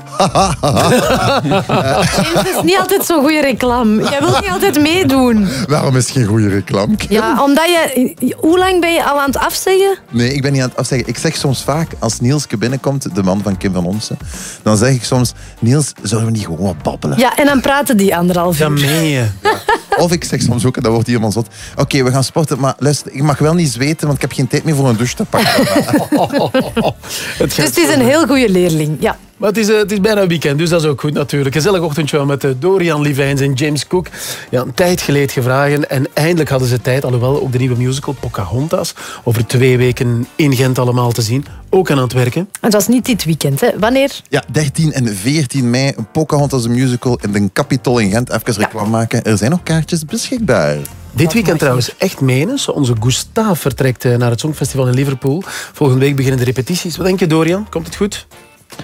Het is niet altijd zo'n goede reclame. Jij wilt niet altijd meedoen. Waarom is het geen goede reclame? Ja, omdat je... Hoe lang ben je al aan het afzeggen? Nee, ik ben niet aan het afzeggen. Ik zeg soms vaak, als Nielske binnenkomt, de man van Kim van Onsen, dan zeg ik soms, Niels, zullen we niet gewoon wat babbelen? Ja, en dan praten die anderhalf uur. meen je. Of ik zeg soms ook, en dan wordt hij helemaal zot, oké, we gaan sporten, maar luister, ik mag wel niet zweten, want ik heb geen tijd meer voor een douche te pakken. Dus het is een heel goede leerling. Ja. Maar het is, eh, het is bijna weekend, dus dat is ook goed natuurlijk. Gezellig ochtendje wel met eh, Dorian Livijns en James Cook. Ja, een tijd geleden gevraagd en eindelijk hadden ze tijd, alhoewel ook de nieuwe musical Pocahontas over twee weken in Gent allemaal te zien. Ook aan het werken. Het was niet dit weekend, hè? Wanneer? Ja, 13 en 14 mei, een Pocahontas een musical in de Capitol in Gent. Even reclame maken, er zijn nog kaartjes beschikbaar. Dit weekend trouwens echt menens. Onze Gustav vertrekt eh, naar het Songfestival in Liverpool. Volgende week beginnen de repetities. Wat denk je, Dorian? Komt het goed?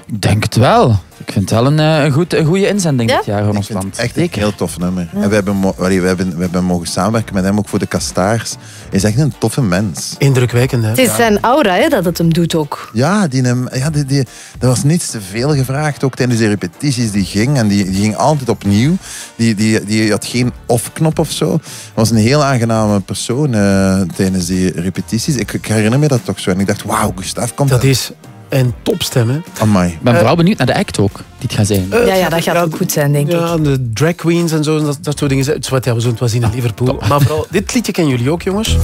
Ik denk het wel. Ik vind het wel een, eh, een, goed, een goede inzending dit jaar van ons land. Echt een heel tof nummer. En we hebben, allee, we, hebben, we hebben mogen samenwerken met hem ook voor de Kastaars. Hij is echt een toffe mens. Indrukwekkend, hè? Het is zijn aura hè, dat het hem doet ook. Ja, die, hem- ja die, die, er was niets te veel gevraagd. Ook tijdens de repetities die ging. En die, die ging altijd opnieuw. Die, die, die had geen off-knop of zo. Hij was een heel aangename persoon eh, tijdens die repetities. Ik, ik herinner me dat toch zo. En ik dacht, wauw, Gustav komt. Dat is een topstem, hè? Amai. Ik ben vooral benieuwd naar de act ook, die het gaat zijn. Ja, ja, dat gaat ook goed zijn, denk ik. Ja, de drag queens en zo, dat, dat soort dingen. Het is wat, ja, we zullen het wel zien in Liverpool. Maar vooral, dit liedje kennen jullie ook, jongens?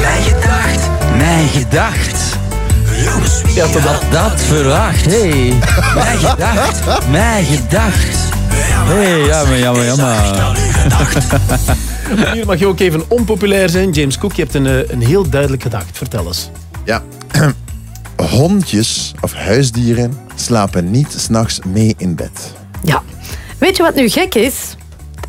Mijn gedacht, mijn gedacht. Ja, tot dat dat verwacht. Hey. Mijn gedacht, mijn gedacht. Hey, jammer, jammer, jammer. Hier mag je ook even onpopulair zijn. James Cook, je hebt een, eh, een heel duidelijk gedacht. Vertel eens. Ja. Hondjes of huisdieren slapen niet s'nachts mee in bed. Ja. Weet je wat nu gek is?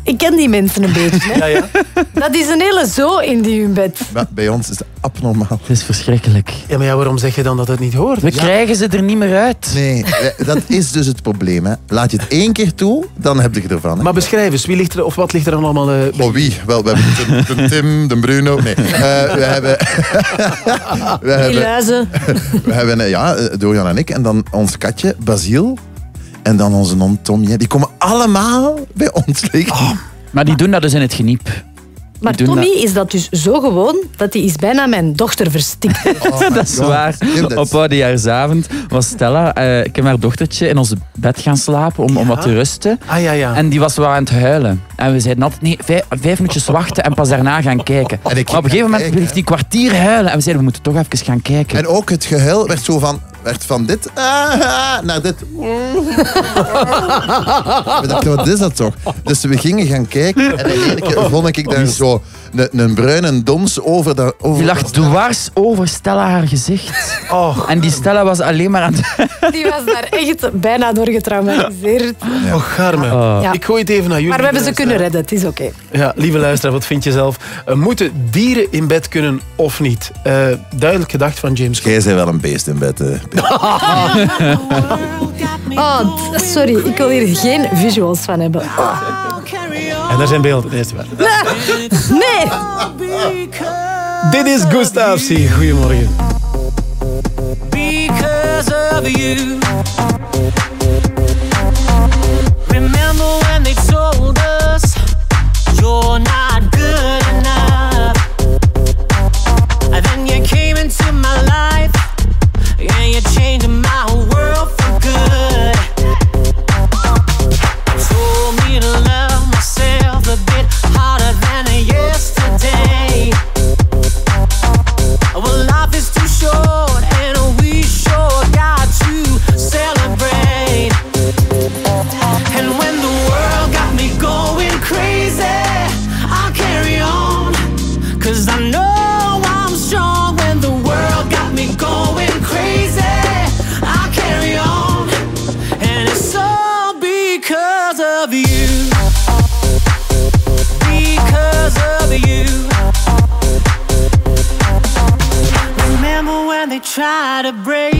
Ik ken die mensen een beetje. Hè? Ja, ja. Dat is een hele zo in die hun bed. Maar bij ons is het abnormaal. Het is verschrikkelijk. Ja, maar ja, waarom zeg je dan dat het niet hoort? We krijgen ze er niet meer uit. Nee, dat is dus het probleem. Hè. Laat je het één keer toe, dan heb je ervan. Hè. Maar beschrijf eens, wie ligt er, of wat ligt er dan allemaal... eh, Oh, wie? Wel, we hebben de, de Tim, de Bruno. Nee. Eh, we hebben... we Die hebben, luizen. we hebben eh, ja, Dorian en ik. En dan ons katje, Basiel. En dan onze hond Tommy. hè. Die komen allemaal bij ons liggen. Maar die doen dat dus in het geniep. Maar Tommy is dat dus zo gewoon dat hij is bijna mijn dochter verstikt. dat is waar. Op oudejaarsavond was Stella, eh, ik heb haar dochtertje, in ons bed gaan slapen om, om wat te rusten. Ah, ja, ja. En die was wel aan het huilen. En we zeiden altijd, nee, vijf, vijf minuutjes wachten en pas daarna gaan kijken. En ik maar op een gegeven moment bleef die kwartier huilen. En we zeiden, we moeten toch even gaan kijken. En ook het gehuil werd zo van... Werd van dit ah, ah, naar dit. We dachten, wat is dat toch? Dus we gingen gaan kijken en in één keer vond ik daar zo een, een bruine dons over dat... Over Die lag dwars over Stella haar gezicht. Oh. En die Stella was alleen maar aan het... Die was daar echt bijna door getraumatiseerd. Och, Garme. Ja. Ik gooi het even naar jullie. Maar we hebben ze lieve kunnen redden, het is oké. Ja, lieve luisteraar, wat vind je zelf? Eh, moeten dieren in bed kunnen of niet? Eh, duidelijk gedacht van James Cook. Jij bent wel een beest in bed. Oh, sorry, ik wil hier geen visuals van hebben. Oh. En daar zijn beelden, nee, is waar. Nee! Dit is Gustav C. Goedemorgen. because of you. Remember when they told us you're not good enough? And then you came into my life, and you changed my Well, life is too short, try to break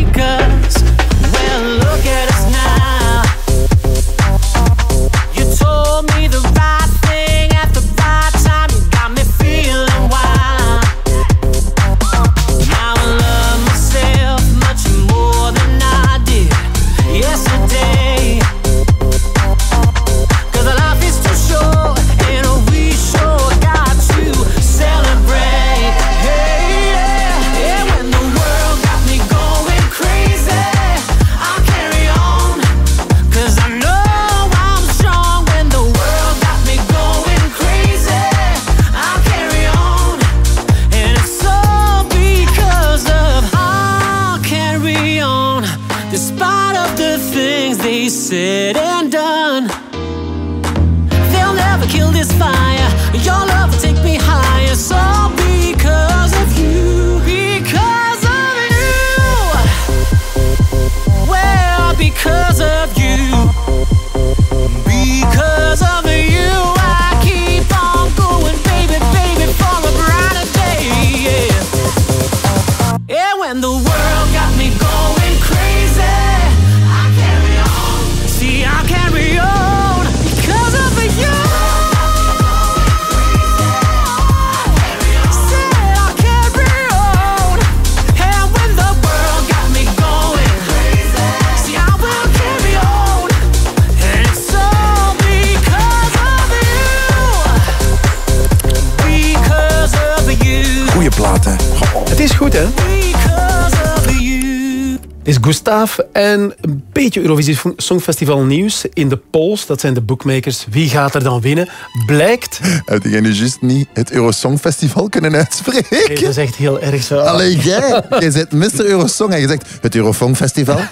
is Gustav en een beetje Eurovisie Songfestival nieuws in de polls. Dat zijn de bookmakers. Wie gaat er dan winnen? Blijkt... Heb jij nu juist niet het Eurosongfestival kunnen uitspreken? Nee, dat is echt heel erg zo. Alleen jij, jij zit Mr. Eurosong en je zegt het Eurosongfestival.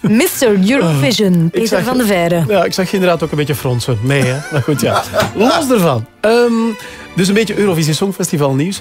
Mr. Eurovision, Peter zag- van de Veire. Ja, ik zag je inderdaad ook een beetje fronsen. Nee, hè? Maar goed, ja. Los ervan. Ehm, dus een beetje Eurovisie Songfestival nieuws.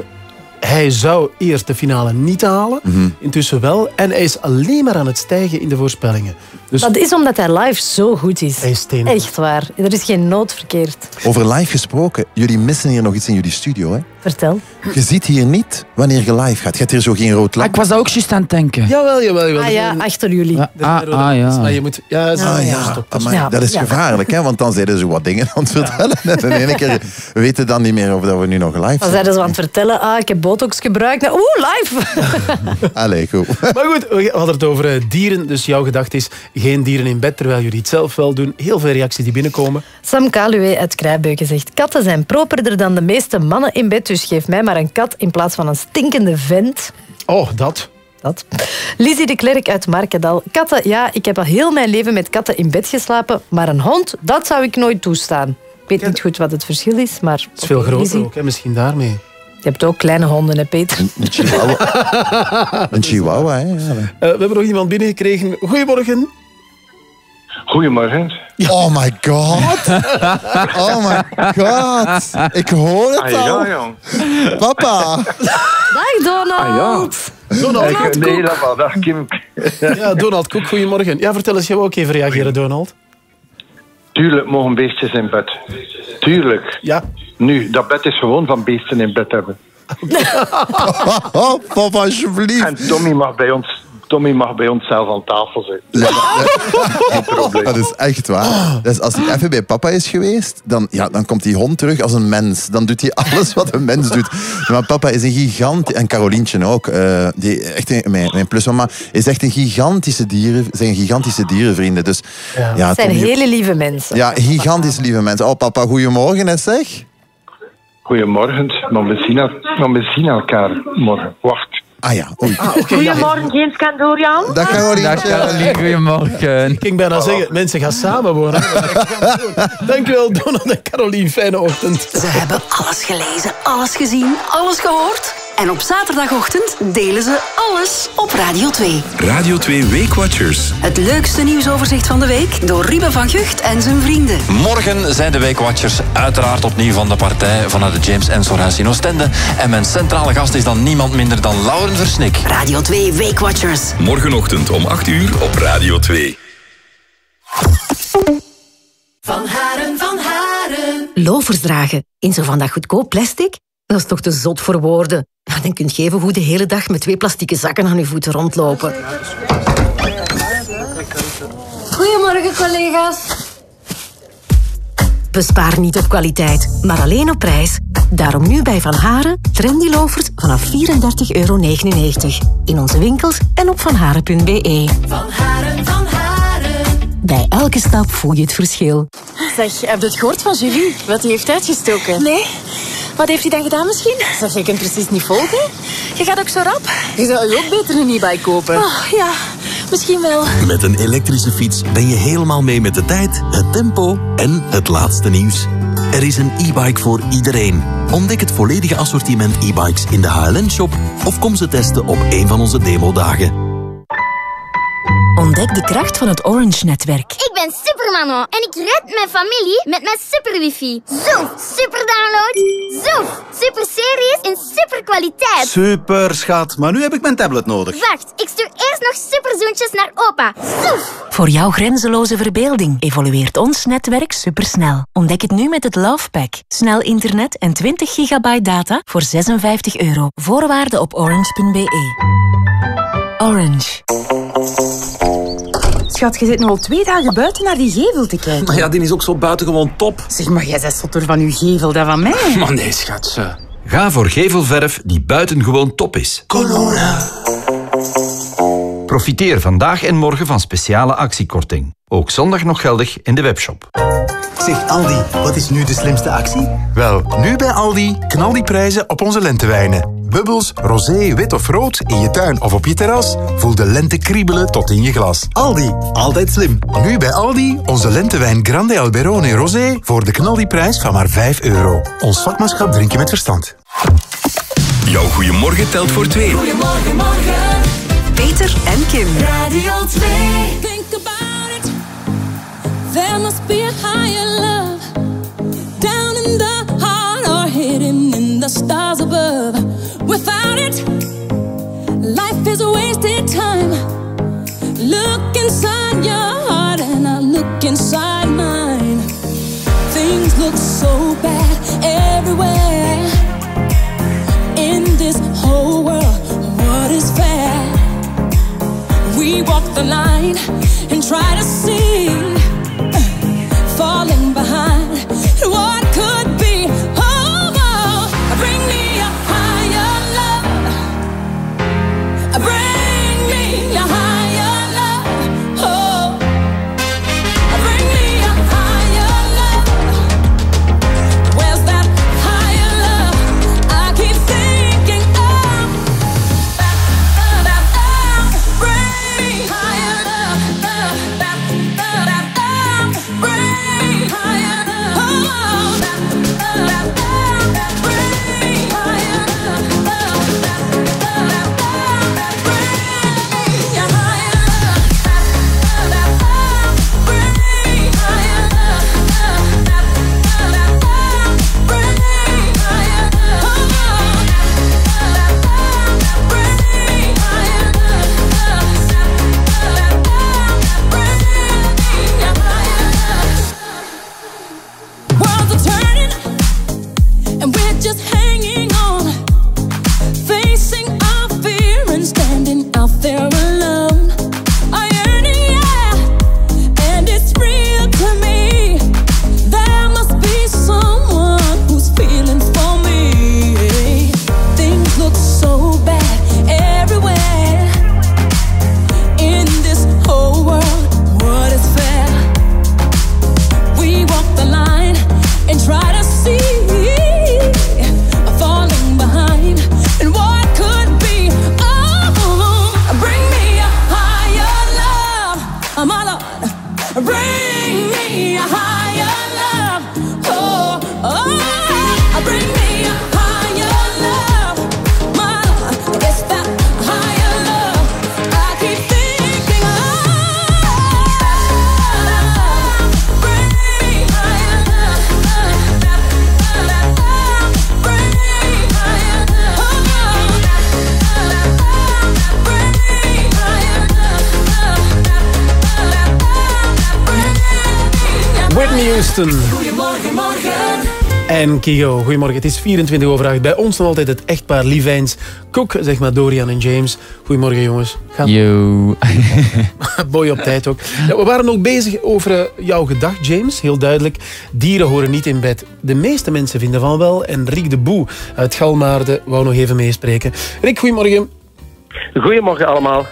Hij zou eerst de finale niet halen, Mhm. intussen wel. En hij is alleen maar aan het stijgen in de voorspellingen. Dus Dat is omdat hij live zo goed is. Hij is. Echt waar. Er is geen nood verkeerd. Over live gesproken, jullie missen hier nog iets in jullie studio. Hè? Vertel. Je ziet hier niet wanneer je live gaat. Je hebt hier zo geen rood lamp. Ik was dat ook juist aan het denken. Jawel, jawel, jawel. Ah ja, achter jullie. Ah, ah, ja. Maar je moet... Ja, zo- Ah, ja, stop. amai, Ja, dat is ja. gevaarlijk, hè? want dan zeiden ze wat dingen aan het vertellen. En in ene keer weten we dan niet meer of dat we nu nog live Dan zijn. zeiden ze aan het vertellen, ah, ik heb botox gebruikt. Nou, Oeh, live! Allee, goed. Maar goed, we hadden het over eh, dieren. Dus jouw gedachte is geen dieren in bed, terwijl jullie het zelf wel doen. Heel veel reacties die binnenkomen. Sam Kaluwe uit Kruibeuken zegt... Katten zijn properder dan de meeste mannen in bed, dus geef mij maar een kat in plaats van een stinkende vent. Oh, dat. Dat. Lizzie de Klerk uit Markendal. Katten, ja, ik heb al heel mijn leven met katten in bed geslapen, maar een hond, dat zou ik nooit toestaan. Ik weet niet goed wat het verschil is, maar... Het is veel groter Lizzie. ook, hè? misschien daarmee. Je hebt ook kleine honden, hè, Peter? Een chihuahua. Een chihuahua, hè? Ja. Eh, we hebben nog iemand binnengekregen. Goedemorgen. Goedemorgen. Oh my god. Oh my god. Ik hoor het Ah, ja, al. jong. Papa. Dag, Donald! Ah, ja. Donald. Ik- nee, dat dag, Kim. Ja, Donald Koek, goedemorgen. Ja, vertel eens, jij wou ook even reageren, Donald. Tuurlijk mogen beestjes in bed. Tuurlijk. Ja. Nu, dat bed is gewoon van beesten in bed hebben. Oh, papa, alsjeblieft. En Tommy mag bij ons, Tommy mag bij ons zelf aan tafel zitten. Geen probleem. Dat is echt waar. Dus als hij even bij papa is geweest, dan, ja, dan komt die hond terug als een mens. Dan doet hij alles wat een mens doet. Maar papa is een gigant, en Carolientje ook, eh, die, echt een, mijn, mijn plusmama, is echt een gigantische dieren, zijn gigantische dierenvrienden. Dus, ja. Het zijn Tommy- hele lieve mensen. Ja, gigantisch lieve mensen. Oh, papa, goedemorgen, hè, zeg. Goedemorgen, maar we zien, maar we zien elkaar morgen. Wacht. Ah ja, oei. Goedemorgen, James Kandorian. Dag Carolientje. Dag Caroline, goedemorgen. Ik ging bijna zeggen, mensen gaan samenwonen. Dankjewel, Donald en Carolien. Fijne ochtend. Ze hebben alles gelezen, alles gezien, alles gehoord. En op zaterdagochtend delen ze alles op Radio 2. Radio 2 Weekwatchers. Het leukste nieuwsoverzicht van de week door Ruben van Gucht en zijn vrienden. Morgen zijn de Weekwatchers uiteraard opnieuw van de partij vanuit het James Ensor in Oostende. En mijn centrale gast is dan niemand minder dan Lauren Versnik. Radio 2 Weekwatchers. Morgenochtend om 8 uur op Radio 2. Van Haren, van Haren. Lovers dragen in zo van dat goedkoop plastic? Dat is toch te zot voor woorden. Dan kunt je even goed de hele dag met twee plastieke zakken aan je voeten rondlopen. Goedemorgen, collega's. Bespaar niet op kwaliteit, maar alleen op prijs. Daarom nu bij Van Haren trendy lovers vanaf 34,99 euro. In onze winkels en op vanharen.be. Van Haren, van Haren. Bij elke stap voel je het verschil. Zeg, heb je het gehoord van Julie? Wat hij heeft uitgestoken? Nee. Wat heeft hij dan gedaan misschien? Zeg, je kunt precies niet volgen. Je gaat ook zo rap. Je zou je ook beter een e-bike kopen. Oh, ja, misschien wel. Met een elektrische fiets ben je helemaal mee met de tijd, het tempo en het laatste nieuws. Er is een e-bike voor iedereen. Ontdek het volledige assortiment e-bikes in de HLN-shop of kom ze testen op een van onze demodagen. Ontdek de kracht van het Orange-netwerk. Ik ben Supermano en ik red mijn familie met mijn super wifi. Zoef, super download. Zoef, super series in super kwaliteit. Super, schat. Maar nu heb ik mijn tablet nodig. Wacht, ik stuur eerst nog super zoentjes naar opa. Zoef. Voor jouw grenzeloze verbeelding evolueert ons netwerk supersnel. Ontdek het nu met het Love Pack. Snel internet en 20 gigabyte data voor 56 euro. Voorwaarden op orange.be. Orange. Schat, je zit nu al twee dagen buiten naar die gevel te kijken. Maar ja, die is ook zo buitengewoon top. Zeg, maar jij bent zotter van uw gevel dan van mij. Maar nee, schatje. Ga voor gevelverf die buitengewoon top is. Corona. Profiteer vandaag en morgen van speciale actiekorting. Ook zondag nog geldig in de webshop. Zeg Aldi, wat is nu de slimste actie? Wel, nu bij Aldi knal die prijzen op onze lentewijnen. Bubbels, rosé, wit of rood in je tuin of op je terras. Voel de lente kriebelen tot in je glas. Aldi, altijd slim. Nu bij Aldi onze lentewijn Grande Alberone Rosé voor de knaldiprijs van maar 5 euro. Ons vakmanschap drink je met verstand. Jouw goeiemorgen telt voor twee. Goedemorgen, morgen. Peter en Kim. Radio 2. Look inside Kigo, goedemorgen. Het is 24 over 8. Bij ons nog altijd het echtpaar Lievijns. Kok, zeg maar Dorian en James. Goedemorgen jongens. Gaan... Yo. Boy op tijd ook. Ja, we waren ook bezig over eh, jouw gedacht, James. Heel duidelijk. Dieren horen niet in bed. De meeste mensen vinden van wel. En Riek de Boe uit Galmaarden wou nog even meespreken. Rick, goedemorgen. Goedemorgen allemaal.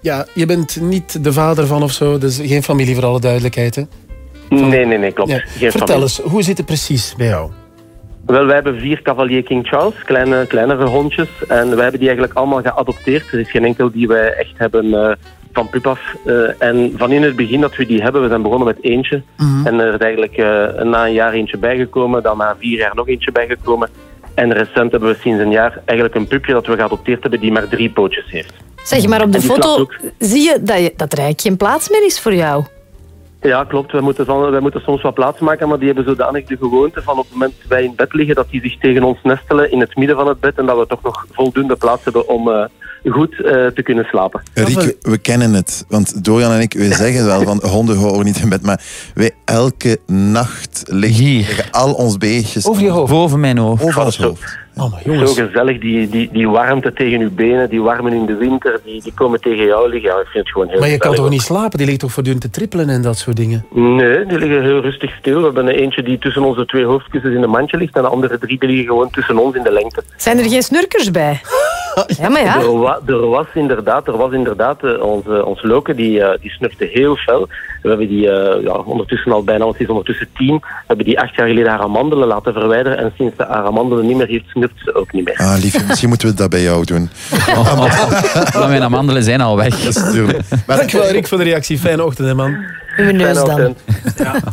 Ja, je bent niet de vader van of zo. Dus geen familie voor alle duidelijkheid, hè? Nee, nee, nee, klopt. Ja. Vertel familie. eens, hoe zit het precies bij jou? Wel, wij hebben vier Cavalier King Charles, kleine, kleinere hondjes. En wij hebben die eigenlijk allemaal geadopteerd. Er is geen enkel die wij echt hebben eh, van pup af. Eh, en van in het begin dat we die hebben, we zijn begonnen met eentje. Mhm. En er is eigenlijk eh, na een jaar eentje bijgekomen, dan na vier jaar nog eentje bijgekomen. En recent hebben we sinds een jaar eigenlijk een pupje dat we geadopteerd hebben die maar drie pootjes heeft. Zeg, maar op de foto zie je dat, je dat er eigenlijk geen plaats meer is voor jou. Ja, klopt. Wij moeten, van- wij moeten soms wat plaats maken, maar die hebben zodanig de gewoonte van op het moment dat wij in bed liggen, dat die zich tegen ons nestelen in het midden van het bed en dat we toch nog voldoende plaats hebben om eh, goed eh, te kunnen slapen. Riek, we kennen het. Want Dorian en ik, we zeggen wel van honden horen niet in bed. Maar wij elke nacht liggen, liggen al ons beestjes Over je hoofd. Boven mijn hoofd. over het hoofd. Zo gezellig, die, die, die warmte tegen uw benen, die warmen in de winter, die, die komen tegen jou liggen. Ja, ik vind het gewoon heel Maar je kan toch niet slapen? Die ligt toch voortdurend te trippelen en dat soort dingen? Nee, die liggen heel rustig stil. We hebben er eentje die tussen onze twee hoofdkussens in een mandje ligt en de andere drie die liggen gewoon tussen ons in de lengte. Zijn er geen snurkers bij? Ja, maar ja. Er, wa- er was inderdaad, er was inderdaad eh, onze, ons Loke, die, eh, die snurfte heel fel. We hebben die eh, ja, ondertussen al bijna, want is ondertussen tien, we hebben die acht jaar geleden haar amandelen laten verwijderen. En sinds ze haar amandelen niet meer heeft, ze ook niet meer. Ah, liefje, misschien moeten we dat bij jou doen. Maar mijn amandelen zijn al weg. Dankjewel Rick voor de reactie. Fijne ochtend, hè, man. Uw neus dan.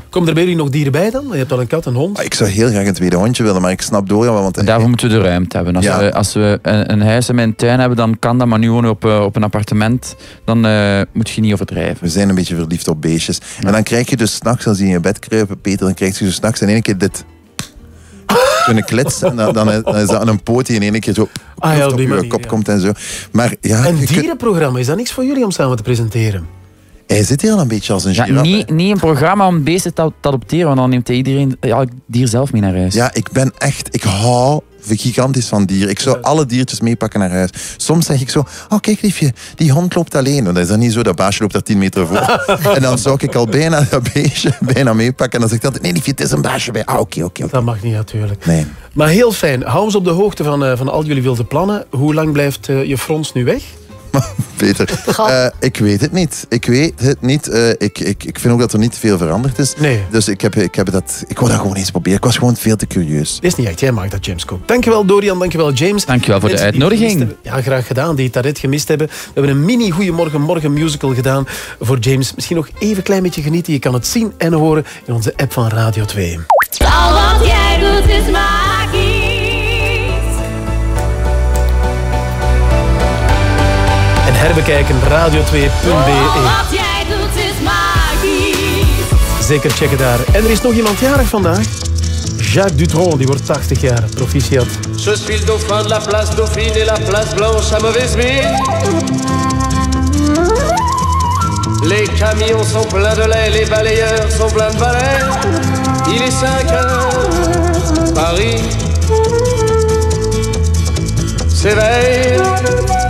Komt er bij jullie nog dieren bij dan? Je hebt al een kat, een hond. Ik zou heel graag een tweede hondje willen, maar ik snap wel. Want Daarvoor moeten we de ruimte hebben. Als Ja. we, als we een, een huis en een tuin hebben, dan kan dat. Maar nu wonen we op, eh, op een appartement, dan eh, moet je niet overdrijven. We zijn een beetje verliefd op beestjes. En dan krijg je dus s'nachts, als die in je bed kruipen, Peter, dan krijg je dus s'nachts in één keer dit. Kunnen kletsen en dan, dan is- dan is dat een poot die in één keer zo Ah, ja, op je manier, kop ja. komt en zo. Maar ja, Een dierenprogramma, is dat niks voor jullie om samen te presenteren? Hij zit hier al een beetje als een Ja, giraffe. niet, niet een programma om beesten te, te adopteren, want dan neemt iedereen ja, het dier zelf mee naar huis. Ja, ik ben echt, ik hou gigantisch van dieren. Ik zou alle diertjes meepakken naar huis. Soms zeg ik zo, oh kijk liefje, die hond loopt alleen. Want dat is dan niet zo, dat baasje loopt daar 10 meter voor. en dan zou ik al bijna dat beestje bijna meepakken. En dan zegt hij altijd, nee liefje, het is een baasje bij. Ah, oké, oké. Dat mag niet natuurlijk. Nee. Maar heel fijn. Hou ons op de hoogte van, eh, van al jullie wilde plannen. Hoe lang blijft eh, je frons nu weg? Peter, eh, ik weet het niet. Ik weet het niet. Eh, ik, ik, ik vind ook dat er niet veel veranderd is. Nee. Dus ik, heb, ik, heb dat, ik wou dat gewoon eens proberen. Ik was gewoon veel te curieus. Is niet echt, jij maakt dat, James Cook. Dankjewel Dorian, dankjewel James. Dankjewel voor de uitnodiging. Ja, graag gedaan, die het daarnet gemist hebben. We hebben een mini Goeiemorgen Morgen musical gedaan voor James. Misschien nog even een klein beetje genieten. Je kan het zien en horen in onze app van Radio 2. Al wat jij doet is magisch. Herbekijken radio2.be. Wat jij doet is magisch. Zeker checken daar. En er is nog iemand jarig vandaag. Jacques Dutronc, die wordt 80 jaar. Proficiat. Je suis le dauphin de la place Dauphine et la place Blanche à mauvaise mine. Les camions sont pleins de lait, les balayeurs sont pleins de balais. Il est 5 heures, Paris s'éveille.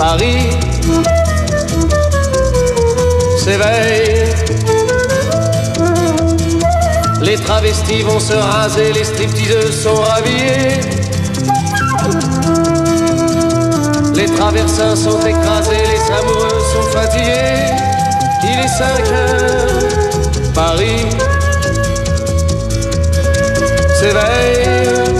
Paris s'éveille. Les travestis vont se raser, les stripteaseuses sont rhabillées. Les traversins sont écrasés, les amoureux sont fatigués. Il est 5 heures, Paris s'éveille.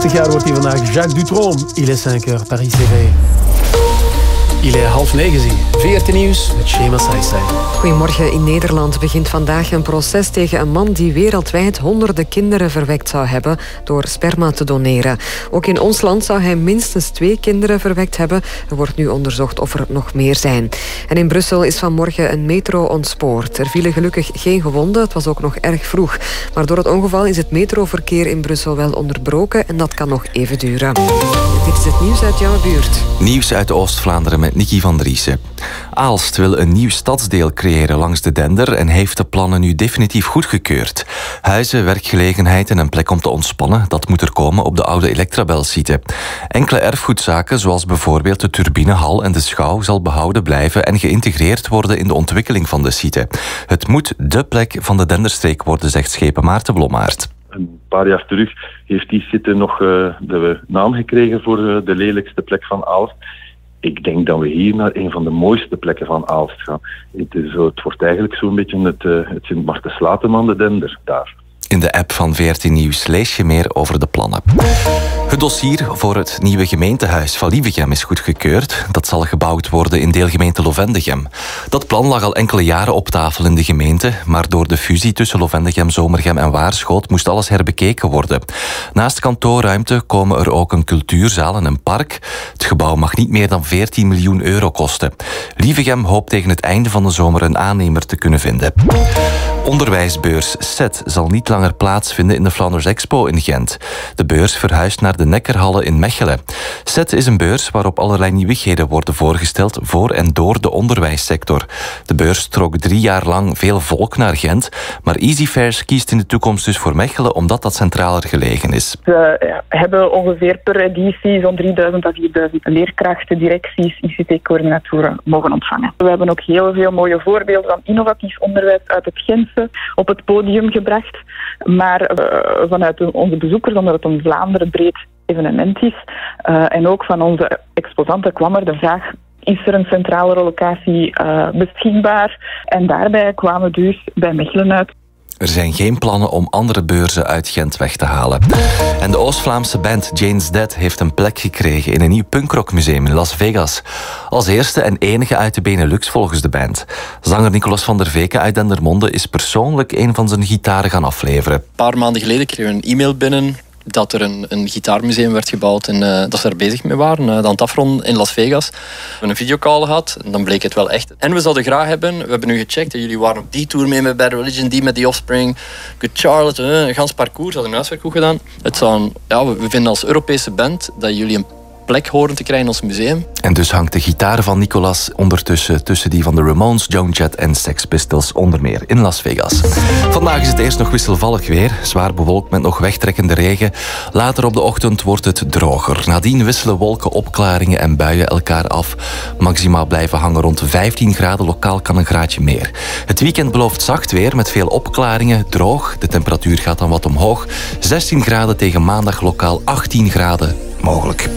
80 jaar wordt hij vandaag. Jacques Dutronc. Il est 5 heures, Paris CV. Il est half negen zie. 14 nieuws met Shema Saisai. Goedemorgen. In Nederland begint vandaag een proces tegen een man die wereldwijd honderden kinderen verwekt zou hebben door sperma te doneren. Ook in ons land zou hij minstens twee kinderen verwekt hebben. Er wordt nu onderzocht of er nog meer zijn. En in Brussel is vanmorgen een metro ontspoord. Er vielen gelukkig geen gewonden. Het was ook nog erg vroeg. Maar door het ongeval is het metroverkeer in Brussel wel onderbroken en dat kan nog even duren. Dit is het nieuws uit jouw buurt. Nieuws uit Oost-Vlaanderen met Nicky van Driessen. Aalst wil een nieuw stadsdeel creëren langs de Dender en heeft de plannen nu definitief goedgekeurd. Huizen, werkgelegenheid en een plek om te ontspannen, dat moet er komen op de oude Electrabel-site. Enkele erfgoedzaken, zoals bijvoorbeeld de turbinehal en de schouw, zal behouden blijven en geïntegreerd worden in de ontwikkeling van de site. Het moet dé plek van de Denderstreek worden, zegt schepen Maarten Blommaert. Een paar jaar terug heeft die site nog uh, de naam gekregen voor uh, de lelijkste plek van Aalst ik denk dat we hier naar een van de mooiste plekken van Aalst gaan. Het, is, het wordt eigenlijk zo'n beetje het, uh, het Sint Marten de Dender daar. In de app van 14 Nieuws lees je meer over de plannen. Het dossier voor het nieuwe gemeentehuis van Lievegem is goedgekeurd. Dat zal gebouwd worden in deelgemeente Lovendegem. Dat plan lag al enkele jaren op tafel in de gemeente, maar door de fusie tussen Lovendegem, Zomergem en Waarschoot moest alles herbekeken worden. Naast kantoorruimte komen er ook een cultuurzaal en een park. Het gebouw mag niet meer dan 14 miljoen euro kosten. Lievegem hoopt tegen het einde van de zomer een aannemer te kunnen vinden. Onderwijsbeurs SET zal niet langer plaatsvinden in de Flanders Expo in Gent. De beurs verhuist naar de Nekkerhallen in Mechelen. SET is een beurs waarop allerlei nieuwigheden worden voorgesteld voor en door de onderwijssector. De beurs trok drie jaar lang veel volk naar Gent, maar EasyFairs kiest in de toekomst dus voor Mechelen omdat dat centraler gelegen is. We hebben ongeveer per editie zo'n 3000 à 4000 leerkrachten, directies, ICT-coördinatoren mogen ontvangen. We hebben ook heel veel mooie voorbeelden van innovatief onderwijs uit het Gentse op het podium gebracht. Maar uh, vanuit onze bezoekers, omdat het een Vlaanderen breed evenement is, uh, en ook van onze exposanten kwam er de vraag is er een centrale locatie uh, beschikbaar? En daarbij kwamen we dus bij Mechelen uit. Er zijn geen plannen om andere beurzen uit Gent weg te halen. En de Oost-Vlaamse band Jane's Dead heeft een plek gekregen in een nieuw punkrockmuseum in Las Vegas. Als eerste en enige uit de Benelux volgens de band. Zanger Nicolas van der Veken uit Dendermonde is persoonlijk een van zijn gitaren gaan afleveren. Een paar maanden geleden kregen we een e-mail binnen dat er een, een gitaarmuseum werd gebouwd en uh, dat ze daar bezig mee waren. Uh, dan afrond in Las Vegas. We hebben een videocall gehad en dan bleek het wel echt. En we zouden graag hebben, we hebben nu gecheckt, en jullie waren op die tour mee met Bad Religion, die met The Offspring, Good Charlotte, uh, een gans parcours, hadden een huiswerk goed gedaan. Het zou, ja, we vinden als Europese band dat jullie een plek horen te krijgen ons museum. En dus hangt de gitaar van Nicolas ondertussen tussen die van de Ramones, Joan Jett en Sex Pistols onder meer in Las Vegas. Vandaag is het eerst nog wisselvallig weer, zwaar bewolkt met nog wegtrekkende regen. Later op de ochtend wordt het droger. Nadien wisselen wolken, opklaringen en buien elkaar af. Maxima blijven hangen rond 15 graden, lokaal kan een graadje meer. Het weekend belooft zacht weer met veel opklaringen, droog. De temperatuur gaat dan wat omhoog. 16 graden tegen maandag lokaal 18 graden mogelijk.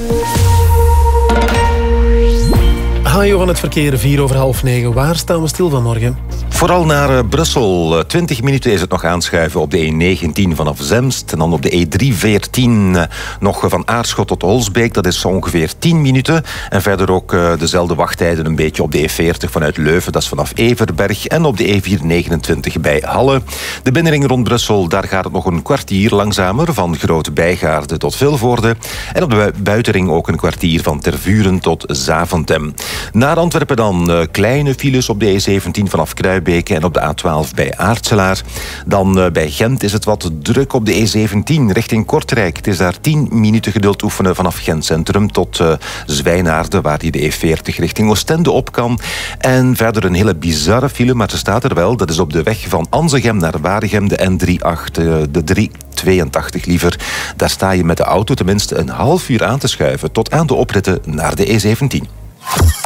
Ga Johan, het verkeer 4 over half 9. Waar staan we stil vanmorgen? Vooral naar uh, Brussel. 20 minuten is het nog aanschuiven op de E19 vanaf Zemst. En dan op de E314 uh, nog van Aarschot tot Holsbeek. Dat is zo ongeveer 10 minuten. En verder ook dezelfde wachttijden een beetje op de E40 vanuit Leuven. Dat is vanaf Everberg. En op de E429 bij Halle. De binnenring rond Brussel, daar gaat het nog een kwartier langzamer. Van Grote Bijgaarde tot Vilvoorde. En op de buitenring ook een kwartier van Tervuren tot Zaventem. Naar Antwerpen dan kleine files op de E17 vanaf Hoelsbeke en op de A12 bij Aartselaar. Dan eh, bij Gent is het wat druk op de E17 richting Kortrijk. Het is daar 10 minuten geduld oefenen vanaf Gent Centrum tot uh, Zwijnaarden, waar die de E40 richting Oostende op kan. En verder een hele bizarre file, maar ze staat er wel. Dat is op de weg van Anzegem naar Waregem, de N38, uh, de 382 liever. Daar sta je met de auto tenminste een half uur aan te schuiven tot aan de opritten naar de E17.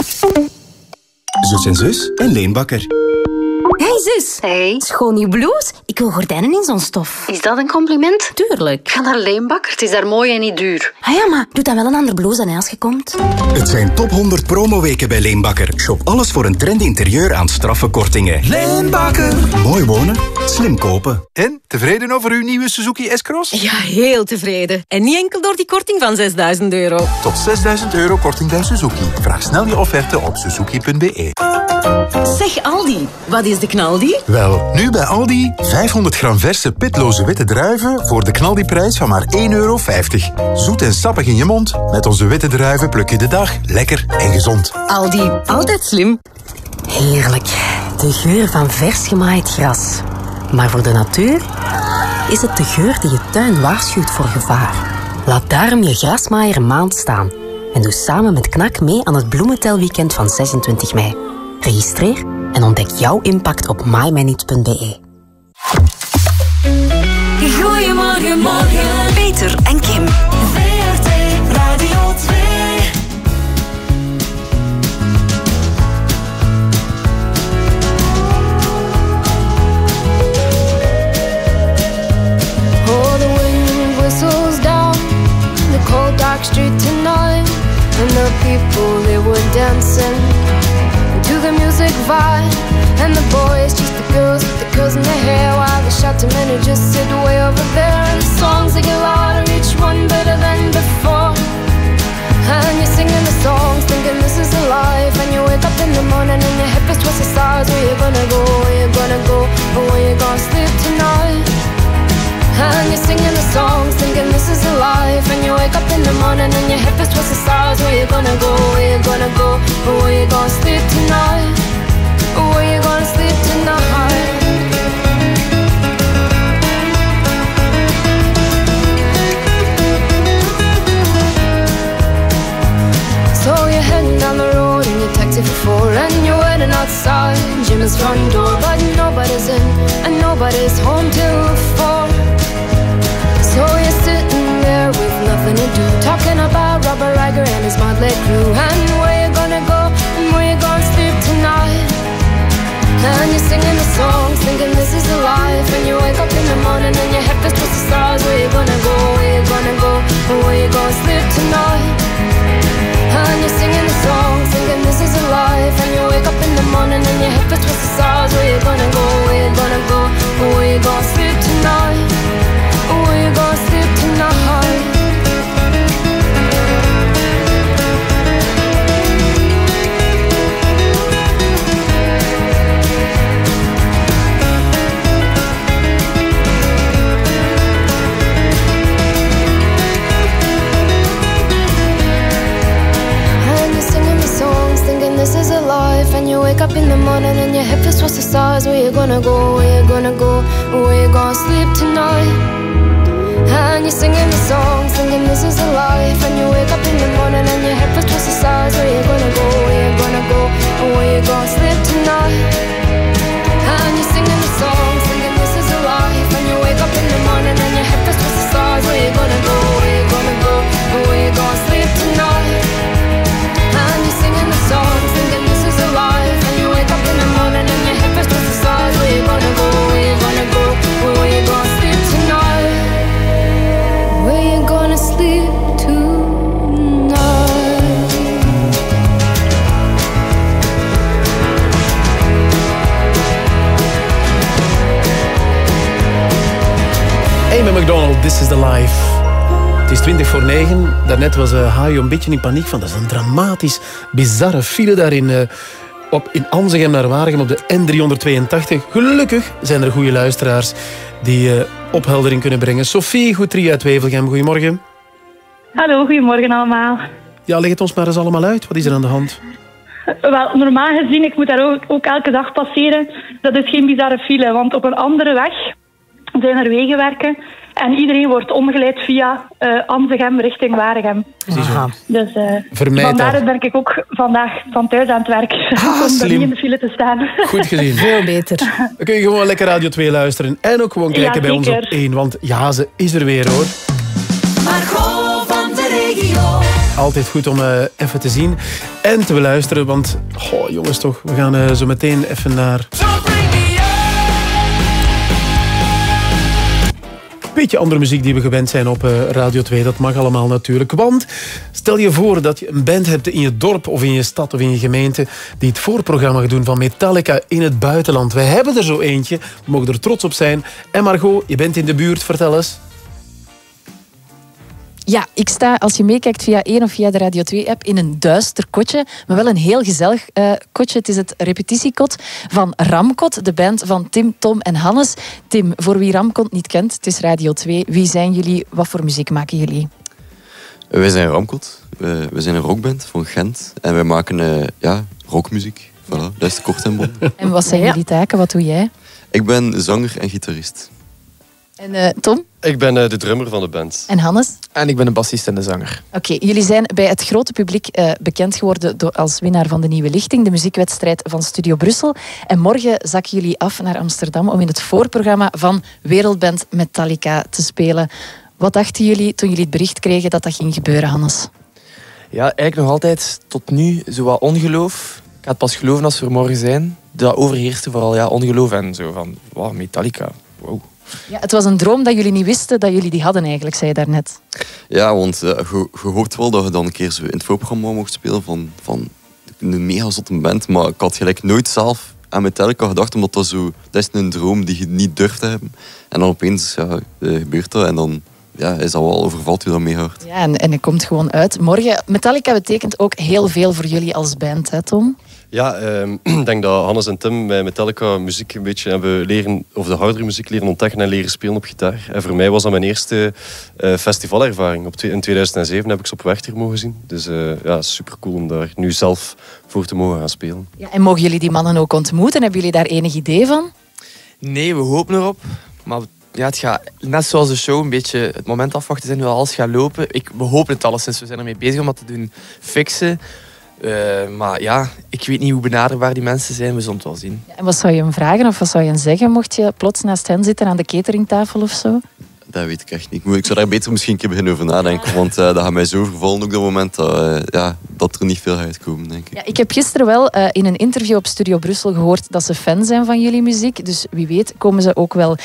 Zus en zus en Leen Bakker. Hey zus. Hey. Schoon nieuw blouse. Ik wil gordijnen in zo'n stof. Is dat een compliment? Tuurlijk. Ga naar Leenbakker, het is daar mooi en niet duur. Ah ja, maar doe dan wel een ander blouse aan als je komt. Het zijn top 100 promoweken bij Leenbakker. Shop alles voor een trendy interieur aan straffe kortingen. Leenbakker. Mooi wonen, slim kopen. En, tevreden over uw nieuwe Suzuki S-Cross? Ja, heel tevreden. En niet enkel door die korting van 6000 euro. Tot 6000 euro korting bij Suzuki. Vraag snel je offerte op suzuki.be. Zeg Aldi, wat is de knaldi? Wel, nu bij Aldi 500 gram verse pitloze witte druiven voor de knaldiprijs van maar 1,50 euro. Zoet en sappig in je mond. Met onze witte druiven pluk je de dag lekker en gezond. Aldi, altijd slim. Heerlijk. De geur van vers gemaaid gras. Maar voor de natuur is het de geur die je tuin waarschuwt voor gevaar. Laat daarom je grasmaaier een maand staan. En doe samen met KNAK mee aan het bloementelweekend van 26 mei. Registreer en ontdek jouw impact op mymanage.be. Goedemorgen, morgen. Peter en Kim. VRT Radio 2. Oh, the wind whistles down the cold dark street tonight, and the people they were dancing and the boys just the girls with the girls in their hair, while the shouting men just sit way over there, and the songs they get louder, each one better than before. And you're singing the songs, thinking this is a life. And you wake up in the morning and your hip is twisted stars. Where you gonna go? Where you gonna go? Or where you gonna sleep tonight? And you're singing the songs, thinking this is a life. And you wake up in the morning and your hip is twisted stars. Where you gonna go? Where you gonna go? Or where you gonna sleep tonight? Front door But nobody's in and nobody's home till four. So you're sitting there with nothing to do Talking about Robert and his crew. And where you gonna go and where you gonna sleep tonight and you're singing the songs, thinking this is a life. And you wake up in the morning and your head feels twisted stars Where you gonna go, where you gonna go, or where you gonna sleep tonight? And you're singing the song, thinking this is a life. And you wake up in the morning and your head feels twisted stars Where you gonna go, where you gonna go Or where you gonna sleep tonight? Where you gonna sleep tonight life. And you wake up in the morning and your head feels twisted stars. Where you gonna go? Where you gonna go? Where you gonna sleep tonight? And you're singing the songs, singing this is a life. And you wake up in the morning and your head feels twisted stars. Where you gonna go? Where you gonna go? Where you gonna sleep tonight? This is the Life. Het is 20 voor 9. Daarnet was uh, Hajo een beetje in paniek van. Dat is een dramatisch, bizarre file daar in, uh, op, in Anzegem naar Waregem op de N382. Gelukkig zijn er goede luisteraars die uh, opheldering kunnen brengen. Sophie Goetrie uit Wevelgem, goedemorgen. Hallo, goedemorgen allemaal. Ja, leg het ons maar eens allemaal uit. Wat is er aan de hand? Wel, normaal gezien, ik moet daar ook, ook elke dag passeren. Dat is geen bizarre file, want op een andere weg zijn er wegenwerken. En iedereen wordt omgeleid via eh Amzegem richting Waregem. Aha. Dus eh, Vermijd vandaar dat. ben ik ook vandaag van thuis aan het werk. om daar slim. niet in de file te staan. Goed gezien. Veel beter. Dan kun je gewoon lekker Radio 2 luisteren. En ook gewoon Ja, kijken bij ons op zeker. 1. Want ja, ze is er weer hoor. Margot van de regio. Altijd goed om eh, even te zien en te beluisteren. Want, goh, jongens toch, we gaan zo meteen even naar... beetje andere muziek die we gewend zijn op eh, Radio 2. Dat mag allemaal natuurlijk. Want stel je voor dat je een band hebt in je dorp of in je stad of in je gemeente die het voorprogramma gaat doen van Metallica in het buitenland. Wij hebben er zo eentje. We mogen er trots op zijn. En Margot, je bent in de buurt. Vertel eens. Ja, ik sta, als je meekijkt via 1 of via de Radio 2-app, in een duister kotje. Maar wel een heel gezellig eh, kotje. Het is het repetitiekot van Ramkot, de band van Tim, Tom en Hannes. Tim, voor wie Ramkot niet kent, het is Radio 2. Wie zijn jullie? Wat voor muziek maken jullie? Wij zijn Ramkot. We, we zijn een rockband van Gent. En wij maken eh, ja, rockmuziek. Voilà, dat is de kort en bondig. En wat zijn jullie taken? Wat doe jij? Ik ben zanger en gitarist. En eh, Tom? Ik ben eh, de drummer van de band. En Hannes? En ik ben de bassist en de zanger. Oké, jullie zijn bij het grote publiek eh, bekend geworden door, als winnaar van de Nieuwe Lichting, de muziekwedstrijd van Studio Brussel. En morgen zakken jullie af naar Amsterdam om in het voorprogramma van wereldband Metallica te spelen. Wat dachten jullie toen jullie het bericht kregen dat dat ging gebeuren, Hannes? Ja, eigenlijk nog altijd tot nu zo wat ongeloof. Ik ga het pas geloven als we er morgen zijn. Dat overheerste vooral ja, ongeloof en zo van, wow, Metallica, wow. Ja, het was een droom dat jullie niet wisten dat jullie die hadden eigenlijk, zei je daarnet. Ja, want eh, je, je hoort wel dat je dan een keer zo in het voorprogramma mocht spelen van, van een mega zotte band. Maar ik had gelijk nooit zelf aan Metallica gedacht, omdat dat zo... Dat is een droom die je niet durft te hebben. En dan opeens ja, eh, gebeurt dat en dan ja, is dat wel overvalt je dat mega hard. Ja, en, en het komt gewoon uit. Morgen, Metallica betekent ook heel veel voor jullie als band, hè Tom? Ja, ehm, ik denk dat Hannes en Tim bij Metallica muziek een beetje hebben leren, of de hardere muziek leren ontdekken en leren spelen op gitaar. En voor mij was dat mijn eerste eh, festivalervaring. Op in 2007 heb ik ze op Werchter mogen zien. Dus eh, ja, super cool om daar nu zelf voor te mogen gaan spelen. Ja, en mogen jullie die mannen ook ontmoeten? Hebben jullie daar enig idee van? Nee, we hopen erop. Maar ja, het gaat net zoals de show een beetje het moment afwachten zijn hoe alles gaat lopen. Ik, we hopen het alleszins. We zijn ermee bezig om dat te doen fixen. Eh, maar ja, ik weet niet hoe benaderbaar die mensen zijn. We zullen het wel zien. En wat zou je hem vragen of wat zou je hem zeggen mocht je plots naast hen zitten aan de cateringtafel of zo? Dat weet ik echt niet. Ik zou daar beter misschien een keer beginnen over nadenken. Want eh, dat gaat mij zo vervallen op dat moment dat, eh, ja, dat er niet veel uitkomen, denk ik. Ja, ik heb gisteren wel eh, in een interview op Studio Brussel gehoord dat ze fan zijn van jullie muziek. Dus wie weet komen ze ook wel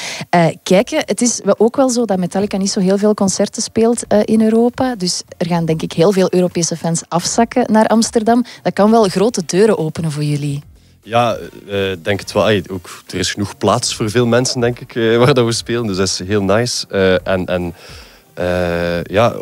kijken. Het is ook wel zo dat Metallica niet zo heel veel concerten speelt in Europa. Dus er gaan denk ik heel veel Europese fans afzakken naar Amsterdam. Dat kan wel grote deuren openen voor jullie. Ja, eh, ik denk het wel. Ook, er is genoeg plaats voor veel mensen, denk ik, eh, waar dat we spelen. Dus dat is heel nice. Eh, en en eh, ja,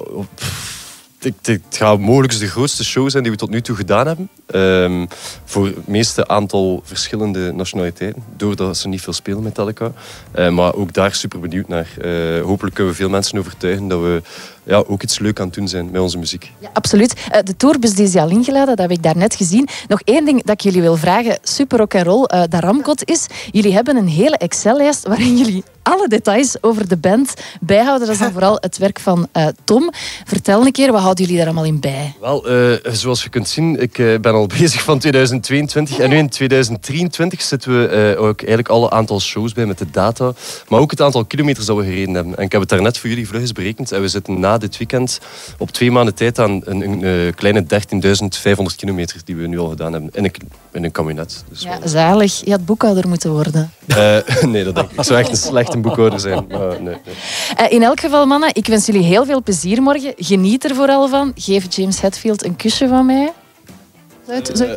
het, het gaat mogelijk de grootste show zijn die we tot nu toe gedaan hebben. Ehm, voor het meeste aantal verschillende nationaliteiten. Doordat ze niet veel spelen, Metallica. Eh, maar ook daar super benieuwd naar. Eh, hopelijk kunnen we veel mensen overtuigen dat we ja, ook iets leuk aan het doen zijn met onze muziek. Ja, absoluut. Eh, de tourbus die is al ingeladen, dat heb ik daarnet gezien. Nog één ding dat ik jullie wil vragen. Super rock and roll, eh dat Ramkot is. Jullie hebben een hele Excel-lijst waarin jullie alle details over de band bijhouden. Dat is dan vooral het werk van eh, Tom. Vertel een keer, wat houden jullie daar allemaal in bij? Wel, zoals je kunt zien, ik ben al bezig van 2022 en nu in 2023 zitten we ook eigenlijk alle aantal shows bij met de data, maar ook het aantal kilometers dat we gereden hebben. En ik heb het daarnet voor jullie vlug eens berekend en we zitten na dit weekend op twee maanden tijd aan een, een, eh, kleine 13.500 kilometer die we nu al gedaan hebben in een, in een kabinet. Dus Ja, zalig. Je had boekhouder moeten worden. Eh, nee, dat denk ik. Ik zou echt een slechte boekhouder zijn. Maar nee, nee. Eh, in elk geval, mannen, ik wens jullie heel veel plezier morgen. Geniet er vooral van. Geef James Hetfield een kusje van mij. Zou het- zou-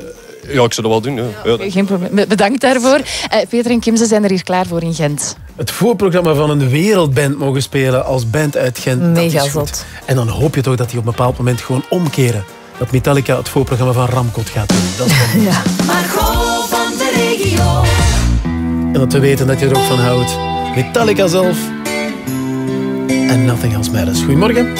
Ja, ik zou dat wel doen. Ja. Geen probleem. Bedankt daarvoor. Eh, Peter en Kim, ze zijn er hier klaar voor in Gent. Het voorprogramma van een wereldband mogen spelen als band uit Gent. dat Mega is goed. zot. En dan hoop je toch dat die op een bepaald moment gewoon omkeren. Dat Metallica het voorprogramma van Ramkot gaat doen. Dat is wel ja. Margot van de regio. En dat we weten dat je er ook van houdt. Metallica zelf. En Nothing Else Matters. Goedemorgen.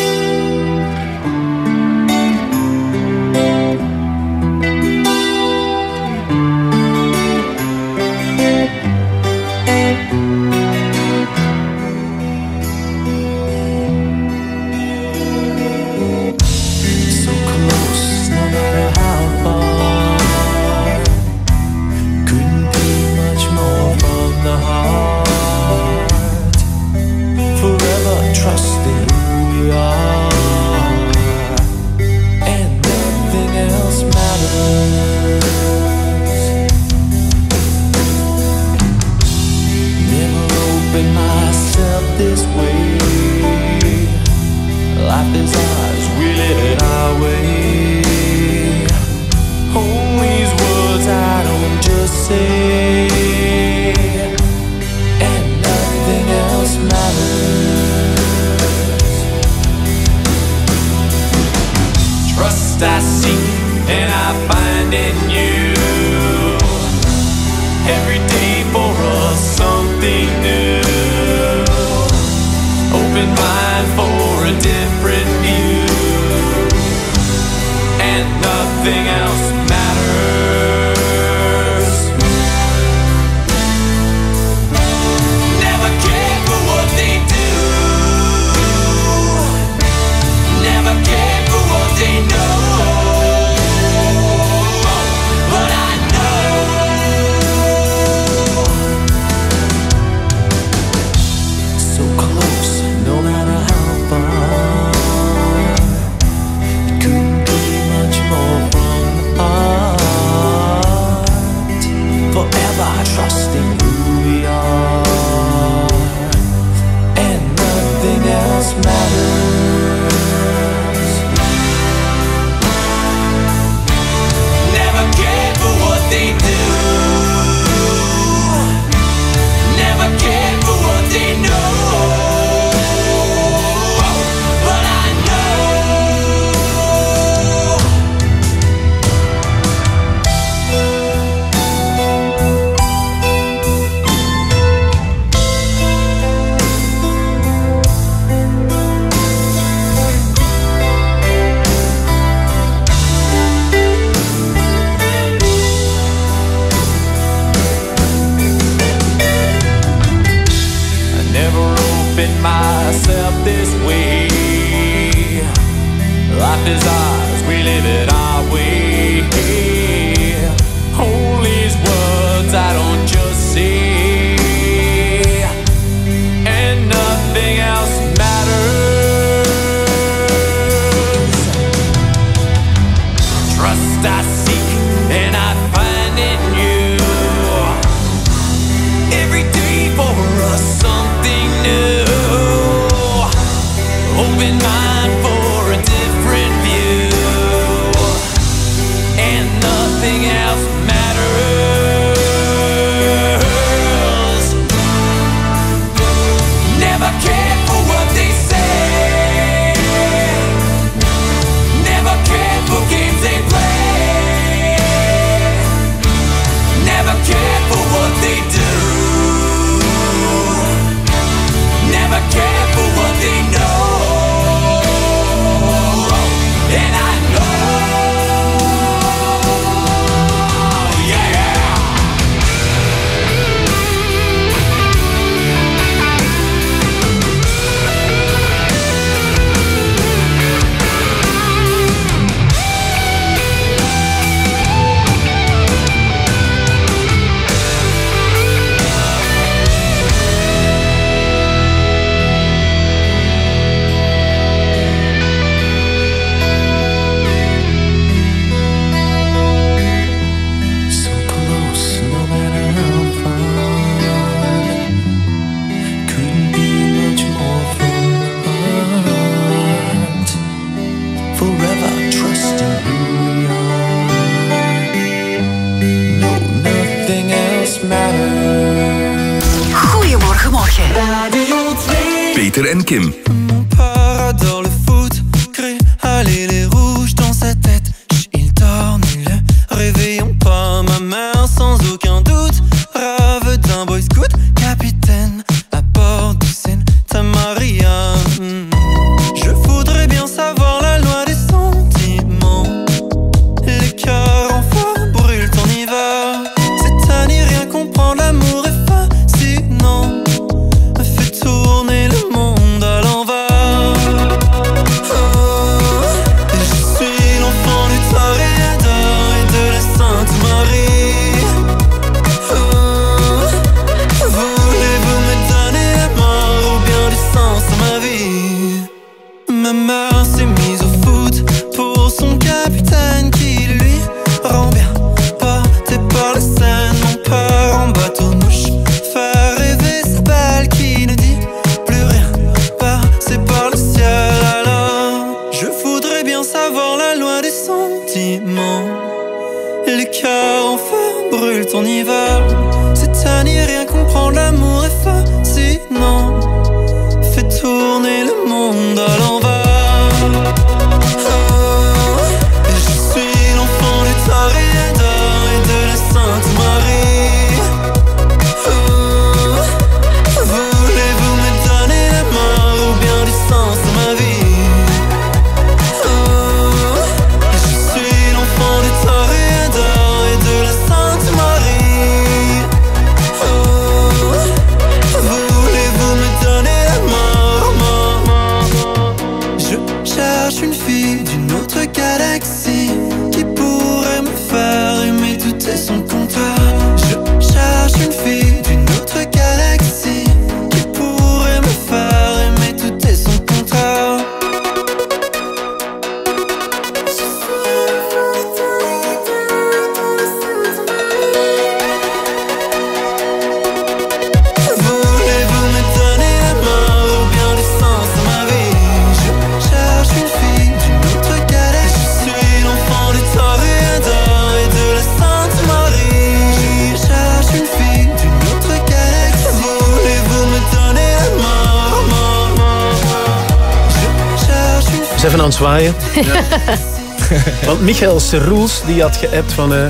Michael rules die had geappt van... Eh,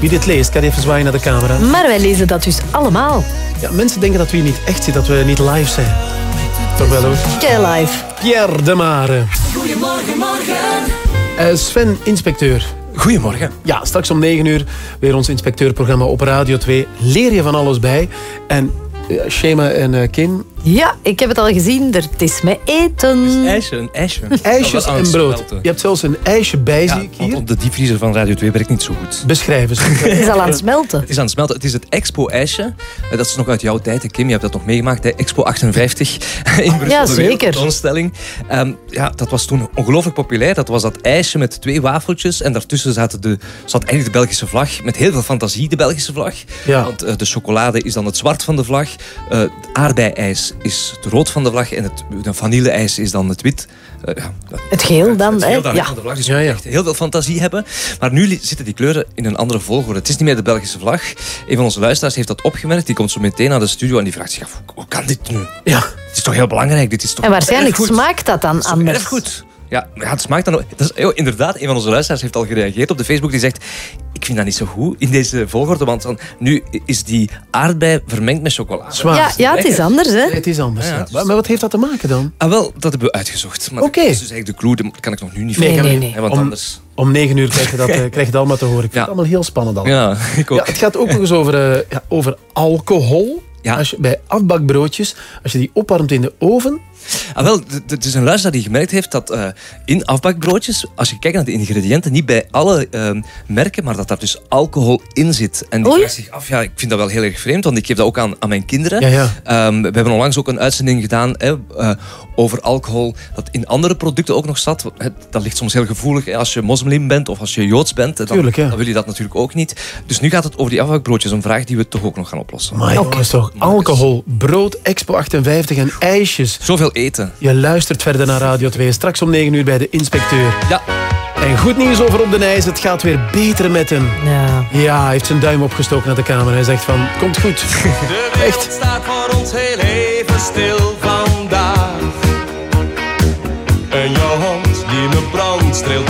wie dit leest, kan even zwaaien naar de camera. Maar wij lezen dat dus allemaal. Ja, mensen denken dat we niet echt zitten, dat we niet live zijn. Toch wel hoor. Keer live. Pierre de Mare. Goedemorgen, morgen. Eh, Sven, inspecteur. Goedemorgen. Ja, straks om 9 uur weer ons inspecteurprogramma op Radio 2. Leer je van alles bij. En eh, Shema en Kim, ja, ik heb het al gezien. Er, het is met eten. ijsje, een ijsje. IJsjes en brood. smelten. Je hebt zelfs een ijsje bij, Ja, zie ik want hier. op de diepvriezer van Radio 2 werkt niet zo goed. Beschrijf eens. Het is al aan het smelten. Het is aan het smelten. Het is het Expo-ijsje. Eh, Dat is nog uit jouw tijd, hè, Kim. Je hebt dat nog meegemaakt, hè? Expo 58 in Brussel. Ja, de zeker. wereldtentoonstelling. Ehm, ja, dat was toen ongelooflijk populair. Dat was dat ijsje met twee wafeltjes. En daartussen zaten de, zat eigenlijk de Belgische vlag. Met heel veel fantasie, de Belgische vlag. Ja. Want eh, de chocolade is dan het zwart van de vlag. Eh, aardbei-ijs is het rood van de vlag. En het de vanille-ijs is dan het wit. Eh, ja, Het geel dan, het hè? geel dan Ja. van de vlag. Dus je moet echt heel veel fantasie hebben. Maar nu zitten die kleuren in een andere volgorde. Het is niet meer de Belgische vlag. Een van onze luisteraars heeft dat opgemerkt. Die komt zo meteen naar de studio en die vraagt zich af, hoe, hoe kan dit nu? Ja. Het is toch heel belangrijk? Dit is toch En waarschijnlijk smaakt dat dan anders. Erfgoed. Ja, ja, het smaakt dan ook. Dat is, oh, inderdaad, een van onze luisteraars heeft al gereageerd op de Facebook. Die zegt: vind dat niet zo goed in deze volgorde. Want dan, nu is die aardbei vermengd met chocolade. Zwaar. Ja, ja, het is anders, hè? Het is anders. Ja, ja. ja. Maar wat heeft dat te maken dan? Ah, wel, dat hebben we uitgezocht. Maar Oké. dat is dus eigenlijk de clue, dat kan ik nog nu niet Nee, vertellen. nee, nee. hè, Want Om- anders... Om negen uur krijg je dat, eh, krijg je dat allemaal te horen. Ik vind het allemaal heel spannend al. Ja, ik ook. Ja, het gaat ook nog eens over, eh, ja, over alcohol. Als je, bij afbakbroodjes, als je die opwarmt in de oven. Ah, wel, het is een luisteraar die gemerkt heeft dat eh, in afbakbroodjes, als je kijkt naar de ingrediënten, niet bij alle ehm, merken, maar dat daar dus alcohol in zit. En die vraagt zich af, ja, ik vind dat wel heel erg vreemd, want ik geef dat ook aan, aan mijn kinderen. Ja, ja. Ehm, we hebben onlangs ook een uitzending gedaan hè, eh, over alcohol dat in andere producten ook nog zat. Het- Dat ligt soms heel gevoelig. Hè. Als je moslim bent of als je joods bent, dan, Tuurlijk, ja. dan wil je dat natuurlijk ook niet. Dus nu gaat het over die afbakbroodjes, een vraag die we toch ook nog gaan oplossen. Maar jongens toch, alcohol, brood, Expo 58 en ijsjes. Zoveel eten. Je luistert verder naar Radio 2. Straks om 9 uur bij de inspecteur. Ja. En goed nieuws over Op de Nijs. Het gaat weer beter met hem. Ja. Ja, hij heeft zijn duim opgestoken naar de camera. Hij zegt van, komt goed. De wereld staat voor ons heel even stil vandaag. En jouw hand die me brandt streelt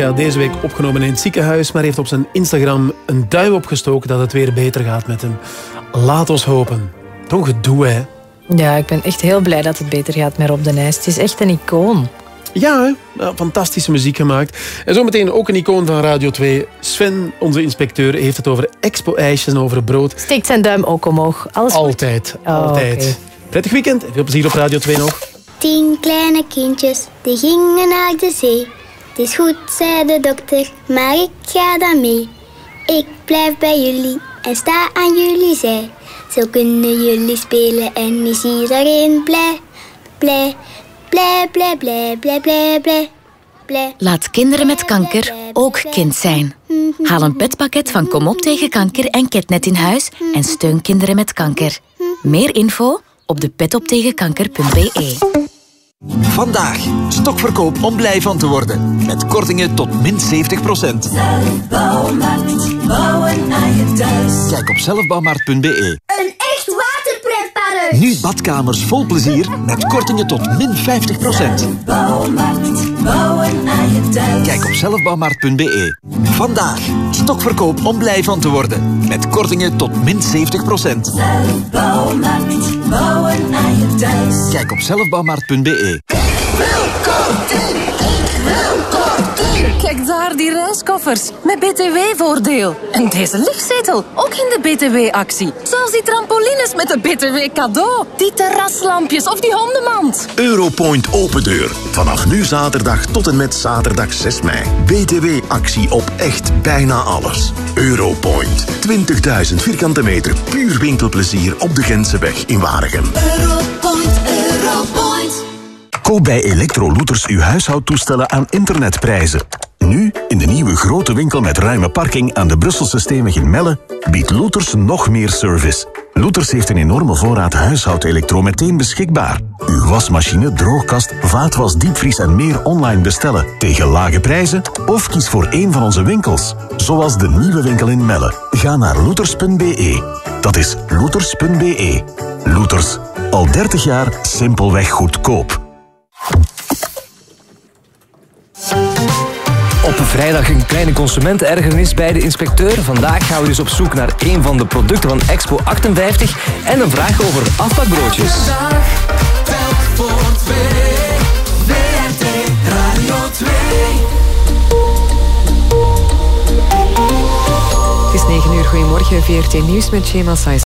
Ja, deze week opgenomen in het ziekenhuis. Maar heeft op zijn Instagram een duim opgestoken dat het weer beter gaat met hem. Laat ons hopen. Toch gedoe, hè? Ja, ik ben echt heel blij dat het beter gaat met Rob de Nijs. Het is echt een icoon. Ja, fantastische muziek gemaakt. En zometeen ook een icoon van Radio 2. Sven, onze inspecteur, heeft het over expo-ijsjes en over brood. Steekt zijn duim ook omhoog. Alles goed? Altijd, Oh, altijd. oké. Prettig weekend. Veel plezier op Radio 2 nog. Tien kleine kindjes, die gingen naar de zee. Het is goed, zei de dokter, maar ik ga dan mee. Ik blijf bij jullie en sta aan jullie zij. Zo kunnen jullie spelen en is iedereen. Blij, blij, blij, blij, blij, blij, blij. blij. Laat kinderen met kanker ook kind zijn. Haal een petpakket van Kom op tegen kanker en Ketnet in huis en steun kinderen met kanker. Meer info op de petoptegenkanker.be. Vandaag stokverkoop om blij van te worden. Met kortingen tot min 70% Zelfbouwmarkt, bouwen aan je thuis. Kijk op zelfbouwmarkt.be. Een echt Nu badkamers vol plezier met kortingen tot min 50 Bouwmarkt, bouwen aan je thuis. Kijk op zelfbouwmarkt.be. Vandaag stokverkoop om blij van te worden. Met kortingen tot min 70% Bouwmarkt, bouwen aan je thuis. Kijk op zelfbouwmarkt.be. Kijk daar, die reiskoffers. Met btw-voordeel. En deze lichtzetel, ook in de btw-actie. Zelfs die trampolines met een btw cadeau. Die terraslampjes of die hondenmand. Europoint Open Deur. Vanaf nu zaterdag tot en met zaterdag 6 mei. BTW-actie op echt bijna alles. Europoint. 20.000 vierkante meter puur winkelplezier op de Gentse in Waregem. Europoint, Europoint. Koop bij Electrolooters uw huishoudtoestellen aan internetprijzen. Nu, in de nieuwe grote winkel met ruime parking aan de Brusselse Steenweg in Melle, biedt Looters nog meer service. Looters heeft een enorme voorraad huishoudelektro meteen beschikbaar. Uw wasmachine, droogkast, vaatwas, diepvries en meer online bestellen tegen lage prijzen of kies voor een van onze winkels. Zoals de nieuwe winkel in Melle. Ga naar looters.be. Dat is looters.be. Looters. Al 30 jaar simpelweg goedkoop. Op een vrijdag een kleine consumentenergernis bij de inspecteur. Vandaag gaan we dus op zoek naar een van de producten van Expo 58 en een vraag over afpakbroodjes. Telk voor twee. WRT Radio 2. Het is 9 uur, goedemorgen. VRT Nieuws met Shema Sais.